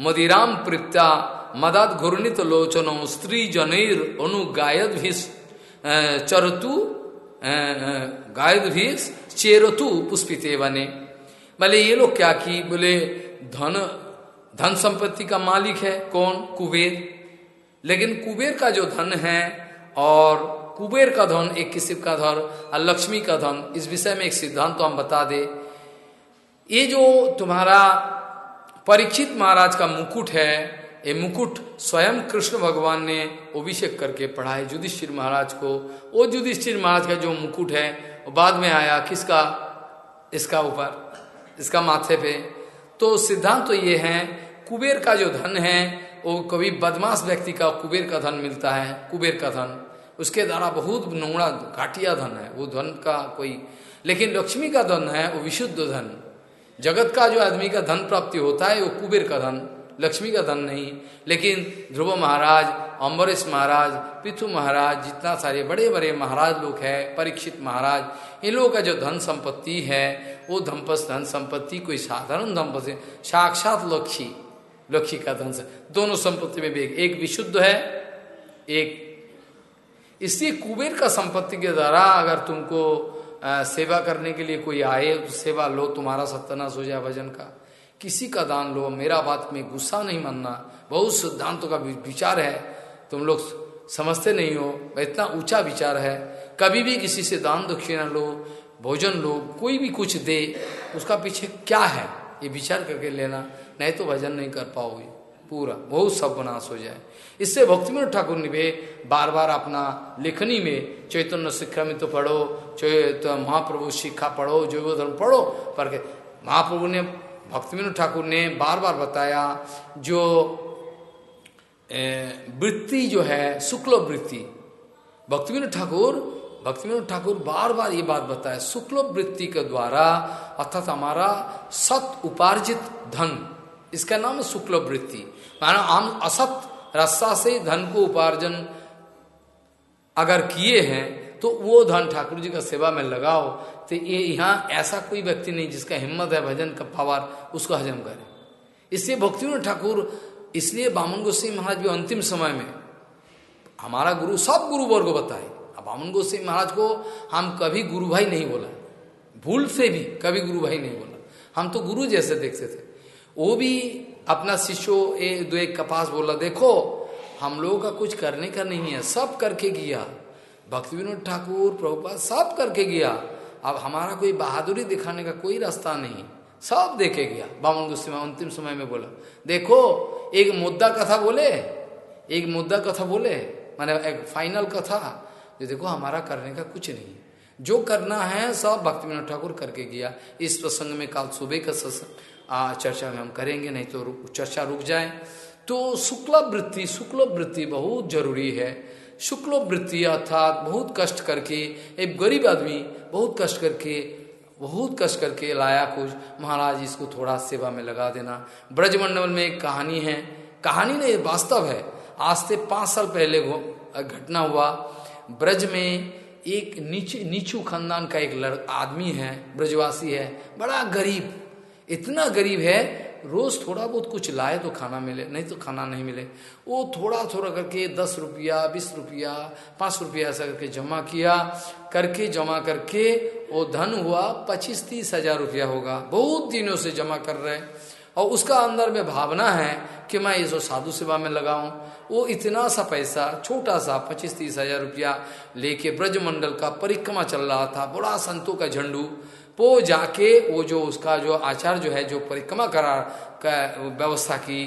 मदिराम प्रीत्या, मदात घूर्णित लोचनो स्त्री जनैर अनुगायद भी चरतु चेरतु पुष्पिते बने बोले ये लोग क्या की? बोले, धन धन संपत्ति का मालिक है, कौन? कुबेर। लेकिन कुबेर का जो धन है, और कुबेर का धन एक किस्म का धन, और लक्ष्मी का धन, इस विषय में एक सिद्धांत तो हम बता दे। ये जो तुम्हारा परीक्षित महाराज का मुकुट है ये मुकुट स्वयं कृष्ण भगवान ने अभिषेक करके पढ़ाए युधिष्ठिर महाराज को। वो युधिष्ठिर महाराज का जो मुकुट है, वो बाद में आया किसका? इसका ऊपर, इसका माथे पे। तो सिद्धांत तो ये है, कुबेर का जो धन है, वो कभी बदमाश व्यक्ति का कुबेर का धन मिलता है, कुबेर का धन। उसके द्वारा बहुत नोड़ा घाटिया धन है, वो धन का कोई। लेकिन लक्ष्मी का धन है, वो विशुद्ध धन। जगत का जो आदमी का धन प्राप्ति होता है, वो कुबेर का धन। लक्ष्मी का धन नहीं। लेकिन ध्रुव महाराज अम्बरीश महाराज पृथु महाराज जितना सारे बड़े बड़े महाराज लोग हैं परीक्षित महाराज इन लोगों का जो धन संपत्ति है वो धनपस धन संपत्ति कोई साधारण धनपति साक्षात लक्ष्मी लक्ष्मी का धन दोनों संपत्ति में भी एक विशुद्ध है एक। इसलिए कुबेर का संपत्ति के द्वारा अगर तुमको आ, सेवा करने के लिए कोई आए तो सेवा लो तुम्हारा सत्यानाश हो जाए भजन का। किसी का दान लो, मेरा बात में गुस्सा नहीं मानना। बहुत सिद्धांतों का विचार है। तुम लोग समझते नहीं हो इतना ऊँचा विचार है। कभी भी किसी से दान दक्षिणा लो, भोजन लो, कोई भी कुछ दे, उसका पीछे क्या है? ये विचार करके लेना, नहीं तो भजन नहीं कर पाओगे। पूरा, बहुत सब बनाश हो जाए। इससे भक्तिमोहन ठाकुर ने बार बार अपना लेखनी में, चैतन्य शिक्षा में तो पढ़ो तो महाप्रभु शिक्षा पढ़ो जो धर्म पढ़ो के महाप्रभु ने भक्तिविनोद ठाकुर ने बार बार बताया, जो वृत्ति जो है, शुक्ल वृत्ति। भक्तिविनोद ठाकुर भक्तिविनोद ठाकुर बार बार ये बात बताया, शुक्ल वृत्ति के द्वारा, अर्थात हमारा सत उपार्जित धन, इसका नाम है शुक्ल वृत्ति। माना हम असत रस्सा से धन को उपार्जन अगर किए हैं तो वो धन ठाकुर जी का सेवा में लगाओ तो ये यहाँ ऐसा कोई व्यक्ति नहीं जिसका हिम्मत है भजन का पावर, उसको हजम करे। इसलिए भक्ति ठाकुर, इसलिए बामन गोस्वी महाराज भी अंतिम समय में, हमारा गुरु, सब गुरु वर्ग बताए बामन गोस्वी महाराज को हम कभी गुरु भाई नहीं बोला, भूल से भी कभी गुरु भाई नहीं बोला। हम तो गुरु जैसे देखते थे। वो भी अपना शिष्यो, ए, दो एक कपास बोला, देखो, हम लोगों का कुछ करने का नहीं है, सब करके गया भक्ति विनोद ठाकुर प्रभुपाद सब करके गया। अब हमारा कोई बहादुरी दिखाने का कोई रास्ता नहीं। सब देखे गया। बामन गुस्से में अंतिम समय में बोला देखो एक मुद्दा कथा बोले एक मुद्दा कथा बोले माने एक फाइनल कथा। जो देखो हमारा करने का कुछ नहीं जो करना है सब भक्ति विनोद ठाकुर करके गया। इस प्रसंग में कल सुबह का आ, चर्चा में हम करेंगे नहीं तो रुक, चर्चा रुक जाए। तो शुक्ल वृत्ति शुक्ल वृत्ति बहुत ज़रूरी है। शुक्ल वृत्ति अर्थात बहुत कष्ट करके, एक गरीब आदमी बहुत कष्ट करके, बहुत कष्ट करके लाया कुछ। महाराज, इसको थोड़ा सेवा में लगा देना। ब्रजमंडल में एक कहानी है। कहानी नहीं, वास्तव है। आज से पाँच साल पहले घटना हुआ। ब्रज में एक नीचे, नीचू खानदान का एक लड़, आदमी है, ब्रजवासी है। बड़ा गरीब। इतना गरीब है रोज थोड़ा बहुत कुछ लाए तो खाना मिले, नहीं तो खाना नहीं मिले। वो थोड़ा थोड़ा करके दस रुपया, बीस रुपया, पाँच रुपया ऐसा करके जमा किया, करके जमा करके वो धन हुआ, पच्चीस तीस हज़ार रुपया होगा। बहुत दिनों से जमा कर रहे और उसका अंदर में भावना है कि मैं ये साधु सेवा में लगाऊँ वो इतना सा पैसा, छोटा सा पच्चीस तीस हज़ार रुपया लेके ब्रजमंडल का परिक्रमा चल रहा था, बड़ा संतों का झंडू। वो जाके वो जो उसका जो आचार्य जो है, जो परिक्रमा करा, का व्यवस्था की,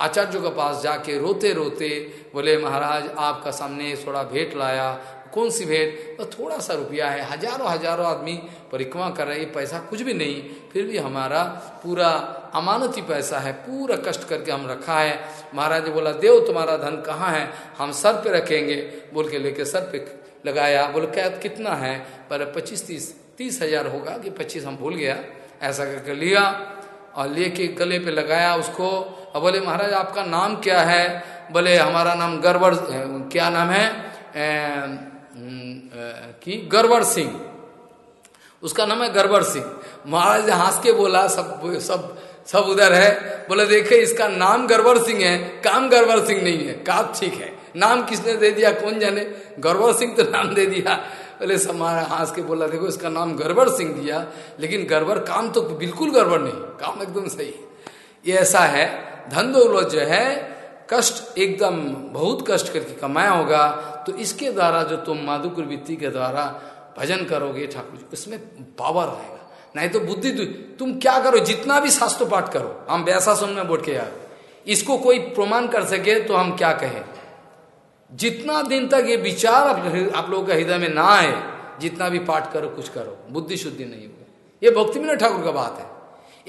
आचार्यों के पास जाके रोते रोते बोले, महाराज, आपका सामने थोड़ा भेंट लाया। कौन सी भेंट? तो थोड़ा सा रुपया है। हज़ारों हज़ारों आदमी परिक्रमा कर रहे पैसा कुछ भी नहीं। फिर भी हमारा पूरा अमानती पैसा है, पूरा कष्ट करके हम रखा है। महाराज बोला, देव, तुम्हारा धन कहाँ है? हम सर पे रखेंगे। बोल के लेके सर पे लगाया। बोले क्या कितना है? पर पच्चीस तीस तीस हज़ार होगा कि पच्चीस हम भूल गया। ऐसा करके लिया और लेके गले पे लगाया उसको। और बोले महाराज आपका नाम क्या है? बोले हमारा नाम गड़बड़ क्या नाम है? ए, कि गड़बड़ सिंह। उसका नाम है गड़बड़ सिंह। महाराज हंस के बोला सब सब सब उधर है। बोले देखे इसका नाम गड़बड़ सिंह है काम गड़बड़ सिंह नहीं है काम ठीक है। नाम किसने दे दिया? कौन जाने? गड़बड़ सिंह तो नाम दे दिया। बोले समारा हंस के बोला, देखो, इसका नाम गड़बड़ सिंह दिया, लेकिन गड़बड़ काम तो बिल्कुल गड़बड़ नहीं, काम एकदम सही ये ऐसा है, धन दौलत जो है, कष्ट एकदम, बहुत कष्ट करके कमाया होगा तो इसके द्वारा जो तुम माधुकुर वृत्ति के द्वारा भजन करोगे ठाकुर जी, उसमें पावर आएगा नहीं तो बुद्धि तुम क्या करो, जितना भी शास्त्र पाठ करो, हम वैसा सुन में बोट के यार इसको कोई प्रमाण कर सके तो हम क्या कहें? जितना दिन तक ये विचार आप लोगों के हृदय में ना आए जितना भी पाठ करो कुछ करो बुद्धि शुद्धि नहीं होगी ये भक्ति विनोद ठाकुर का बात है।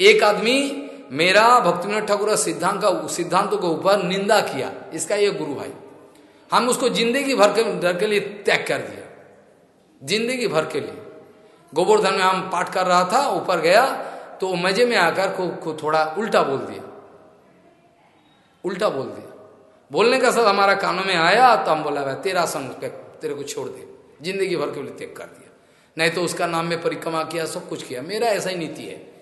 एक आदमी मेरा भक्ति विनोद ठाकुर का सिद्धांत का सिद्धांतों के ऊपर निंदा किया इसका ये गुरु भाई। हम उसको ज़िंदगी भर के डर के लिए त्याग कर दिया। ज़िंदगी भर के लिए। गोवर्धन में हम पाठ कर रहा था ऊपर गया तो मज़े में आकर को, को थोड़ा उल्टा बोल दिया। उल्टा बोल दिया। बोलने का सब हमारा कानों में आया तो हम बोला भाई तेरा संग तेरे को छोड़ दे। ज़िंदगी भर के लिए त्याग कर दिया। नहीं तो उसका नाम में परिक्रमा किया, सब कुछ किया। मेरा ऐसा ही नीति है।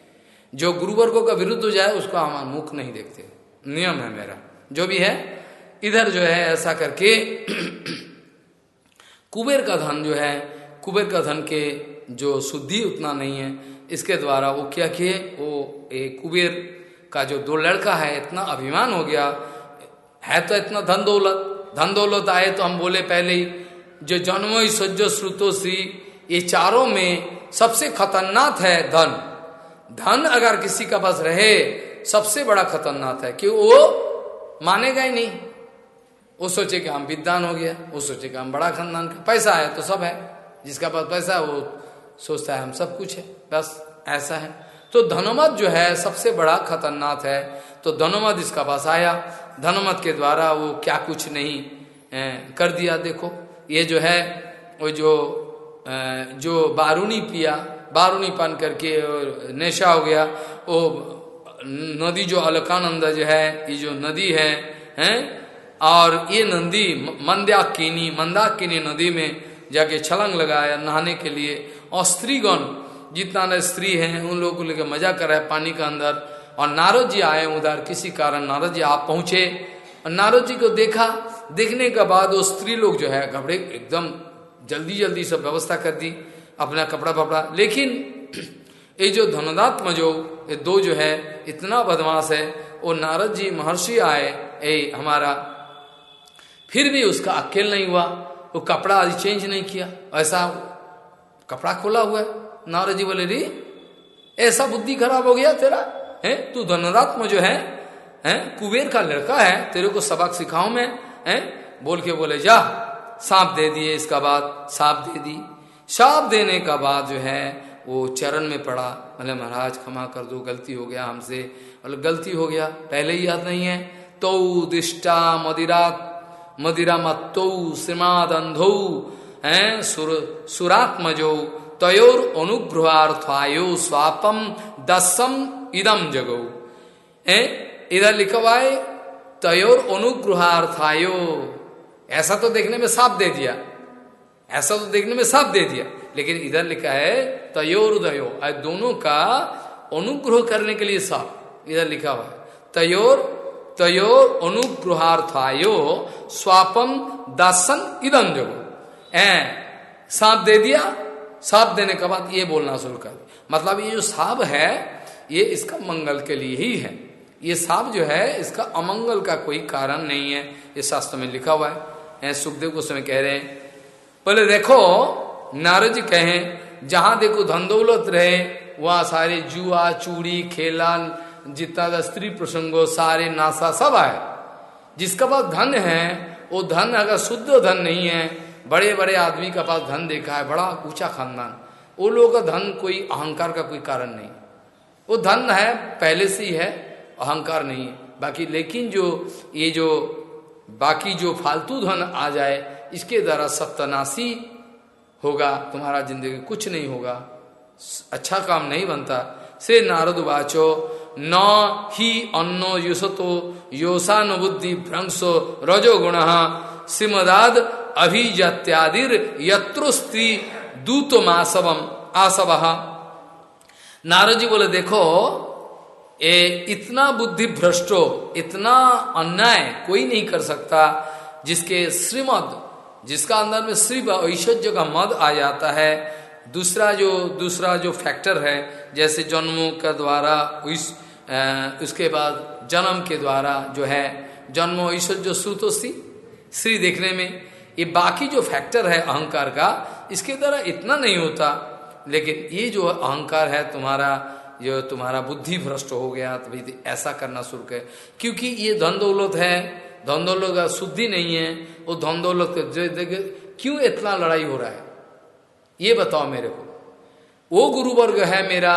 जो गुरुवर्गो का विरुद्ध हो जाए, उसको हम मुख नहीं देखते। नियम है मेरा। जो भी है, इधर जो है, ऐसा करके [clears throat] कुबेर का धन जो है, कुबेर का धन के जो शुद्धि उतना नहीं है, इसके द्वारा वो क्या किए? वो एक कुबेर का जो दो लड़का है, इतना अभिमान हो गया है तो इतना धन दौलत। धन दौलत आए तो हम बोले पहले ही, जो जन्मो सज्जो श्रुतो श्री ये चारों में सबसे खतरनाक है धन। धन अगर किसी का पास रहे, सबसे बड़ा खतरनाक है, कि वो मानेगा ही नहीं। वो सोचे कि हम विद्वान हो गया, वो सोचे कि हम बड़ा खानदान का पैसा है तो सब है, जिसका पास पैसा है, वो सोचता है हम सब कुछ है, बस ऐसा है। तो धनोमत जो है, सबसे बड़ा खतरनाक है। तो धनोमत इसका पास आया। धनोमत के द्वारा वो क्या कुछ नहीं कर दिया। देखो, ये जो है, वो जो जो बारूनी पिया, बारूनी पान करके नेशा हो गया, वो नदी जो अलकानंद जो है, ये जो नदी है, हैं? और ये नदी मंदाकिनी मंदाकिनी नदी में जाके छलंग लगाया नहाने के लिए। और स्त्रीगण, जितना स्त्री हैं, उन लोगों को लेकर मज़ा कर है पानी का अंदर। और नारद जी आए उधर, किसी कारण नारद जी आप पहुँचे। और नारद जी को देखा, देखने के बाद वो स्त्री लोग जो है घबरे एकदम जल्दी जल्दी सब व्यवस्था कर दी, अपना कपड़ा फपड़ा लेकिन ये जो धनदात्म जो, ये दो जो है, इतना बदमाश है, वो नारद जी महर्षि आए, ए हमारा। फिर भी उसका अकेल नहीं हुआ, वो कपड़ा आदि चेंज नहीं किया, ऐसा कपड़ा खोला हुआ है। नारद जी बोले, री, ऐसा बुद्धि खराब हो गया तेरा? है? तू धनरात्म जो है, हैं? कुबेर का लड़का है, तेरे को सबक सिखाओ मैं, हैं? बोल के बोले, जा, सांप दे दिए इसका बाद सांप दे दी। सांप देने का बाद जो है, वो चरण में पड़ा। बोले, महाराज, क्षमा कर दो, गलती हो गया हमसे। मतलब गलती हो गया, पहले ही याद नहीं है। तो दिष्टा मदिरा मदिरा मत्तो श्रीमाद अंधो है? सुर, सुरात्मजो तयोर अनुग्रहार्थायो स्वापम दसम इदम जगो। इधर लिखा हुआ है तयोर अनुग्रहार्थायो ऐसा तो देखने में साफ़ दे दिया। ऐसा तो देखने में साफ़ दे दिया। लेकिन इधर लिखा है तयोर उदयो। दोनों का अनुग्रह करने के लिए साफ़। इधर लिखा हुआ है तयोर तयोर अनुग्रहार्थायो स्वापम दासन इदम जगो। ए सांप दे दिया? सांप देने के बाद ये बोलना शुरू कर मतलब ये जो सांप है ये इसका मंगल के लिए ही है। ये सांप जो है, इसका अमंगल का कोई कारण नहीं है। ये शास्त्र में लिखा हुआ है। सुखदेव को समय कह रहे हैं बोले देखो, नारद कहे, जहाँ देखो धन दौलत रहे, वहाँ सारे जुआ, चूड़ी, खेला, जितना स्त्री प्रसंगो सारे नासा सब आए। जिसका पास धन है, वो धन अगर शुद्ध धन नहीं है बड़े बड़े आदमी का पास धन देखा है, बड़ा ऊँचा खानदान। वो लोगों का धन कोई अहंकार का कोई कारण नहीं। वो धन है, पहले से ही है, अहंकार नहीं है। बाकी लेकिन जो, ये जो, बाकी जो फालतू धन आ जाए, इसके द्वारा सत्तनाशी होगा, तुम्हारा ज़िंदगी कुछ नहीं होगा अच्छा काम नहीं बनता। से नारद वाचो, न ही अन्नो युसतो योसान बुद्धि भ्रंशो रजो गुण, सिमदाद अभिजत्यादिर यत्रो स्त्री दूत मासवम आसव। नारद जी बोले, देखो ये इतना बुद्धि भ्रष्टो, इतना अन्याय कोई नहीं कर सकता जिसके श्रीमद, जिसका अंदर में श्री ऐश्वर्य का मद आ जाता है। दूसरा जो दूसरा जो फैक्टर है, जैसे जन्मों के द्वारा, उस उसके बाद जन्म के द्वारा जो है, जन्म ईश्वर जो सुतोस्ती श्री देखने में, ये बाकी जो फैक्टर है अहंकार का, इसके द्वारा इतना नहीं होता। लेकिन ये जो अहंकार है, तुम्हारा जो तुम्हारा बुद्धि भ्रष्ट हो गया तो भाई ऐसा करना शुरू कर। क्योंकि ये धन दौलत है धन दौलत का शुद्धि नहीं है, वो धन दौलत क्यों इतना लड़ाई हो रहा है? ये बताओ मेरे को। वो गुरुवर्ग है मेरा,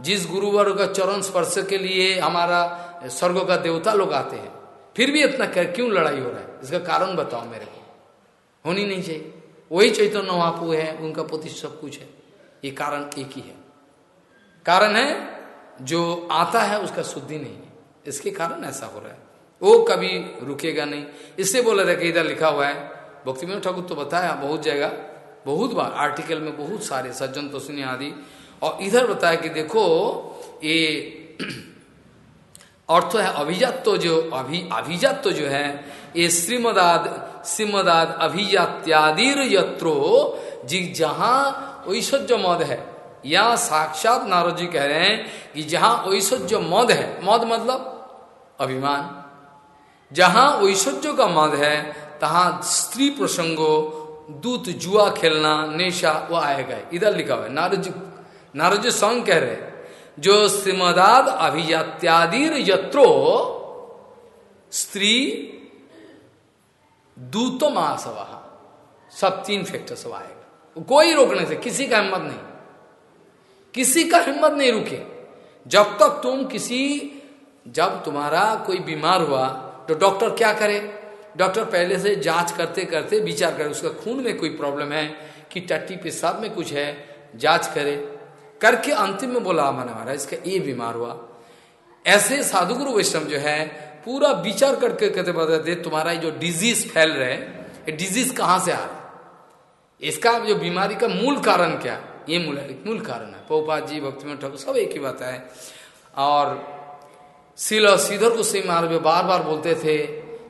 जिस गुरुवर्ग का चरण स्पर्श के लिए हमारा स्वर्ग का देवता लोग आते हैं, फिर भी इतना कर क्यों लड़ाई हो रहा है? इसका कारण बताओ मेरे को। होनी नहीं चाहिए। वही चैतन्य महापू है, उनका प्रति सब कुछ है। ये कारण एक ही है। कारण है, जो आता है, उसका शुद्धि नहीं है। इसके कारण ऐसा हो रहा है। वो कभी रुकेगा नहीं। इससे बोला रहे कि इधर लिखा हुआ है, भक्ति में ठाकुर तो बताया बहुत जगह, बहुत बार, आर्टिकल में बहुत सारे, सज्जन तो सुनिए आदि, और इधर बताया कि देखो, ये [clears throat] अर्थ है अभिजात तो जो, अभि अभिजात तो जो है, ये श्रीमदाद श्रीमदाद अभिजात्यादिर यत्रो जी जहाँ ऐश्वर्य मद है। या साक्षात नारद जी कह रहे हैं कि जहाँ ऐश्वर्य मद है, मद मतलब अभिमान। जहाँ ऐश्वर्य का मद है, तहां स्त्री प्रसंगो, दूत जुआ खेलना, नेशा वो आएगा इधर लिखा हुआ है, नारद जी नारद जी सॉन्ग कह रहे जो श्रीमदाद अभिजात्यादिर यत्रो, स्त्री दूतम आसवा सब तीन फैक्टर सब आएगा कोई रोकने से, किसी का हिम्मत नहीं। किसी का हिम्मत नहीं रुके। जब तक तुम किसी, जब तुम्हारा कोई बीमार हुआ तो डॉक्टर क्या करे? डॉक्टर पहले से जाँच करते करते विचार करे, उसका खून में कोई प्रॉब्लम है कि टट्टी पेशाब में कुछ है, जाँच करे। करके अंतिम में बोला, मैंने हमारा इसका ये बीमार हुआ। ऐसे साधुगुरु वैष्णव जो है, पूरा विचार करके कहते बताते तुम्हारा जो डिज़ीज़ फैल रहे डिज़ीज़ कहाँ से आ रहा इसका जो बीमारी का मूल कारण क्या? ये मूल मूल कारण है। पोपा जी, भक्ति में ठाकुर सब एक ही बात है। और सिल सीधर को सिंह महाराज बार बार बोलते थे,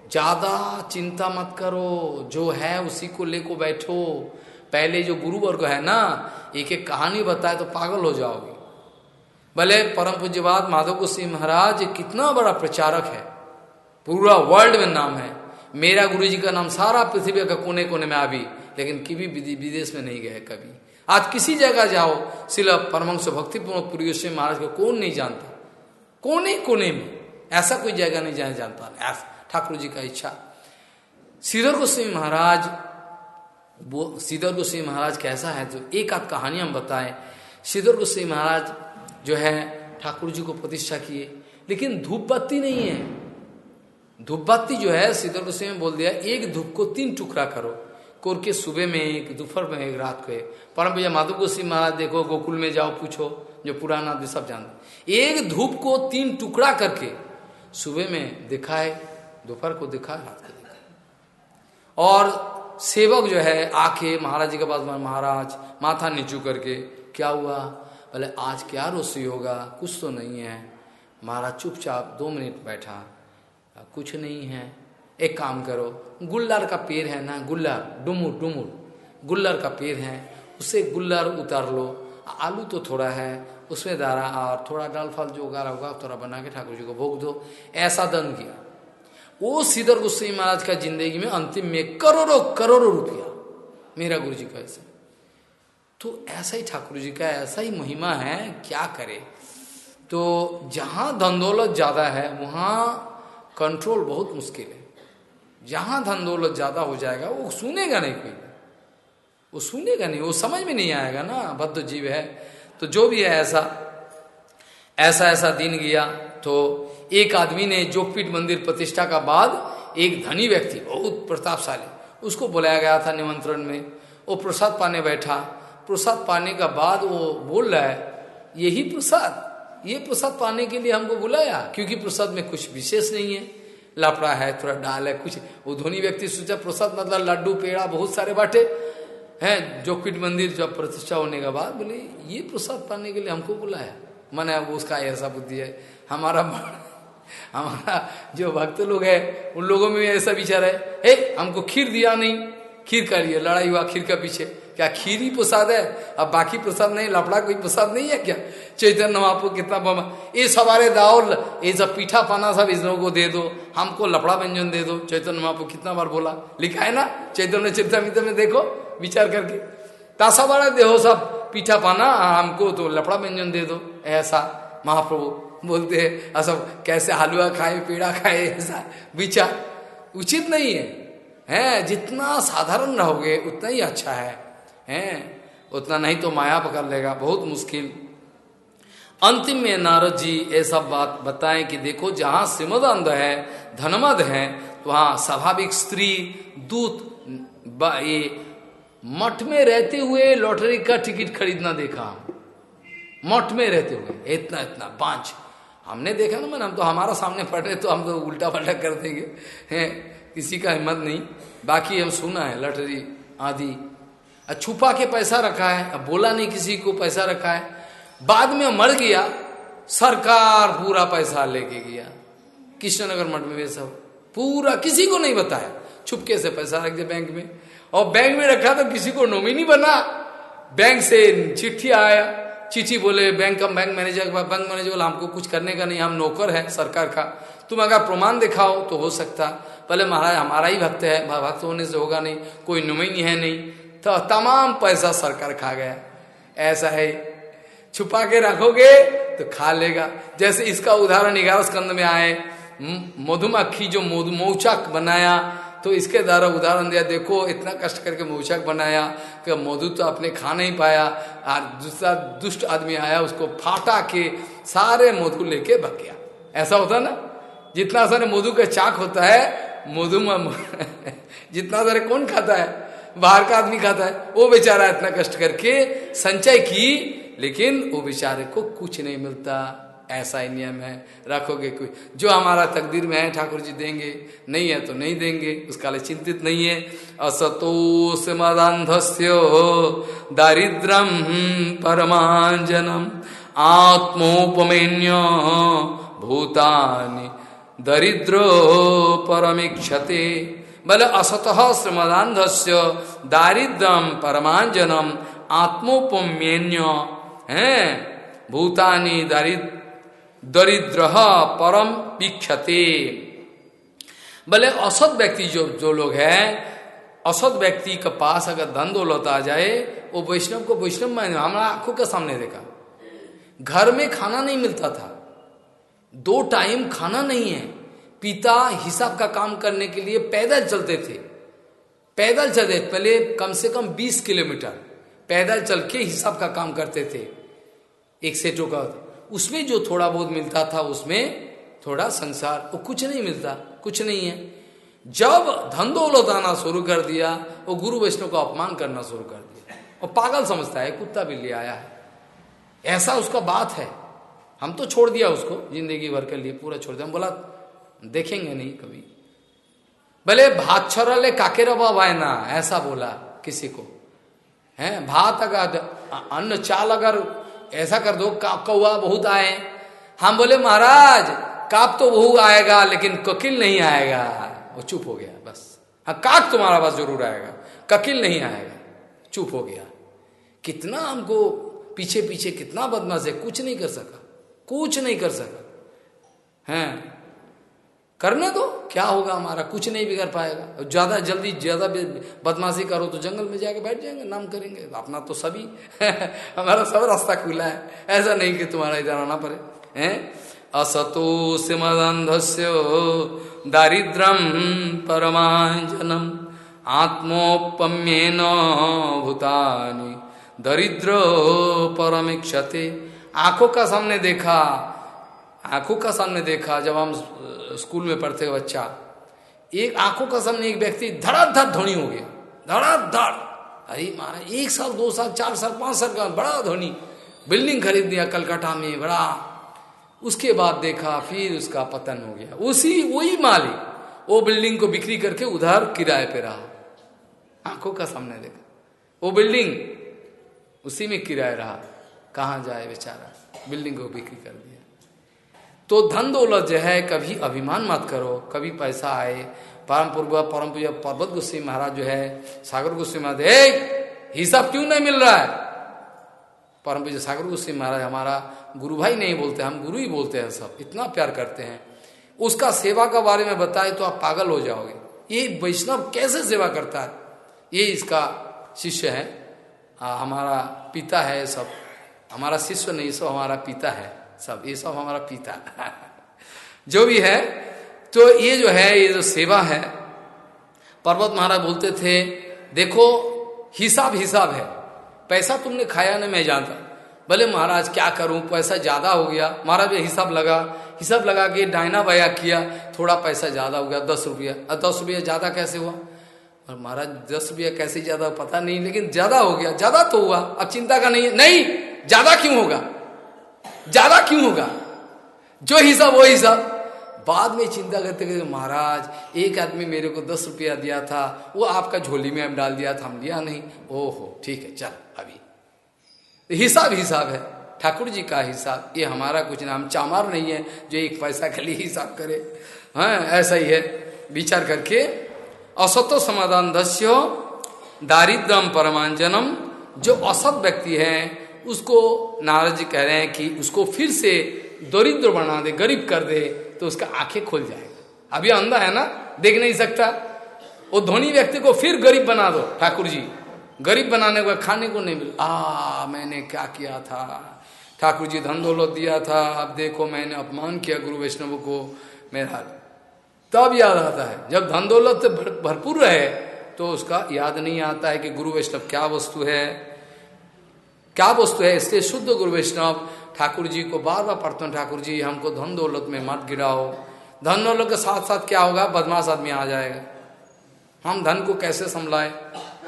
ज़्यादा चिंता मत करो, जो है उसी को लेको बैठो। पहले जो गुरु वर्ग है ना, एक एक कहानी बताए तो पागल हो जाओगे। भले परम पूज्यवाद माधव सिंह महाराज कितना बड़ा प्रचारक है, पूरा वर्ल्ड में नाम है। मेरा गुरु जी का नाम सारा पृथ्वी का कोने कोने में अभी लेकिन कभी विदेश में नहीं गए कभी। आज किसी जगह जाओ, सिला परमंश भक्तिपूर्ण पुरी महाराज को कौन नहीं जानता? कोने कोने में? ऐसा कोई जगह नहीं जाने जानता। ठाकुर जी का इच्छा। श्रीधर गोस्वामी महाराज वो श्रीधर गोस्वामी महाराज कैसा है? जो एक आध कहानी हम बताएँ। श्रीधर गोस्वामी महाराज जो है, ठाकुर जी को प्रतिष्ठा किए। लेकिन धूप बत्ती नहीं है। धूप बत्ती जो है, श्रीधर गोस्वामी बोल दिया, एक धूप को तीन टुकड़ा करो। कोर के सुबह में एक, दोपहर में एक, रात को एक। परम भैया माधव गोस्वामी महाराज, देखो, गोकुल में जाओ, पूछो, जो पुराना सब जानते एक धूप को तीन टुकड़ा करके सुबह में दिखाए, दोपहर को दिखाए, रात को दिखाए। और सेवक जो है आके महाराज जी के पास महाराज, माथा नीचू करके, क्या हुआ? बोले, आज क्या रोसी होगा? कुछ तो नहीं है। महाराज चुपचाप दो मिनट बैठा, कुछ नहीं है। एक काम करो, गुल्लर का पेड़ है ना, गुल्लर, डुमुर डुमुर, गुल्लर का पेड़ है, उसे गुल्लर उतार लो। आलू तो थोड़ा है, उसमें दारा और थोड़ा डाल फल जो उगारा होगा थोड़ा बना के ठाकुर जी को भोग दो। ऐसा दन किया। वो सीधर गोस्वामी महाराज का ज़िंदगी में अंतिम में करोड़ों करोड़ों रुपया। मेरा गुरु जी का ऐसा। तो ऐसा ही ठाकुर जी का ऐसा ही महिमा है, क्या करे? तो जहाँ धन ज़्यादा है, वहाँ कंट्रोल बहुत मुश्किल है। जहाँ धन दौलत ज़्यादा हो जाएगा, वो सुनेगा नहीं कोई। वो सुनेगा नहीं, वो समझ में नहीं आएगा ना बद्ध जीव है। तो जो भी है ऐसा ऐसा ऐसा दिन गया तो एक आदमी ने जोगपीठ मंदिर प्रतिष्ठा का बाद एक धनी व्यक्ति, बहुत प्रतापशाली, उसको बुलाया गया था निमंत्रण में। वो प्रसाद पाने बैठा। प्रसाद पाने का बाद वो बोल रहा है, यही प्रसाद, ये प्रसाद पाने के लिए हमको बुलाया, क्योंकि प्रसाद में कुछ विशेष नहीं है। लपड़ा है, थोड़ा डाल है, कुछ। वो धोनी व्यक्ति सोचा प्रसाद मतलब लड्डू, पेड़ा, बहुत सारे बाटे। हैं जोगपीठ मंदिर जब प्रतिष्ठा होने के बाद बोले, ये प्रसाद पाने के लिए हमको बुलाया मन है उसका ऐसा बुद्धि है। हमारा [laughs] हमारा जो भक्त लोग है, उन लोगों में ऐसा विचार है। हे, हमको खीर दिया नहीं। खीर का लिए, लड़ाई हुआ खीर का पीछे। क्या खीरी प्रसाद है? अब बाकी प्रसाद नहीं लपड़ा कोई प्रसाद नहीं है क्या? चैतन्य महापो कितना ये सवारे दाउल ये सब पीठा पाना सब इस लोगों को दे दो, हमको लपड़ा व्यंजन दे दो। चैतन्य महापो कितना बार बोला, लिखा है ना? चैतन्य चरितमित में देखो, विचार करके। तासा वाला देहो सब, पीठा पाना, हमको तो लपड़ा व्यंजन दे दो। ऐसा महाप्रभु बोलते हैं सब, कैसे हलवा खाए, पेड़ा खाए, ऐसा विचार। उचित नहीं है। हैं, जितना साधारण रहोगे, उतना ही अच्छा है। हैं, उतना नहीं तो माया पकड़ लेगा, बहुत मुश्किल। अंतिम में नारद जी ये सब बात बताएँ कि देखो, जहाँ श्रीमद अंध है, धनमद है, वहाँ स्वाभाविक स्त्री, दूत ये मठ में रहते हुए लॉटरी का टिकट खरीदना देखा। मठ में रहते हुए, इतना इतना, पाँच। हमने देखा ना मैंने, हम तो हमारा सामने पड़ रहे तो हम तो उल्टा पलटा कर देंगे। हैं, किसी का हिम्मत नहीं। बाकी हम सुना है, लॉटरी आदि। छुपा के पैसा रखा है अब बोला नहीं किसी को पैसा रखा है। बाद में मर गया, सरकार पूरा पैसा लेके गया। कृष्णनगर मठ में वे सब पूरा किसी को नहीं बताया। छुपके से पैसा रख दिया बैंक में। और बैंक में रखा तो किसी को नॉमिनी बना। बैंक से चिट्ठी आया। चिट्ठी बोले, बैंक का बैंक मैनेजर बैंक मैनेजर बोला, हमको कुछ करने का नहीं, हम नौकर है सरकार का। तुम अगर प्रमाण दिखाओ तो हो सकता। पहले महाराज, हमारा ही भक्त है, भक्त होने से होगा नहीं, कोई नुमिनी है नहीं। तो तमाम पैसा सरकार खा गया। ऐसा है। छुपा के रखोगे तो खा लेगा। जैसे इसका उदाहरण ग्यारह स्कंद में आए मधुमक्खी जो मौचक बनाया। तो इसके द्वारा उदाहरण दिया, देखो, इतना कष्ट करके मौचक बनाया कि मधु तो अपने खा नहीं पाया। और दूसरा दुष्ट आदमी आया, उसको फाटा के सारे मधु लेके भग गया। ऐसा होता ना? जितना सारे मधु का चाक होता है, मधु [laughs] जितना सारे कौन खाता है? बाहर का आदमी खाता है, वो बेचारा इतना कष्ट करके संचय की, लेकिन वो बेचारे को कुछ नहीं मिलता। ऐसा ही नियम है। रखोगे कोई? जो हमारा तकदीर में है, ठाकुर जी देंगे। नहीं है तो नहीं देंगे। उसका लिए चिंतित नहीं है। असतोष मदांधस्य दारिद्रम परमांजनम आत्मोपमेन्य भूतानि। दरिद्रो परमीक्षते। बोले असतः श्रमदांधस्य दारिद्रम परमांजनम आत्मोपम्यन्य, है, भूतानी दारिद्र दरिद्र परम पीक्षते बोले असत व्यक्ति जो जो लोग है, असत व्यक्ति के पास अगर धन दौलत आ जाए, वो वैष्णव को, वैष्णव मान हमारा आँखों के सामने देखा। घर में खाना नहीं मिलता था। दो टाइम खाना नहीं है। पिता हिसाब का काम करने के लिए पैदल चलते थे। पैदल चलते पहले कम से कम 20 किलोमीटर पैदल चल के हिसाब का काम करते थे। एक सेटों का उसमें जो थोड़ा बहुत मिलता था, उसमें थोड़ा संसार, वो कुछ नहीं मिलता, कुछ नहीं है। जब धन दौलत आना शुरू कर दिया, वो गुरु वैष्णव का अपमान करना शुरू कर दिया। और पागल समझता है, कुत्ता बिल्ली आया है। ऐसा उसका बात है। हम तो छोड़ दिया उसको, ज़िंदगी भर के लिए पूरा छोड़ दिया। हम बोला देखेंगे नहीं कभी। भले भात छोड़ले काके रबा वायना ऐसा बोला किसी को। है, भात अगर, अन्न चाल अगर ऐसा कर दो का कौआ बहुत आए। हम बोले, महाराज काक तो बहु आएगा, लेकिन ककिल नहीं आएगा। वो चुप हो गया, बस। हाँ काक तुम्हारा पास ज़रूर आएगा, ककिल नहीं आएगा। चुप हो गया। कितना हमको पीछे पीछे कितना बदमाश है, कुछ नहीं कर सका, कुछ नहीं कर सका। है करने दो, क्या होगा हमारा? कुछ नहीं बिगड़ पाएगा। ज़्यादा जल्दी, ज़्यादा बदमाशी करो तो जंगल में जाके बैठ जाएँगे, नाम करेंगे। अपना तो सभी, [laughs] हमारा सब रास्ता खुला है। ऐसा नहीं कि तुम्हारा इधर आना पड़े, हैं? असतो सिमदंधस्य दारिद्रम परमांजनम आत्मोपम्येन भूतानी। दरिद्र परमिक्षते। आँखों का सामने देखा, आँखों का सामने देखा, जब हम स्कूल में पढ़ते बच्चा, एक आँखों का सामने एक व्यक्ति धड़ाधड़ धोनी हो गया। धड़ाधड़। अरे महाराज, एक साल, दो साल, चार साल, पाँच साल का बड़ा धोनी बिल्डिंग खरीद दिया कलकत्ता में, बड़ा। उसके बाद देखा, फिर उसका पतन हो गया। उसी, वही मालिक, वो बिल्डिंग को बिक्री करके उधर किराए पे रहा। आँखों का सामने देखा। वो बिल्डिंग, उसी में किराए रहा। कहा जाए बेचारा? बिल्डिंग को बिक्री कर दिया। तो धन दौलत जो है कभी अभिमान मत करो कभी पैसा आए। परम पूर्व परम पूजा पर्वत गुस्सी महाराज जो है सागर गुस्सी महाराज हे हिसाब क्यों नहीं मिल रहा है? परम पूजा सागर गोस्वी महाराज हमारा गुरु भाई नहीं बोलते हम गुरु ही बोलते हैं सब इतना प्यार करते हैं। उसका सेवा के बारे में बताए तो आप पागल हो जाओगे। ये वैष्णव कैसे सेवा करता है? ये इसका शिष्य है। आ, हमारा पिता है सब। हमारा शिष्य नहीं सब हमारा पिता है। सब, ये सब हमारा पिता। [laughs] जो भी है तो ये जो है, ये जो सेवा है, पर्वत महाराज बोलते थे, देखो, हिसाब हिसाब है। पैसा तुमने खाया ना मैं जानता। बोले महाराज, क्या करूँ? पैसा ज़्यादा हो गया। महाराज हिसाब लगा। हिसाब लगा के डायना बया किया। थोड़ा पैसा ज़्यादा हो गया, दस रुपया। दस रुपया ज़्यादा कैसे हुआ? और महाराज, दस रुपया कैसे ज़्यादा पता नहीं, लेकिन ज़्यादा हो गया। ज़्यादा तो हुआ। अब चिंता का नहीं है नहीं, ज़्यादा क्यों होगा? ज़्यादा क्यों होगा? जो हिसाब, वो हिसाब। बाद में चिंता करते करते महाराज, एक आदमी मेरे को दस रुपया दिया था, वो आपका झोली में हम डाल दिया था, हम लिया नहीं। ओहो, ठीक है, चल, अभी। हिसाब हिसाब है। ठाकुर जी का हिसाब, ये हमारा कुछ नाम, चामार नहीं है, जो एक पैसा के लिए हिसाब करे। हाँ ऐसा ही है। विचार करके, असतो समाधान दस्यो दारिद्रम परमांजनम जो असत व्यक्ति है उसको नारद जी कह रहे हैं कि उसको फिर से दरिद्र बना दे, गरीब कर दे तो उसका आँखें खोल जाएगा। अभी अंधा है ना, देख नहीं सकता। वो धोनी व्यक्ति को फिर गरीब बना दो, ठाकुर जी। गरीब बनाने को, खाने को नहीं मिल आ, मैंने क्या किया था? ठाकुर जी, धन दौलत दिया था। अब देखो, मैंने अपमान किया गुरु वैष्णव को, मेरा तब याद आता है, जब धन दौलत भरपूर रहे तो उसका याद नहीं आता है कि गुरु वैष्णव क्या वस्तु है। क्या वस्तु है? इसलिए शुद्ध गुरु वैष्णव ठाकुर जी को बार बार हैं ठाकुर जी हमको धन दौलत में मत गिराओ। धन दौलत के साथ साथ क्या होगा? बदमाश आदमी आ जाएगा। हम धन को कैसे संभलाए?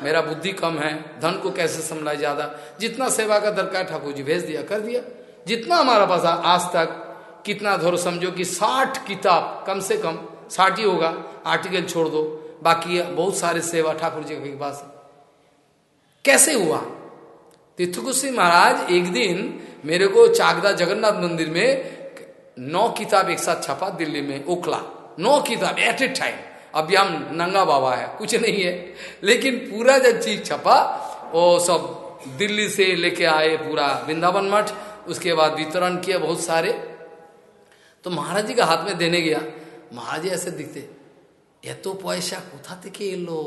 मेरा बुद्धि कम है। धन को कैसे संभलाए ज़्यादा? जितना सेवा का दरकार ठाकुर जी भेज दिया, कर दिया। जितना हमारा पास आज तक कितना धोर समझो कि साठ किताब, कम से कम साठ ही होगा। आर्टिकल छोड़ दो। बाकी बहुत सारे सेवा ठाकुर जी के पास कैसे हुआ? तीर्थकुशी महाराज, एक दिन मेरे को चाकदा जगन्नाथ मंदिर में नौ किताब एक साथ छपा दिल्ली में, ओखला। नौ किताब एट ए टाइम अभी हम नंगा बाबा है, कुछ नहीं है। लेकिन पूरा जब चीज़ छपा, वो सब दिल्ली से लेके आए पूरा वृंदावन मठ, उसके बाद वितरण किया बहुत सारे। तो महाराज जी का हाथ में देने गया। महाराज जी ऐसे दिखते, ये तो पैसा कोथा थे लो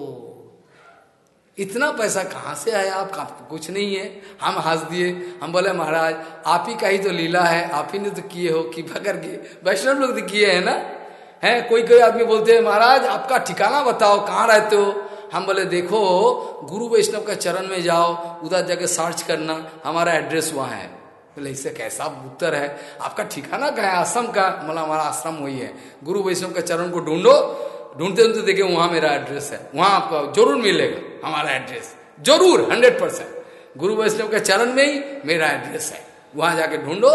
इतना पैसा कहाँ से आया? आप कुछ नहीं है। हम हंस दिए। हम बोले, महाराज, आप ही का ही तो लीला है। आप ही ने तो किए हो कि पकड़ के वैष्णव लोग तो किए है ना? है? कोई कोई आदमी बोलते हैं, महाराज, आपका ठिकाना बताओ, कहाँ रहते हो? हम बोले, देखो, गुरु वैष्णव का चरण में जाओ, उधर जाके सर्च करना। हमारा एड्रेस वहाँ है। बोले, इससे कैसा उत्तर है? आपका ठिकाना कहा है? आश्रम का मतलब हमारा आश्रम वही है। गुरु वैष्णव के चरण को ढूंढो। ढूंढते ढूंढते देखे वहाँ मेरा एड्रेस है। वहाँ आपको ज़रूर मिलेगा। हमारा एड्रेस ज़रूर हंड्रेड परसेंट गुरु वैष्णव के चरण में ही मेरा एड्रेस है। वहाँ जाके ढूंढो,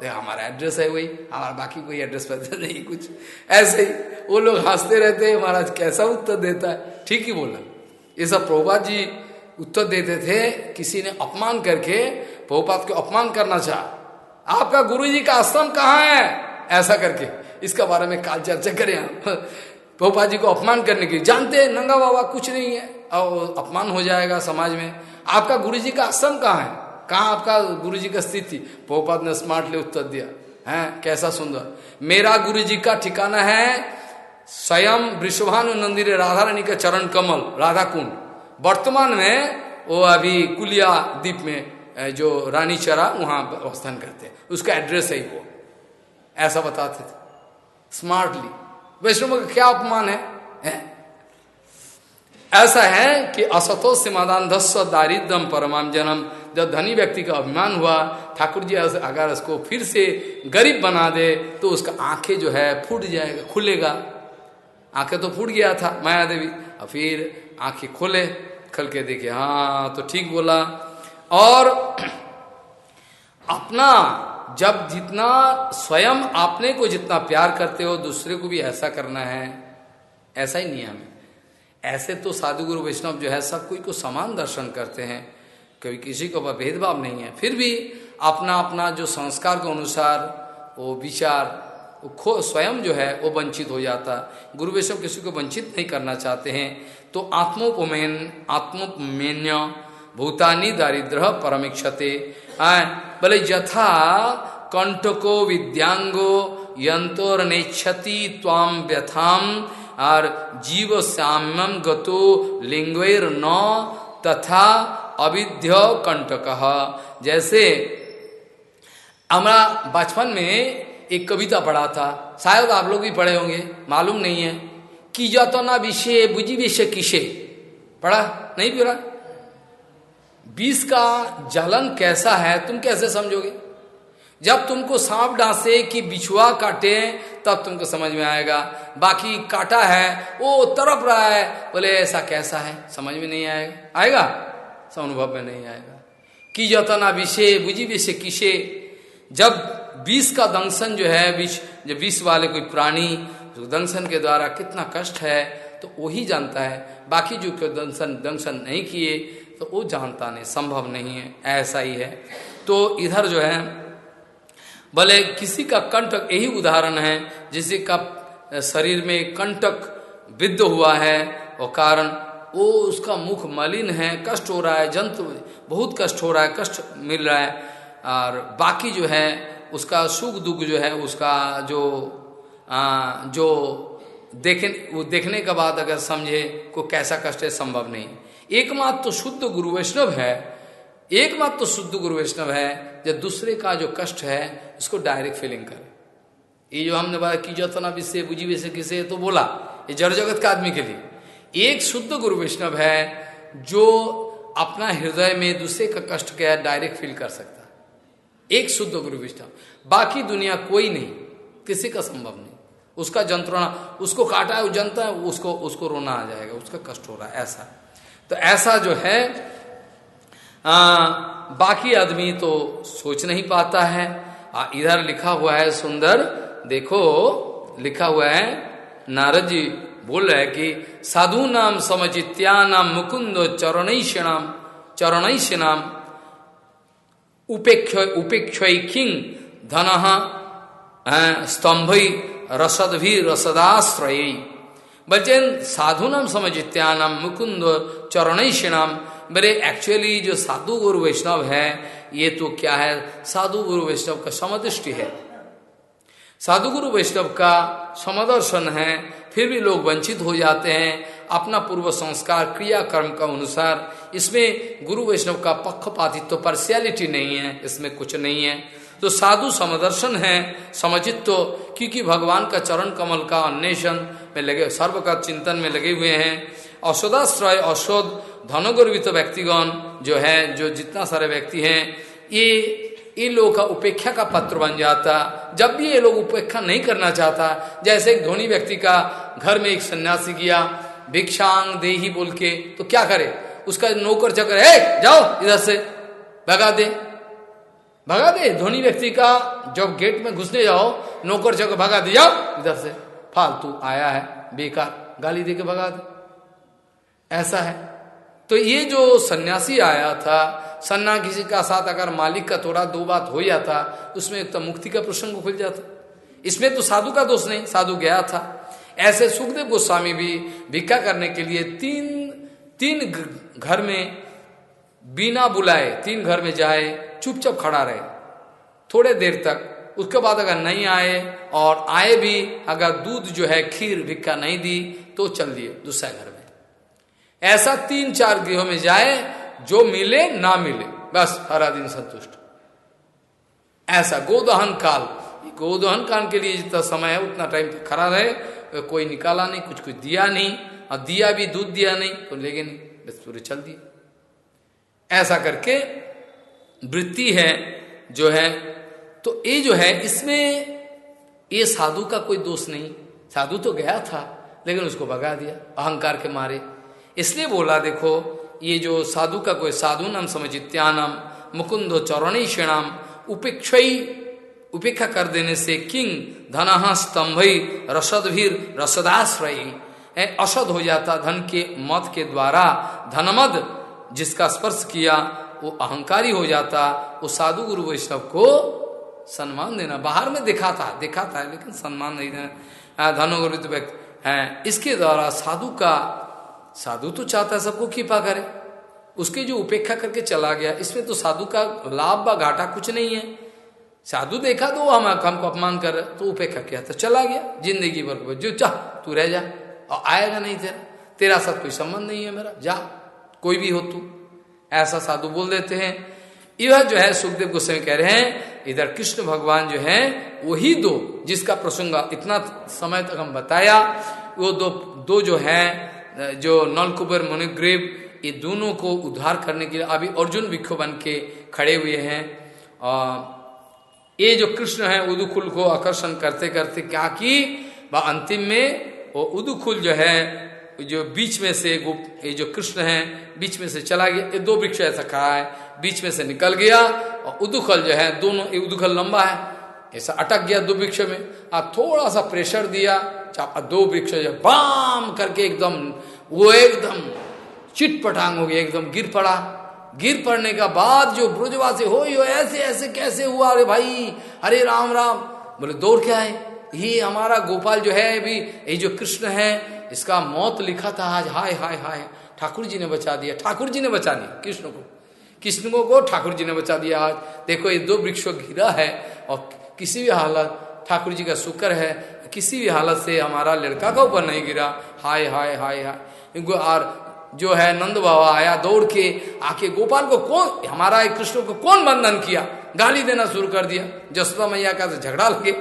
देखो, हमारा एड्रेस है वही। हमारा बाकी कोई एड्रेस पता नहीं कुछ। ऐसे ही, वो लोग हँसते रहते हैं, महाराज, कैसा उत्तर देता है? ठीक ही बोला। ये सब प्रभुपात जी उत्तर देते थे, किसी ने अपमान करके प्रभुपात को अपमान करना चाह। आपका गुरु जी का आश्रम कहाँ है? ऐसा करके। इसका बारे में काल चर्चा करें [laughs] प्रभुपा जी को अपमान करने की जानते हैं, नंगा बाबा कुछ नहीं है। और अपमान हो जाएगा समाज में। आपका गुरु जी का आश्रम कहाँ है? कहाँ आपका गुरु जी का स्थिति पोपाद ने स्मार्टली उत्तर दिया। है? कैसा सुंदर। मेरा गुरु जी का ठिकाना है स्वयं वृषभानु नंदिर राधा रानी का चरण कमल राधा कुंड वर्तमान में वो अभी कुलिया द्वीप में जो रानी चरा वहाँ अवस्थान करते हैं। उसका एड्रेस है वो। ऐसा बताते थे। स्मार्टली वैष्णव का क्या अपमान है, है? ऐसा है कि असतो समाधान धस्व दारिद्रम परमाम जन्म। जब धनी व्यक्ति का अभिमान हुआ, ठाकुर जी अगर उसको फिर से गरीब बना दे तो उसका आँखें जो है फूट जाएगा, खुलेगा। आँखें तो फूट गया था, माया देवी। और फिर आँखें खोले, खल के देखे हाँ तो ठीक बोला। और अपना जब जितना स्वयं आपने को जितना प्यार करते हो, दूसरे को भी ऐसा करना है। ऐसा ही नियम है। ऐसे तो साधु गुरु वैष्णव जो है सब कोई को समान दर्शन करते हैं, कभी किसी को भेदभाव नहीं है। फिर भी अपना अपना जो संस्कार के अनुसार वो विचार खो स्वयं जो है वो वंचित हो जाता। गुरु वैष्णव किसी को वंचित नहीं करना चाहते हैं। तो आत्मोपमेन, आत्मोपमेन्य भूतानी दारिद्र परमिक्षते। बोले, यथा कंटको विद्यांगो यंतोर नेक्षति त्वाम व्यथाम और जीव साम्यम गतो लिंगवेर न तथा अविध्य कंटक जैसे हमारा बचपन में एक कविता पढ़ा था, शायद आप लोग भी पढ़े होंगे, मालूम नहीं है। कि तो ना विषय बुझी विषय किसे? पढ़ा? नहीं पढ़ा? बीस का जलन कैसा है, तुम कैसे समझोगे? जब तुमको सांप डांसे कि बिछुआ काटे, तब तुमको समझ में आएगा। बाकी काटा है, वो तरफ़ रहा है, बोले, ऐसा कैसा है? समझ में नहीं आएगा। आएगा? अनुभव में नहीं आएगा। कि जतना विषे बुझी विषय किसे? जब विष का दंशन जो है, विष, जब विष वाले कोई प्राणी दंशन के द्वारा कितना कष्ट है तो वही जानता है। बाकी जो दंशन दंशन नहीं किए तो वो जानता नहीं, संभव नहीं है। ऐसा ही है। तो इधर जो है भले किसी का कंटक यही उदाहरण है जिसे का शरीर में कंटक विद्ध हुआ है और कारण वो उसका मुख मलिन है कष्ट हो रहा है जंतु बहुत कष्ट हो रहा है कष्ट मिल रहा है और बाकी जो है उसका सुख दुख जो है उसका जो आ, जो देख वो देखने के बाद अगर समझे को कैसा कष्ट है संभव नहीं। एकमात्र तो शुद्ध गुरु वैष्णव है एकमात्र तो शुद्ध गुरु वैष्णव है, जब दूसरे का जो कष्ट है, उसको डायरेक्ट फीलिंग करे। ये जो हमने बात की, जो विषय, बुझी विषय, किसे तो बोला, ये जड़ जगत का आदमी के लिए। एक शुद्ध गुरु वैष्णव है, जो अपना हृदय में दूसरे का कष्ट क्या डायरेक्ट फील कर सकता एक शुद्ध गुरु वैष्णव। बाकी दुनिया कोई नहीं, किसी का संभव नहीं। उसका जंत्रणा, उसको काटा है वो जनता है उसको उसको रोना आ जाएगा, उसका कष्ट हो रहा है, ऐसा। तो ऐसा जो है आ, बाकी आदमी तो सोच नहीं पाता है। आ, इधर लिखा हुआ है सुंदर देखो लिखा हुआ है नारद जी बोल रहे कि साधु नाम समचित्या नाम मुकुंद चरणैश्यनाम चरणैश्यनाम उपेक्ष उपेक्ष किंग धन स्तंभ रसद भी रसदाश्रय। बचन साधु नाम समझित्यानाम मुकुंद चरणैश्यनाम मेरे एक्चुअली जो साधु गुरु वैष्णव है, ये तो क्या है? साधु गुरु वैष्णव का समदृष्टि है। साधु गुरु वैष्णव का समदर्शन है, फिर भी लोग वंचित हो जाते हैं। अपना पूर्व संस्कार क्रिया कर्म का अनुसार, इसमें गुरु वैष्णव का पक्षपातित्व पार्शियलिटी नहीं है, इसमें कुछ नहीं है। तो साधु समदर्शन है समझित तो क्योंकि भगवान का चरण कमल का अन्वेषण में लगे सर्व का चिंतन में लगे हुए हैं। औषधाश्रय औषध धनोगर्वित व्यक्तिगण जो है, जो जितना सारे व्यक्ति हैं, ये ये लोगों का उपेक्षा का पत्र बन जाता। जब भी ये लोग उपेक्षा नहीं करना चाहता, जैसे एक धोनी व्यक्ति का घर में एक सन्यासी गया भिक्षांग दे ही बोल के तो क्या करे? उसका नौकर चकर है, जाओ इधर से, भगा दे भगा दे। धोनी व्यक्ति का जब गेट में घुसने जाओ, नौकर चकर भगा दे, जाओ इधर से। फालतू आया है, बेकार, गाली दे के भगा दे। ऐसा है। तो ये जो सन्यासी आया था, सन्ना किसी का साथ अगर मालिक का थोड़ा दो बात हो जाता, उसमें एक तो मुक्ति का प्रसंग खुल जाता। इसमें तो साधु का दोष नहीं, साधु गया था। ऐसे सुखदेव गोस्वामी भी भिक्षा करने के लिए तीन तीन घर में बिना बुलाए, तीन घर में जाए, चुपचाप खड़ा रहे। थोड़े देर तक, उसके बाद अगर नहीं आए और आए भी, अगर दूध जो है खीर भिक्का नहीं दी तो चल दिए, दूसरे घर ऐसा तीन चार गृहों में जाए, जो मिले, ना मिले। बस, हरा दिन संतुष्ट। ऐसा गोदहन काल। गोदहन काल के लिए जितना समय है, उतना टाइम खड़ा रहे। कोई निकाला नहीं, कुछ कुछ दिया नहीं, और दिया भी, दूध दिया नहीं तो लेगे नहीं। बस पूरे चल दिए। ऐसा करके वृत्ति है, जो है तो ये जो है, इसमें ये साधु का कोई दोष नहीं। साधु तो गया था, लेकिन उसको भगा दिया। अहंकार के मारे। इसलिए बोला, देखो, ये जो साधु का कोई साधु नाम समझित्यानाम मुकुंदो चौरणीषणाम उपेक्षई उपेक्षा कर देने से किंग धन स्तंभई रसदभीर, रसदाश्रयी। असद हो जाता धन के मत के द्वारा। धनमद, जिसका स्पर्श किया, वो अहंकारी हो जाता। वो साधु गुरु वैष्णव को सम्मान देना। बाहर में देखा था है, लेकिन सम्मान नहीं देना। धनोगुरु व्यक्ति, है, इसके द्वारा साधु का साधु तो चाहता है सबको कृपा करे। उसके जो उपेक्षा करके चला गया, इसमें तो साधु का लाभ व घाटा कुछ नहीं है। साधु देखा तो हम, हमको अपमान कर रहे तो उपेक्षा किया तो चला गया, ज़िंदगी भर जो चाह, तू रह जा, और आएगा नहीं तेरा। तेरा साथ कोई संबंध नहीं है मेरा, जा, कोई भी हो तू। ऐसा साधु बोल देते हैं। यह जो है, सुखदेव गोस्वामी कह रहे हैं, इधर कृष्ण भगवान जो है, वही दो जिसका प्रसंग इतना समय तक हम बताया, वो दो दो जो है जो नलकुबर मुनिग्रीव, ये दोनों को उद्धार करने के लिए अभी अर्जुन भिक्षु बन के खड़े हुए हैं। और ये जो कृष्ण है, उदुकुल को आकर्षण करते करते क्या की? वह अंतिम में वो उदुकुल जो है, जो बीच में से ये जो कृष्ण है, बीच में से चला गया। ये दो वृक्ष ऐसा खड़ा है, बीच में से निकल गया और उदुखल जो है, दोनों, ये उदुखल लंबा है। ऐसा अटक गया दो वृक्ष में। आप थोड़ा सा प्रेशर दिया दो वृक्ष बाम करके एकदम, वो एकदम चिटपटांग हो गया, एकदम गिर पड़ा। गिर पड़ने का बाद जो ब्रजवासी हो यो ऐसे ऐसे कैसे हुआ? अरे भाई, अरे राम राम। बोले, दौड़ क्या है ये हमारा गोपाल जो है, अभी, ये जो कृष्ण है, इसका मौत लिखा था आज। हाय हाय हाय। ठाकुर जी ने बचा दिया, ठाकुर जी ने बचा दिया, कृष्ण को। कृष्ण को ठाकुर जी ने बचा दिया आज। देखो, ये दो वृक्षों घिरा है और किसी भी हालत, ठाकुर जी का शुक्र है किसी भी हालत से हमारा लड़का का ऊपर नहीं गिरा। हाय हाय हाय हाय। और जो है नंद बाबा आया दौड़ के, आके गोपाल को कौन, हमारा कृष्ण को कौन बंधन किया? गाली देना शुरू कर दिया। जसोदा मैया का झगड़ा लगे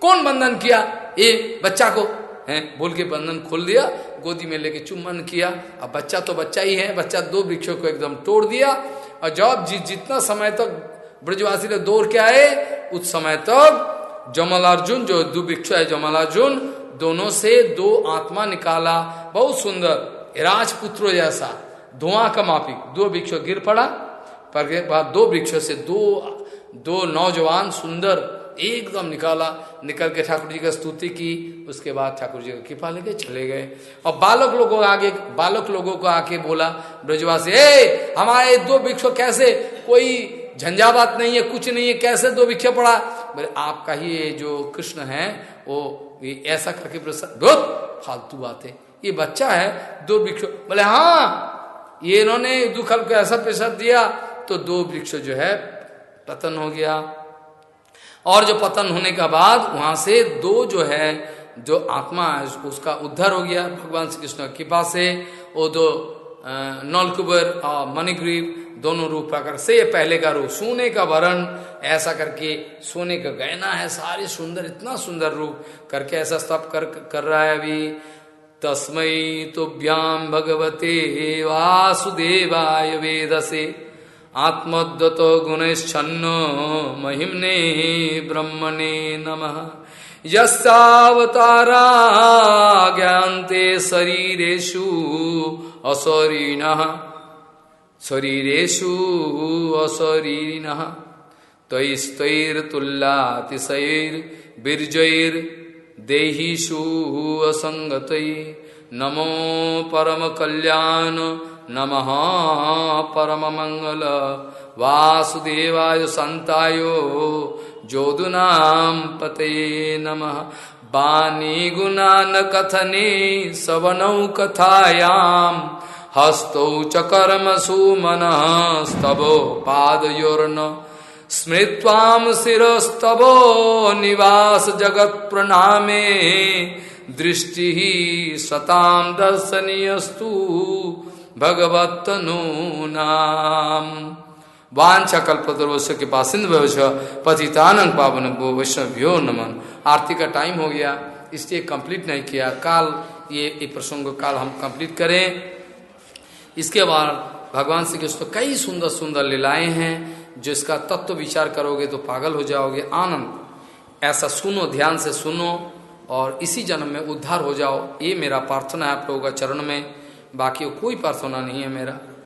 कौन बंधन किया? ये बच्चा को, है? बोल के बंधन खोल दिया। गोदी में लेके चुम्बन किया। अब बच्चा तो बच्चा ही है। बच्चा दो वृक्षों को एकदम तोड़ दिया। और जब जितना समय तक ब्रजवासी ने दौड़ के आए, उस समय तक जमल अर्जुन जो दो वृक्ष है जमल अर्जुन दोनों से दो आत्मा निकाला। बहुत सुंदर। राजपुत्र जैसा। धुआँ का माफ़ी दो वृक्षों गिर पड़ा। पर दो वृक्षों से दो दो नौजवान सुंदर एकदम निकाला। निकल के ठाकुर जी का स्तुति की। उसके बाद ठाकुर जी का कृपा लेके चले गए। और बालक लोगों को आगे, बालक लोगों को आके बोला, ब्रजवासी ए हमारे दो वृक्ष कैसे? कोई झंझावात नहीं है, कुछ नहीं है। कैसे दो वृक्ष पड़ा? बोले आपका ही जो कृष्ण है, वो ऐसा करके बहुत फालतू बात। है ये बच्चा है, दो वृक्ष बोले हाँ ये इन्होंने दुखल को ऐसा प्रेशर दिया तो दो वृक्ष जो है, पतन हो गया। और जो पतन होने का बाद, वहाँ से दो जो है, जो आत्मा है, उसका उद्धार हो गया। भगवान श्री कृष्ण के पास से, वो दो नौलकुबर और मणिग्रीव दोनों रूप प्रकार से पहले का रूप, सोने का वरण, ऐसा करके सोने का गहना है, सारे सुंदर, इतना सुंदर रूप करके ऐसा स्तप कर कर रहा है अभी। तस्मै तुभ्याम भगवते वासुदेवाय वेद से आत्मदत गुणश्छन्न महिमने ब्रह्मणे नमः। यस्तावतारा ज्ञाते शरीरेषु अशरीणः शरीरेषु अशरीरिणः तैस्तैर्तुल्लातिशैर्बीर्जैर् देहीषु असंगत नमो परम कल्याण नम परम मंगल वासुदेवाय संताय जोदुनाम पते नम। बानी गुणान कथने सवनौ कथायाम हस्तौ च कर्म सुमन स्तवो पादयोर्न। स्मृत्वाम शिस्तवो निवास जगत प्रणामे। दृष्टि ही सताम दर्शनीयस्तु भगवत नाम वांछा कल्पतरुष्य के पास सिंध पतितानंद पावन वैष्णव्यो नमन आरती का टाइम हो गया इसलिए कंप्लीट नहीं किया। काल ये, ये प्रसंग काल हम कंप्लीट करें। इसके बाद भगवान श्री कृष्ण कई सुंदर सुंदर लीलाएँ हैं, जो इसका तत्व विचार करोगे तो पागल हो जाओगे, आनंद। ऐसा सुनो, ध्यान से सुनो और इसी जन्म में उद्धार हो जाओ। ये मेरा प्रार्थना है आप लोगों का चरण में। बाकी कोई प्रार्थना नहीं है मेरा।